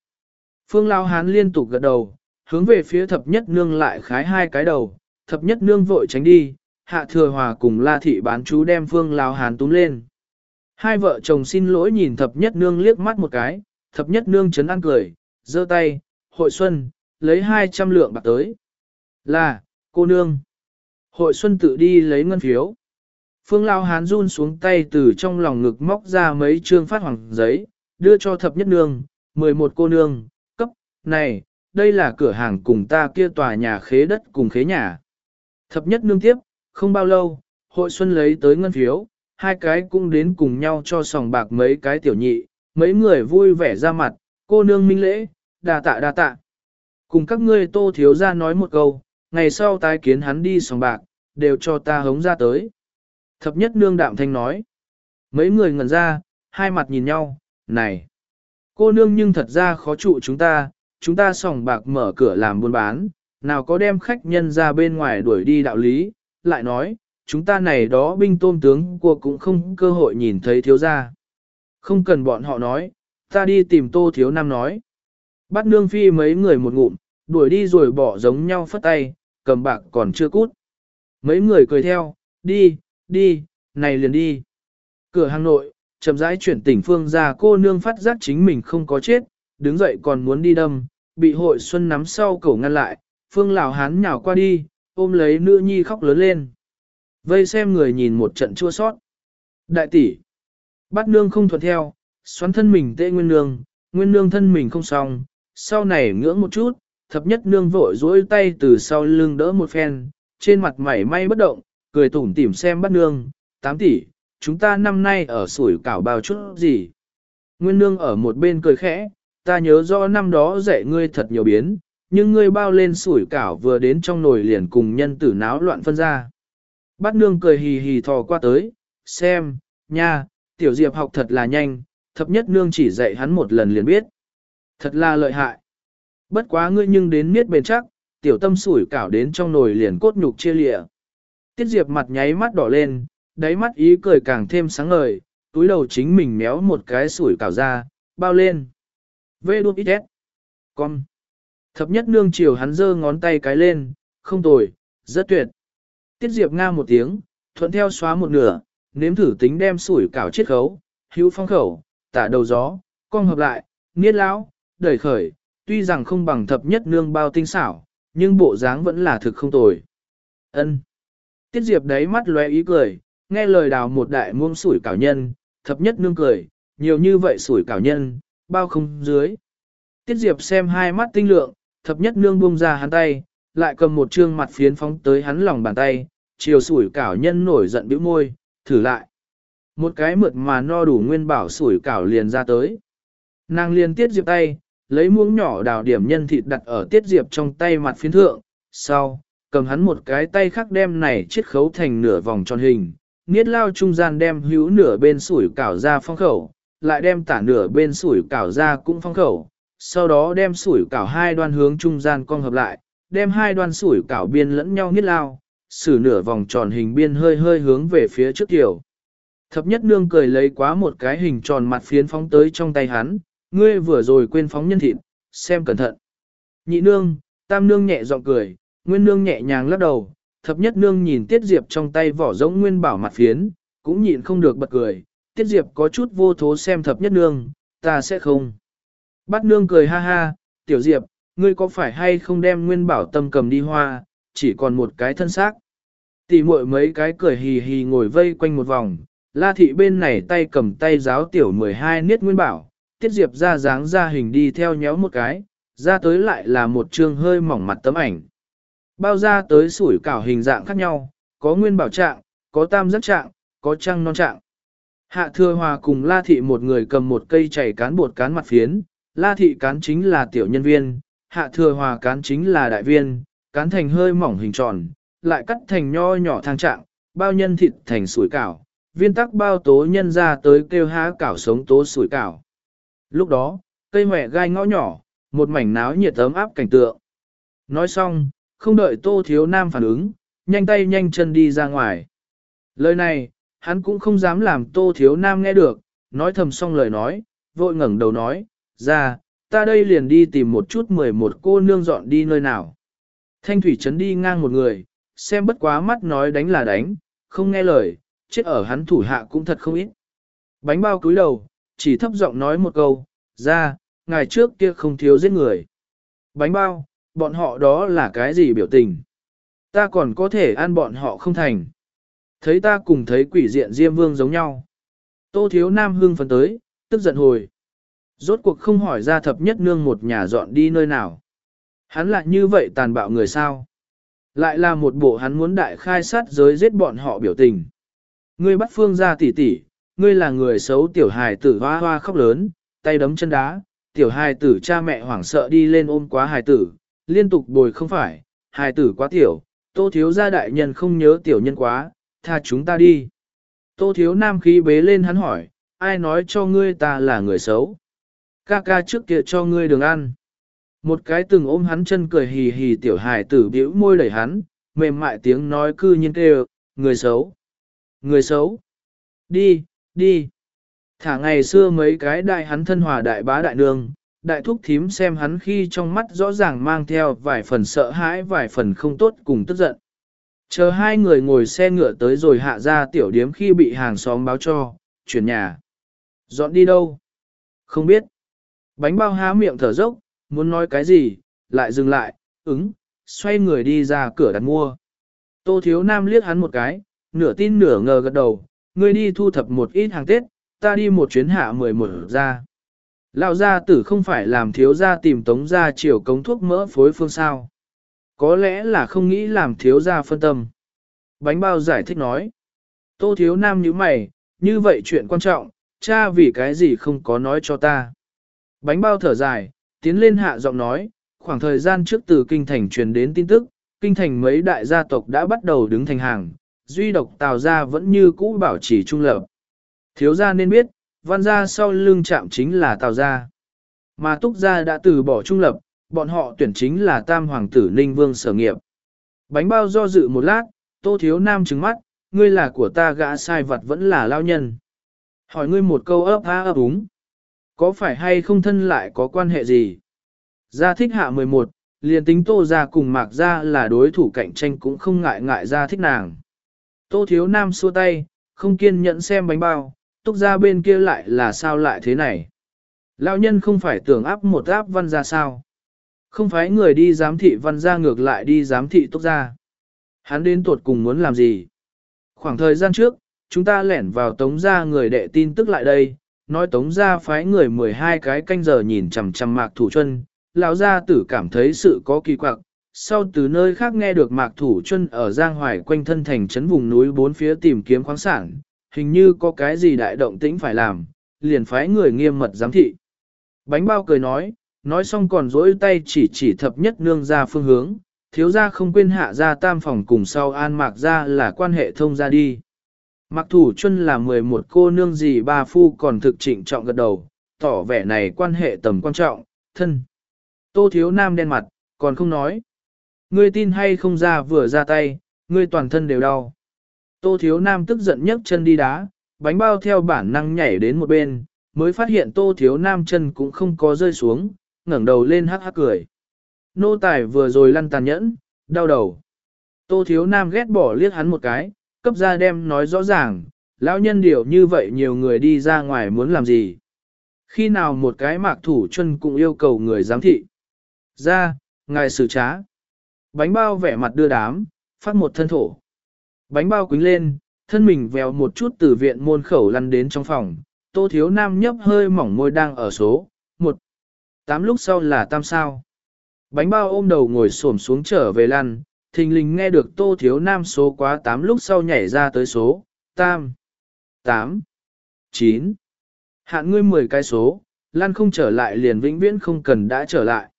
Phương Lao Hán liên tục gật đầu, hướng về phía thập nhất nương lại khái hai cái đầu, thập nhất nương vội tránh đi, hạ thừa hòa cùng la thị bán chú đem Phương Lao Hán túm lên. Hai vợ chồng xin lỗi nhìn thập nhất nương liếc mắt một cái, thập nhất nương chấn an cười, giơ tay, hội xuân, lấy 200 lượng bạc tới. Là, cô nương. Hội xuân tự đi lấy ngân phiếu. Phương Lao Hán run xuống tay từ trong lòng ngực móc ra mấy trương phát hoàng giấy, đưa cho thập nhất nương, 11 cô nương, cấp, này, đây là cửa hàng cùng ta kia tòa nhà khế đất cùng khế nhà. Thập nhất nương tiếp, không bao lâu, hội xuân lấy tới ngân phiếu, hai cái cũng đến cùng nhau cho sòng bạc mấy cái tiểu nhị, mấy người vui vẻ ra mặt, cô nương minh lễ, đa tạ đa tạ. Cùng các ngươi tô thiếu ra nói một câu, ngày sau tái kiến hắn đi sòng bạc, đều cho ta hống ra tới. Thập nhất nương đạm thanh nói. Mấy người ngẩn ra, hai mặt nhìn nhau, này. Cô nương nhưng thật ra khó trụ chúng ta, chúng ta sòng bạc mở cửa làm buôn bán, nào có đem khách nhân ra bên ngoài đuổi đi đạo lý, lại nói, chúng ta này đó binh tôm tướng của cũng không cơ hội nhìn thấy thiếu gia. Không cần bọn họ nói, ta đi tìm tô thiếu nam nói. Bắt nương phi mấy người một ngụm, đuổi đi rồi bỏ giống nhau phất tay, cầm bạc còn chưa cút. Mấy người cười theo, đi, đi, này liền đi. Cửa hàng nội, chậm rãi chuyển tỉnh phương ra cô nương phát giác chính mình không có chết, đứng dậy còn muốn đi đâm, bị hội xuân nắm sau cổ ngăn lại, phương lào hán nhào qua đi, ôm lấy nữ nhi khóc lớn lên. Vây xem người nhìn một trận chua sót. Đại tỷ, bắt nương không thuận theo, xoắn thân mình tệ nguyên nương, nguyên nương thân mình không xong, sau này ngưỡng một chút, thập nhất nương vội duỗi tay từ sau lưng đỡ một phen, trên mặt mảy may bất động, cười tủm tỉm xem bắt nương, tám tỷ, chúng ta năm nay ở sủi cảo bao chút gì. Nguyên nương ở một bên cười khẽ, ta nhớ rõ năm đó dạy ngươi thật nhiều biến, nhưng ngươi bao lên sủi cảo vừa đến trong nồi liền cùng nhân tử náo loạn phân ra. Bát nương cười hì hì thò qua tới, xem, nha, tiểu diệp học thật là nhanh, thập nhất nương chỉ dạy hắn một lần liền biết. Thật là lợi hại. Bất quá ngươi nhưng đến miết bền chắc, tiểu tâm sủi cảo đến trong nồi liền cốt nhục chia lịa. Tiết diệp mặt nháy mắt đỏ lên, đáy mắt ý cười càng thêm sáng ngời, túi đầu chính mình méo một cái sủi cảo ra, bao lên. Vê đuốc ít Con. Thập nhất nương chiều hắn giơ ngón tay cái lên, không tồi, rất tuyệt. Tiết diệp nga một tiếng, thuận theo xóa một nửa, nếm thử tính đem sủi cảo chiết khấu, hữu phong khẩu, tả đầu gió, cong hợp lại, niết lão, đẩy khởi, tuy rằng không bằng thập nhất nương bao tinh xảo, nhưng bộ dáng vẫn là thực không tồi. Ân. Tiết Diệp đáy mắt lóe ý cười, nghe lời đào một đại muông sủi cảo nhân, thập nhất nương cười, nhiều như vậy sủi cảo nhân, bao không dưới. Tiết Diệp xem hai mắt tinh lượng, thập nhất nương buông ra hắn tay, lại cầm một trương mặt phiến phóng tới hắn lòng bàn tay, chiều sủi cảo nhân nổi giận bĩu môi, thử lại. Một cái mượt mà no đủ nguyên bảo sủi cảo liền ra tới. Nàng liền tiết diệp tay, lấy muỗng nhỏ đào điểm nhân thịt đặt ở tiết diệp trong tay mặt phiến thượng, sau, cầm hắn một cái tay khác đem này chiết khấu thành nửa vòng tròn hình, niết lao trung gian đem hữu nửa bên sủi cảo ra phong khẩu, lại đem tả nửa bên sủi cảo ra cũng phong khẩu, sau đó đem sủi cảo hai đoan hướng trung gian cong hợp lại, đem hai đoan sủi cảo biên lẫn nhau niết lao, xử nửa vòng tròn hình biên hơi hơi hướng về phía trước tiểu. Thập nhất nương cười lấy quá một cái hình tròn mặt phiến phóng tới trong tay hắn, ngươi vừa rồi quên phóng nhân thịt, xem cẩn thận. Nhị nương, tam nương nhẹ giọng cười, nguyên nương nhẹ nhàng lắc đầu, thập nhất nương nhìn tiết diệp trong tay vỏ giống nguyên bảo mặt phiến, cũng nhịn không được bật cười, tiết diệp có chút vô thố xem thập nhất nương, ta sẽ không. Bắt nương cười ha ha, tiểu diệp, ngươi có phải hay không đem nguyên bảo tâm cầm đi hoa, chỉ còn một cái thân xác. Tỷ muội mấy cái cười hì hì ngồi vây quanh một vòng, la thị bên này tay cầm tay giáo tiểu 12 niết nguyên bảo, tiết diệp ra dáng ra hình đi theo nhéo một cái, ra tới lại là một trường hơi mỏng mặt tấm ảnh. Bao ra tới sủi cảo hình dạng khác nhau, có nguyên bảo trạng, có tam giác trạng, có trăng non trạng. Hạ thừa hòa cùng la thị một người cầm một cây chảy cán bột cán mặt phiến, la thị cán chính là tiểu nhân viên, hạ thừa hòa cán chính là đại viên, cán thành hơi mỏng hình tròn, lại cắt thành nho nhỏ thang trạng, bao nhân thịt thành sủi cảo, viên tắc bao tố nhân ra tới kêu há cảo sống tố sủi cảo. Lúc đó, cây mẹ gai ngõ nhỏ, một mảnh náo nhiệt ấm áp cảnh tượng. Nói xong, không đợi tô thiếu nam phản ứng, nhanh tay nhanh chân đi ra ngoài. Lời này, hắn cũng không dám làm tô thiếu nam nghe được, nói thầm xong lời nói, vội ngẩng đầu nói, ra, ta đây liền đi tìm một chút mười một cô nương dọn đi nơi nào. Thanh thủy trấn đi ngang một người, xem bất quá mắt nói đánh là đánh, không nghe lời, chết ở hắn thủ hạ cũng thật không ít. Bánh bao cúi đầu, chỉ thấp giọng nói một câu, ra, ngày trước kia không thiếu giết người. Bánh bao, bọn họ đó là cái gì biểu tình? Ta còn có thể ăn bọn họ không thành. Thấy ta cùng thấy quỷ diện Diêm Vương giống nhau. Tô thiếu nam hương phấn tới, tức giận hồi. Rốt cuộc không hỏi ra thập nhất nương một nhà dọn đi nơi nào. Hắn lại như vậy tàn bạo người sao? Lại là một bộ hắn muốn đại khai sát giới giết bọn họ biểu tình. Ngươi bắt phương ra tỉ tỉ, ngươi là người xấu tiểu hài tử hoa hoa khóc lớn, tay đấm chân đá, tiểu hài tử cha mẹ hoảng sợ đi lên ôm quá hài tử, liên tục bồi không phải, hài tử quá tiểu, tô thiếu gia đại nhân không nhớ tiểu nhân quá, tha chúng ta đi. Tô thiếu nam khí bế lên hắn hỏi, ai nói cho ngươi ta là người xấu? Ca ca trước kia cho ngươi đường ăn. Một cái từng ôm hắn chân cười hì hì tiểu hài tử bĩu môi đẩy hắn, mềm mại tiếng nói cư nhiên kêu, người xấu. Người xấu. Đi, đi. Thả ngày xưa mấy cái đại hắn thân hòa đại bá đại nương, đại thúc thím xem hắn khi trong mắt rõ ràng mang theo vài phần sợ hãi vài phần không tốt cùng tức giận. Chờ hai người ngồi xe ngựa tới rồi hạ ra tiểu điếm khi bị hàng xóm báo cho, chuyển nhà. Dọn đi đâu? Không biết. Bánh bao há miệng thở dốc, muốn nói cái gì, lại dừng lại, ứng, xoay người đi ra cửa đặt mua. Tô thiếu nam liếc hắn một cái, nửa tin nửa ngờ gật đầu, ngươi đi thu thập một ít hàng Tết, ta đi một chuyến hạ mười một ra. Lão gia tử không phải làm thiếu gia tìm tống gia chiều cống thuốc mỡ phối phương sao. Có lẽ là không nghĩ làm thiếu gia phân tâm. Bánh bao giải thích nói. Tô thiếu nam như mày, như vậy chuyện quan trọng, cha vì cái gì không có nói cho ta. Bánh bao thở dài, tiến lên hạ giọng nói, khoảng thời gian trước từ kinh thành truyền đến tin tức, kinh thành mấy đại gia tộc đã bắt đầu đứng thành hàng, duy độc tào gia vẫn như cũ bảo trì trung lập. Thiếu gia nên biết, văn gia sau lưng chạm chính là tào gia. Mà túc gia đã từ bỏ trung lập, bọn họ tuyển chính là tam hoàng tử Ninh Vương sở nghiệp. Bánh bao do dự một lát, tô thiếu nam trứng mắt, ngươi là của ta gã sai vật vẫn là lao nhân. Hỏi ngươi một câu ấp á ấp úng. Có phải hay không thân lại có quan hệ gì? Gia thích hạ 11, liền tính tô ra cùng mạc ra là đối thủ cạnh tranh cũng không ngại ngại ra thích nàng. Tô thiếu nam xua tay, không kiên nhẫn xem bánh bao, túc ra bên kia lại là sao lại thế này. Lão nhân không phải tưởng áp một áp văn ra sao. Không phải người đi giám thị văn ra ngược lại đi giám thị túc ra. Hắn đến tuột cùng muốn làm gì? Khoảng thời gian trước, chúng ta lẻn vào tống ra người đệ tin tức lại đây, nói tống ra phái người 12 cái canh giờ nhìn chằm chằm mạc thủ chân, lão gia tử cảm thấy sự có kỳ quặc. Sau từ nơi khác nghe được mạc thủ chân ở Giang Hoài quanh thân thành trấn vùng núi bốn phía tìm kiếm khoáng sản, hình như có cái gì đại động tĩnh phải làm, liền phái người nghiêm mật giám thị. Bánh bao cười nói, nói xong còn dỗi tay chỉ chỉ thập nhất nương ra phương hướng, thiếu gia không quên hạ ra tam phòng cùng sau an mạc ra là quan hệ thông ra đi. Mặc thủ chân là 11 cô nương gì ba phu còn thực trịnh trọng gật đầu, tỏ vẻ này quan hệ tầm quan trọng, thân. Tô thiếu nam đen mặt, còn không nói. Ngươi tin hay không ra vừa ra tay, ngươi toàn thân đều đau. Tô thiếu nam tức giận nhấc chân đi đá, bánh bao theo bản năng nhảy đến một bên, mới phát hiện tô thiếu nam chân cũng không có rơi xuống, ngẩng đầu lên hắc hắc cười. Nô tài vừa rồi lăn tàn nhẫn, đau đầu. Tô thiếu nam ghét bỏ liếc hắn một cái, cấp ra đem nói rõ ràng, lão nhân điều như vậy nhiều người đi ra ngoài muốn làm gì. Khi nào một cái mạc thủ chân cũng yêu cầu người giám thị. Ra, ngài xử trá. Bánh bao vẻ mặt đưa đám, phát một thân thổ. Bánh bao quính lên, thân mình vèo một chút từ viện môn khẩu lăn đến trong phòng. Tô thiếu nam nhấp hơi mỏng môi đang ở số, một. Tám lúc sau là tam sao. Bánh bao ôm đầu ngồi xổm xuống trở về lăn, thình lình nghe được tô thiếu nam số quá tám lúc sau nhảy ra tới số, tam, 8, 9. Hạn ngươi 10 cái số, lăn không trở lại liền vĩnh viễn không cần đã trở lại.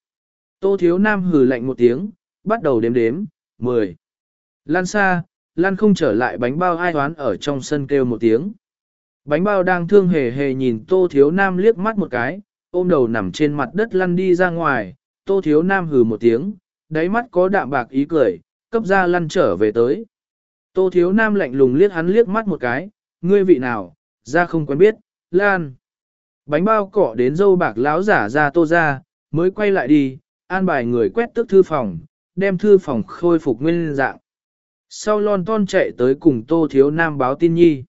Tô thiếu nam hừ lạnh một tiếng, bắt đầu đếm đếm, 10. Lan xa, lan không trở lại bánh bao ai toán ở trong sân kêu một tiếng. Bánh bao đang thương hề hề nhìn tô thiếu nam liếc mắt một cái, ôm đầu nằm trên mặt đất lăn đi ra ngoài, tô thiếu nam hừ một tiếng, đáy mắt có đạm bạc ý cười, cấp ra lăn trở về tới. Tô thiếu nam lạnh lùng liếc hắn liếc mắt một cái, ngươi vị nào, ra không quen biết, lan. Bánh bao cỏ đến dâu bạc láo giả ra tô ra, mới quay lại đi, an bài người quét tức thư phòng, đem thư phòng khôi phục nguyên dạng. Sau lon ton chạy tới cùng tô thiếu nam báo tin nhi.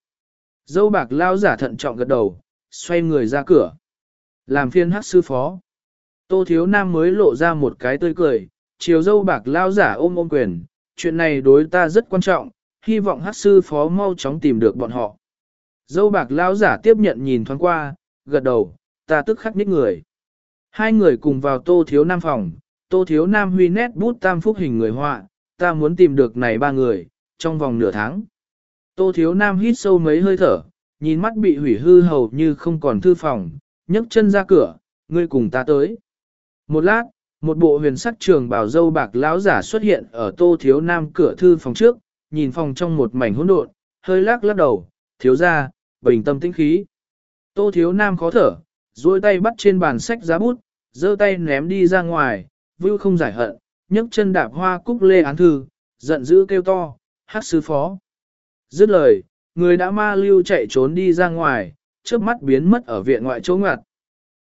Dâu bạc lao giả thận trọng gật đầu, xoay người ra cửa. Làm phiên hát sư phó. Tô thiếu nam mới lộ ra một cái tươi cười, chiều dâu bạc lao giả ôm ôm quyền, chuyện này đối ta rất quan trọng, hy vọng hát sư phó mau chóng tìm được bọn họ. Dâu bạc lao giả tiếp nhận nhìn thoáng qua, gật đầu, ta tức khắc nít người. Hai người cùng vào tô thiếu nam phòng, tô thiếu nam huy nét bút tam phúc hình người họa, ta muốn tìm được này ba người, trong vòng nửa tháng. Tô thiếu nam hít sâu mấy hơi thở, nhìn mắt bị hủy hư hầu như không còn thư phòng, nhấc chân ra cửa, ngươi cùng ta tới. Một lát, một bộ huyền sắc trường bảo dâu bạc lão giả xuất hiện ở tô thiếu nam cửa thư phòng trước, nhìn phòng trong một mảnh hỗn độn, hơi lắc lắc đầu, thiếu ra, bình tâm tĩnh khí. Tô thiếu nam khó thở, duỗi tay bắt trên bàn sách giá bút, giơ tay ném đi ra ngoài, vưu không giải hận, nhấc chân đạp hoa cúc lê án thư, giận dữ kêu to, hát sứ phó. Dứt lời, người đã ma lưu chạy trốn đi ra ngoài, trước mắt biến mất ở viện ngoại chỗ ngặt.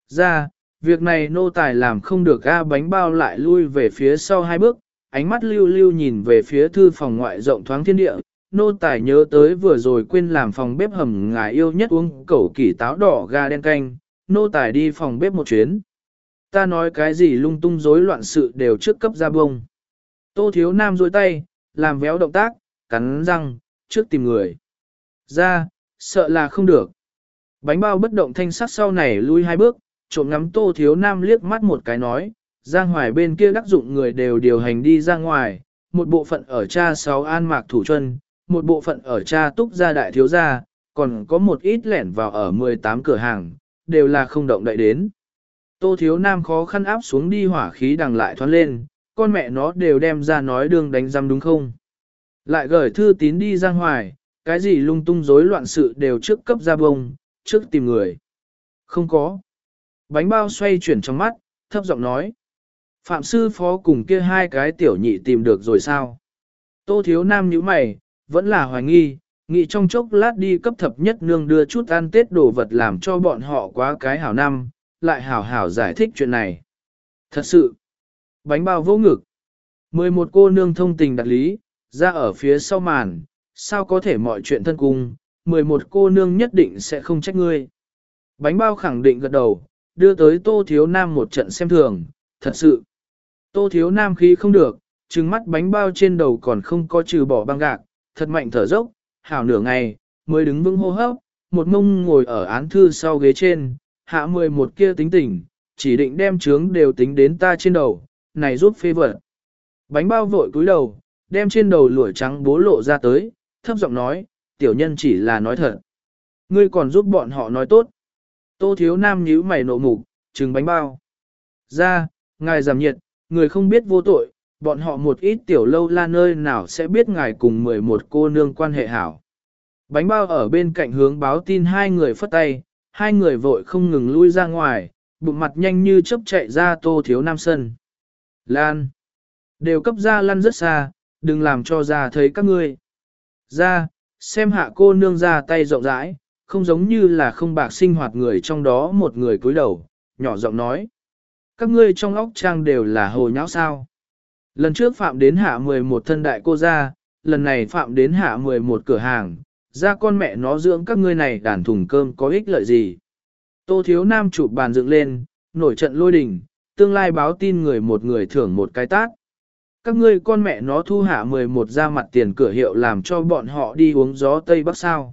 Ra, việc này nô tài làm không được ga bánh bao lại lui về phía sau hai bước, ánh mắt lưu lưu nhìn về phía thư phòng ngoại rộng thoáng thiên địa, nô tài nhớ tới vừa rồi quên làm phòng bếp hầm ngài yêu nhất uống cẩu kỷ táo đỏ ga đen canh, nô tài đi phòng bếp một chuyến. Ta nói cái gì lung tung rối loạn sự đều trước cấp ra bông. Tô thiếu nam dôi tay, làm véo động tác, cắn răng, trước tìm người. Ra, sợ là không được. Bánh bao bất động thanh sắc sau này lui hai bước, trộm ngắm tô thiếu nam liếc mắt một cái nói, Giang Hoài bên kia đắc dụng người đều điều hành đi ra ngoài, một bộ phận ở cha sáu an mạc thủ chân, một bộ phận ở cha túc gia đại thiếu gia, còn có một ít lẻn vào ở 18 cửa hàng, đều là không động đậy đến. Tô thiếu nam khó khăn áp xuống đi hỏa khí đằng lại thoát lên, con mẹ nó đều đem ra nói đường đánh răm đúng không? Lại gửi thư tín đi ra ngoài, cái gì lung tung rối loạn sự đều trước cấp ra bông, trước tìm người. Không có. Bánh bao xoay chuyển trong mắt, thấp giọng nói. Phạm sư phó cùng kia hai cái tiểu nhị tìm được rồi sao? Tô thiếu nam nhíu mày, vẫn là hoài nghi, nghĩ trong chốc lát đi cấp thập nhất nương đưa chút ăn tết đồ vật làm cho bọn họ quá cái hảo năm, lại hảo hảo giải thích chuyện này. Thật sự, bánh bao vô ngực. Mười một cô nương thông tình đặt lý, ra ở phía sau màn, sao có thể mọi chuyện thân cung, mười một cô nương nhất định sẽ không trách ngươi. Bánh bao khẳng định gật đầu, đưa tới tô thiếu nam một trận xem thường, thật sự. Tô thiếu nam khí không được, trừng mắt bánh bao trên đầu còn không có trừ bỏ băng gạc, thật mạnh thở dốc, hảo nửa ngày, mới đứng vững hô hấp, một mông ngồi ở án thư sau ghế trên, hạ mười một kia tính tình, chỉ định đem trướng đều tính đến ta trên đầu, này giúp phê vật. Bánh bao vội cúi đầu, đem trên đầu lũi trắng bố lộ ra tới, thấp giọng nói, tiểu nhân chỉ là nói thật. Ngươi còn giúp bọn họ nói tốt. Tô thiếu nam nhíu mày nộ mục, trừng bánh bao. Ra, ngài giảm nhiệt, người không biết vô tội, bọn họ một ít tiểu lâu la nơi nào sẽ biết ngài cùng 11 cô nương quan hệ hảo. Bánh bao ở bên cạnh hướng báo tin hai người phất tay, hai người vội không ngừng lui ra ngoài, bụng mặt nhanh như chớp chạy ra tô thiếu nam sân. Lan! Đều cấp ra lăn rất xa, đừng làm cho ra thấy các ngươi. Ra, xem hạ cô nương ra tay rộng rãi, không giống như là không bạc sinh hoạt người trong đó một người cúi đầu, nhỏ giọng nói. Các ngươi trong óc trang đều là hồ nháo sao. Lần trước phạm đến hạ 11 thân đại cô ra, lần này phạm đến hạ 11 cửa hàng, ra con mẹ nó dưỡng các ngươi này đàn thùng cơm có ích lợi gì. Tô thiếu nam chụp bàn dựng lên, nổi trận lôi đình, tương lai báo tin người một người thưởng một cái tát. Các ngươi con mẹ nó thu hạ 11 ra mặt tiền cửa hiệu làm cho bọn họ đi uống gió Tây Bắc sao.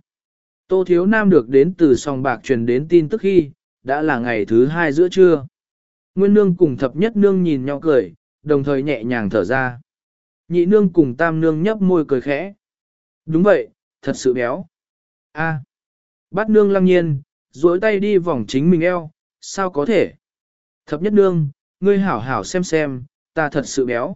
Tô thiếu nam được đến từ sòng bạc truyền đến tin tức khi, đã là ngày thứ hai giữa trưa. Nguyên nương cùng thập nhất nương nhìn nhau cười, đồng thời nhẹ nhàng thở ra. Nhị nương cùng tam nương nhấp môi cười khẽ. Đúng vậy, thật sự béo. A. À. Bát nương lăng nhiên, duỗi tay đi vòng chính mình eo, sao có thể? Thập nhất nương, ngươi hảo hảo xem xem, ta thật sự béo.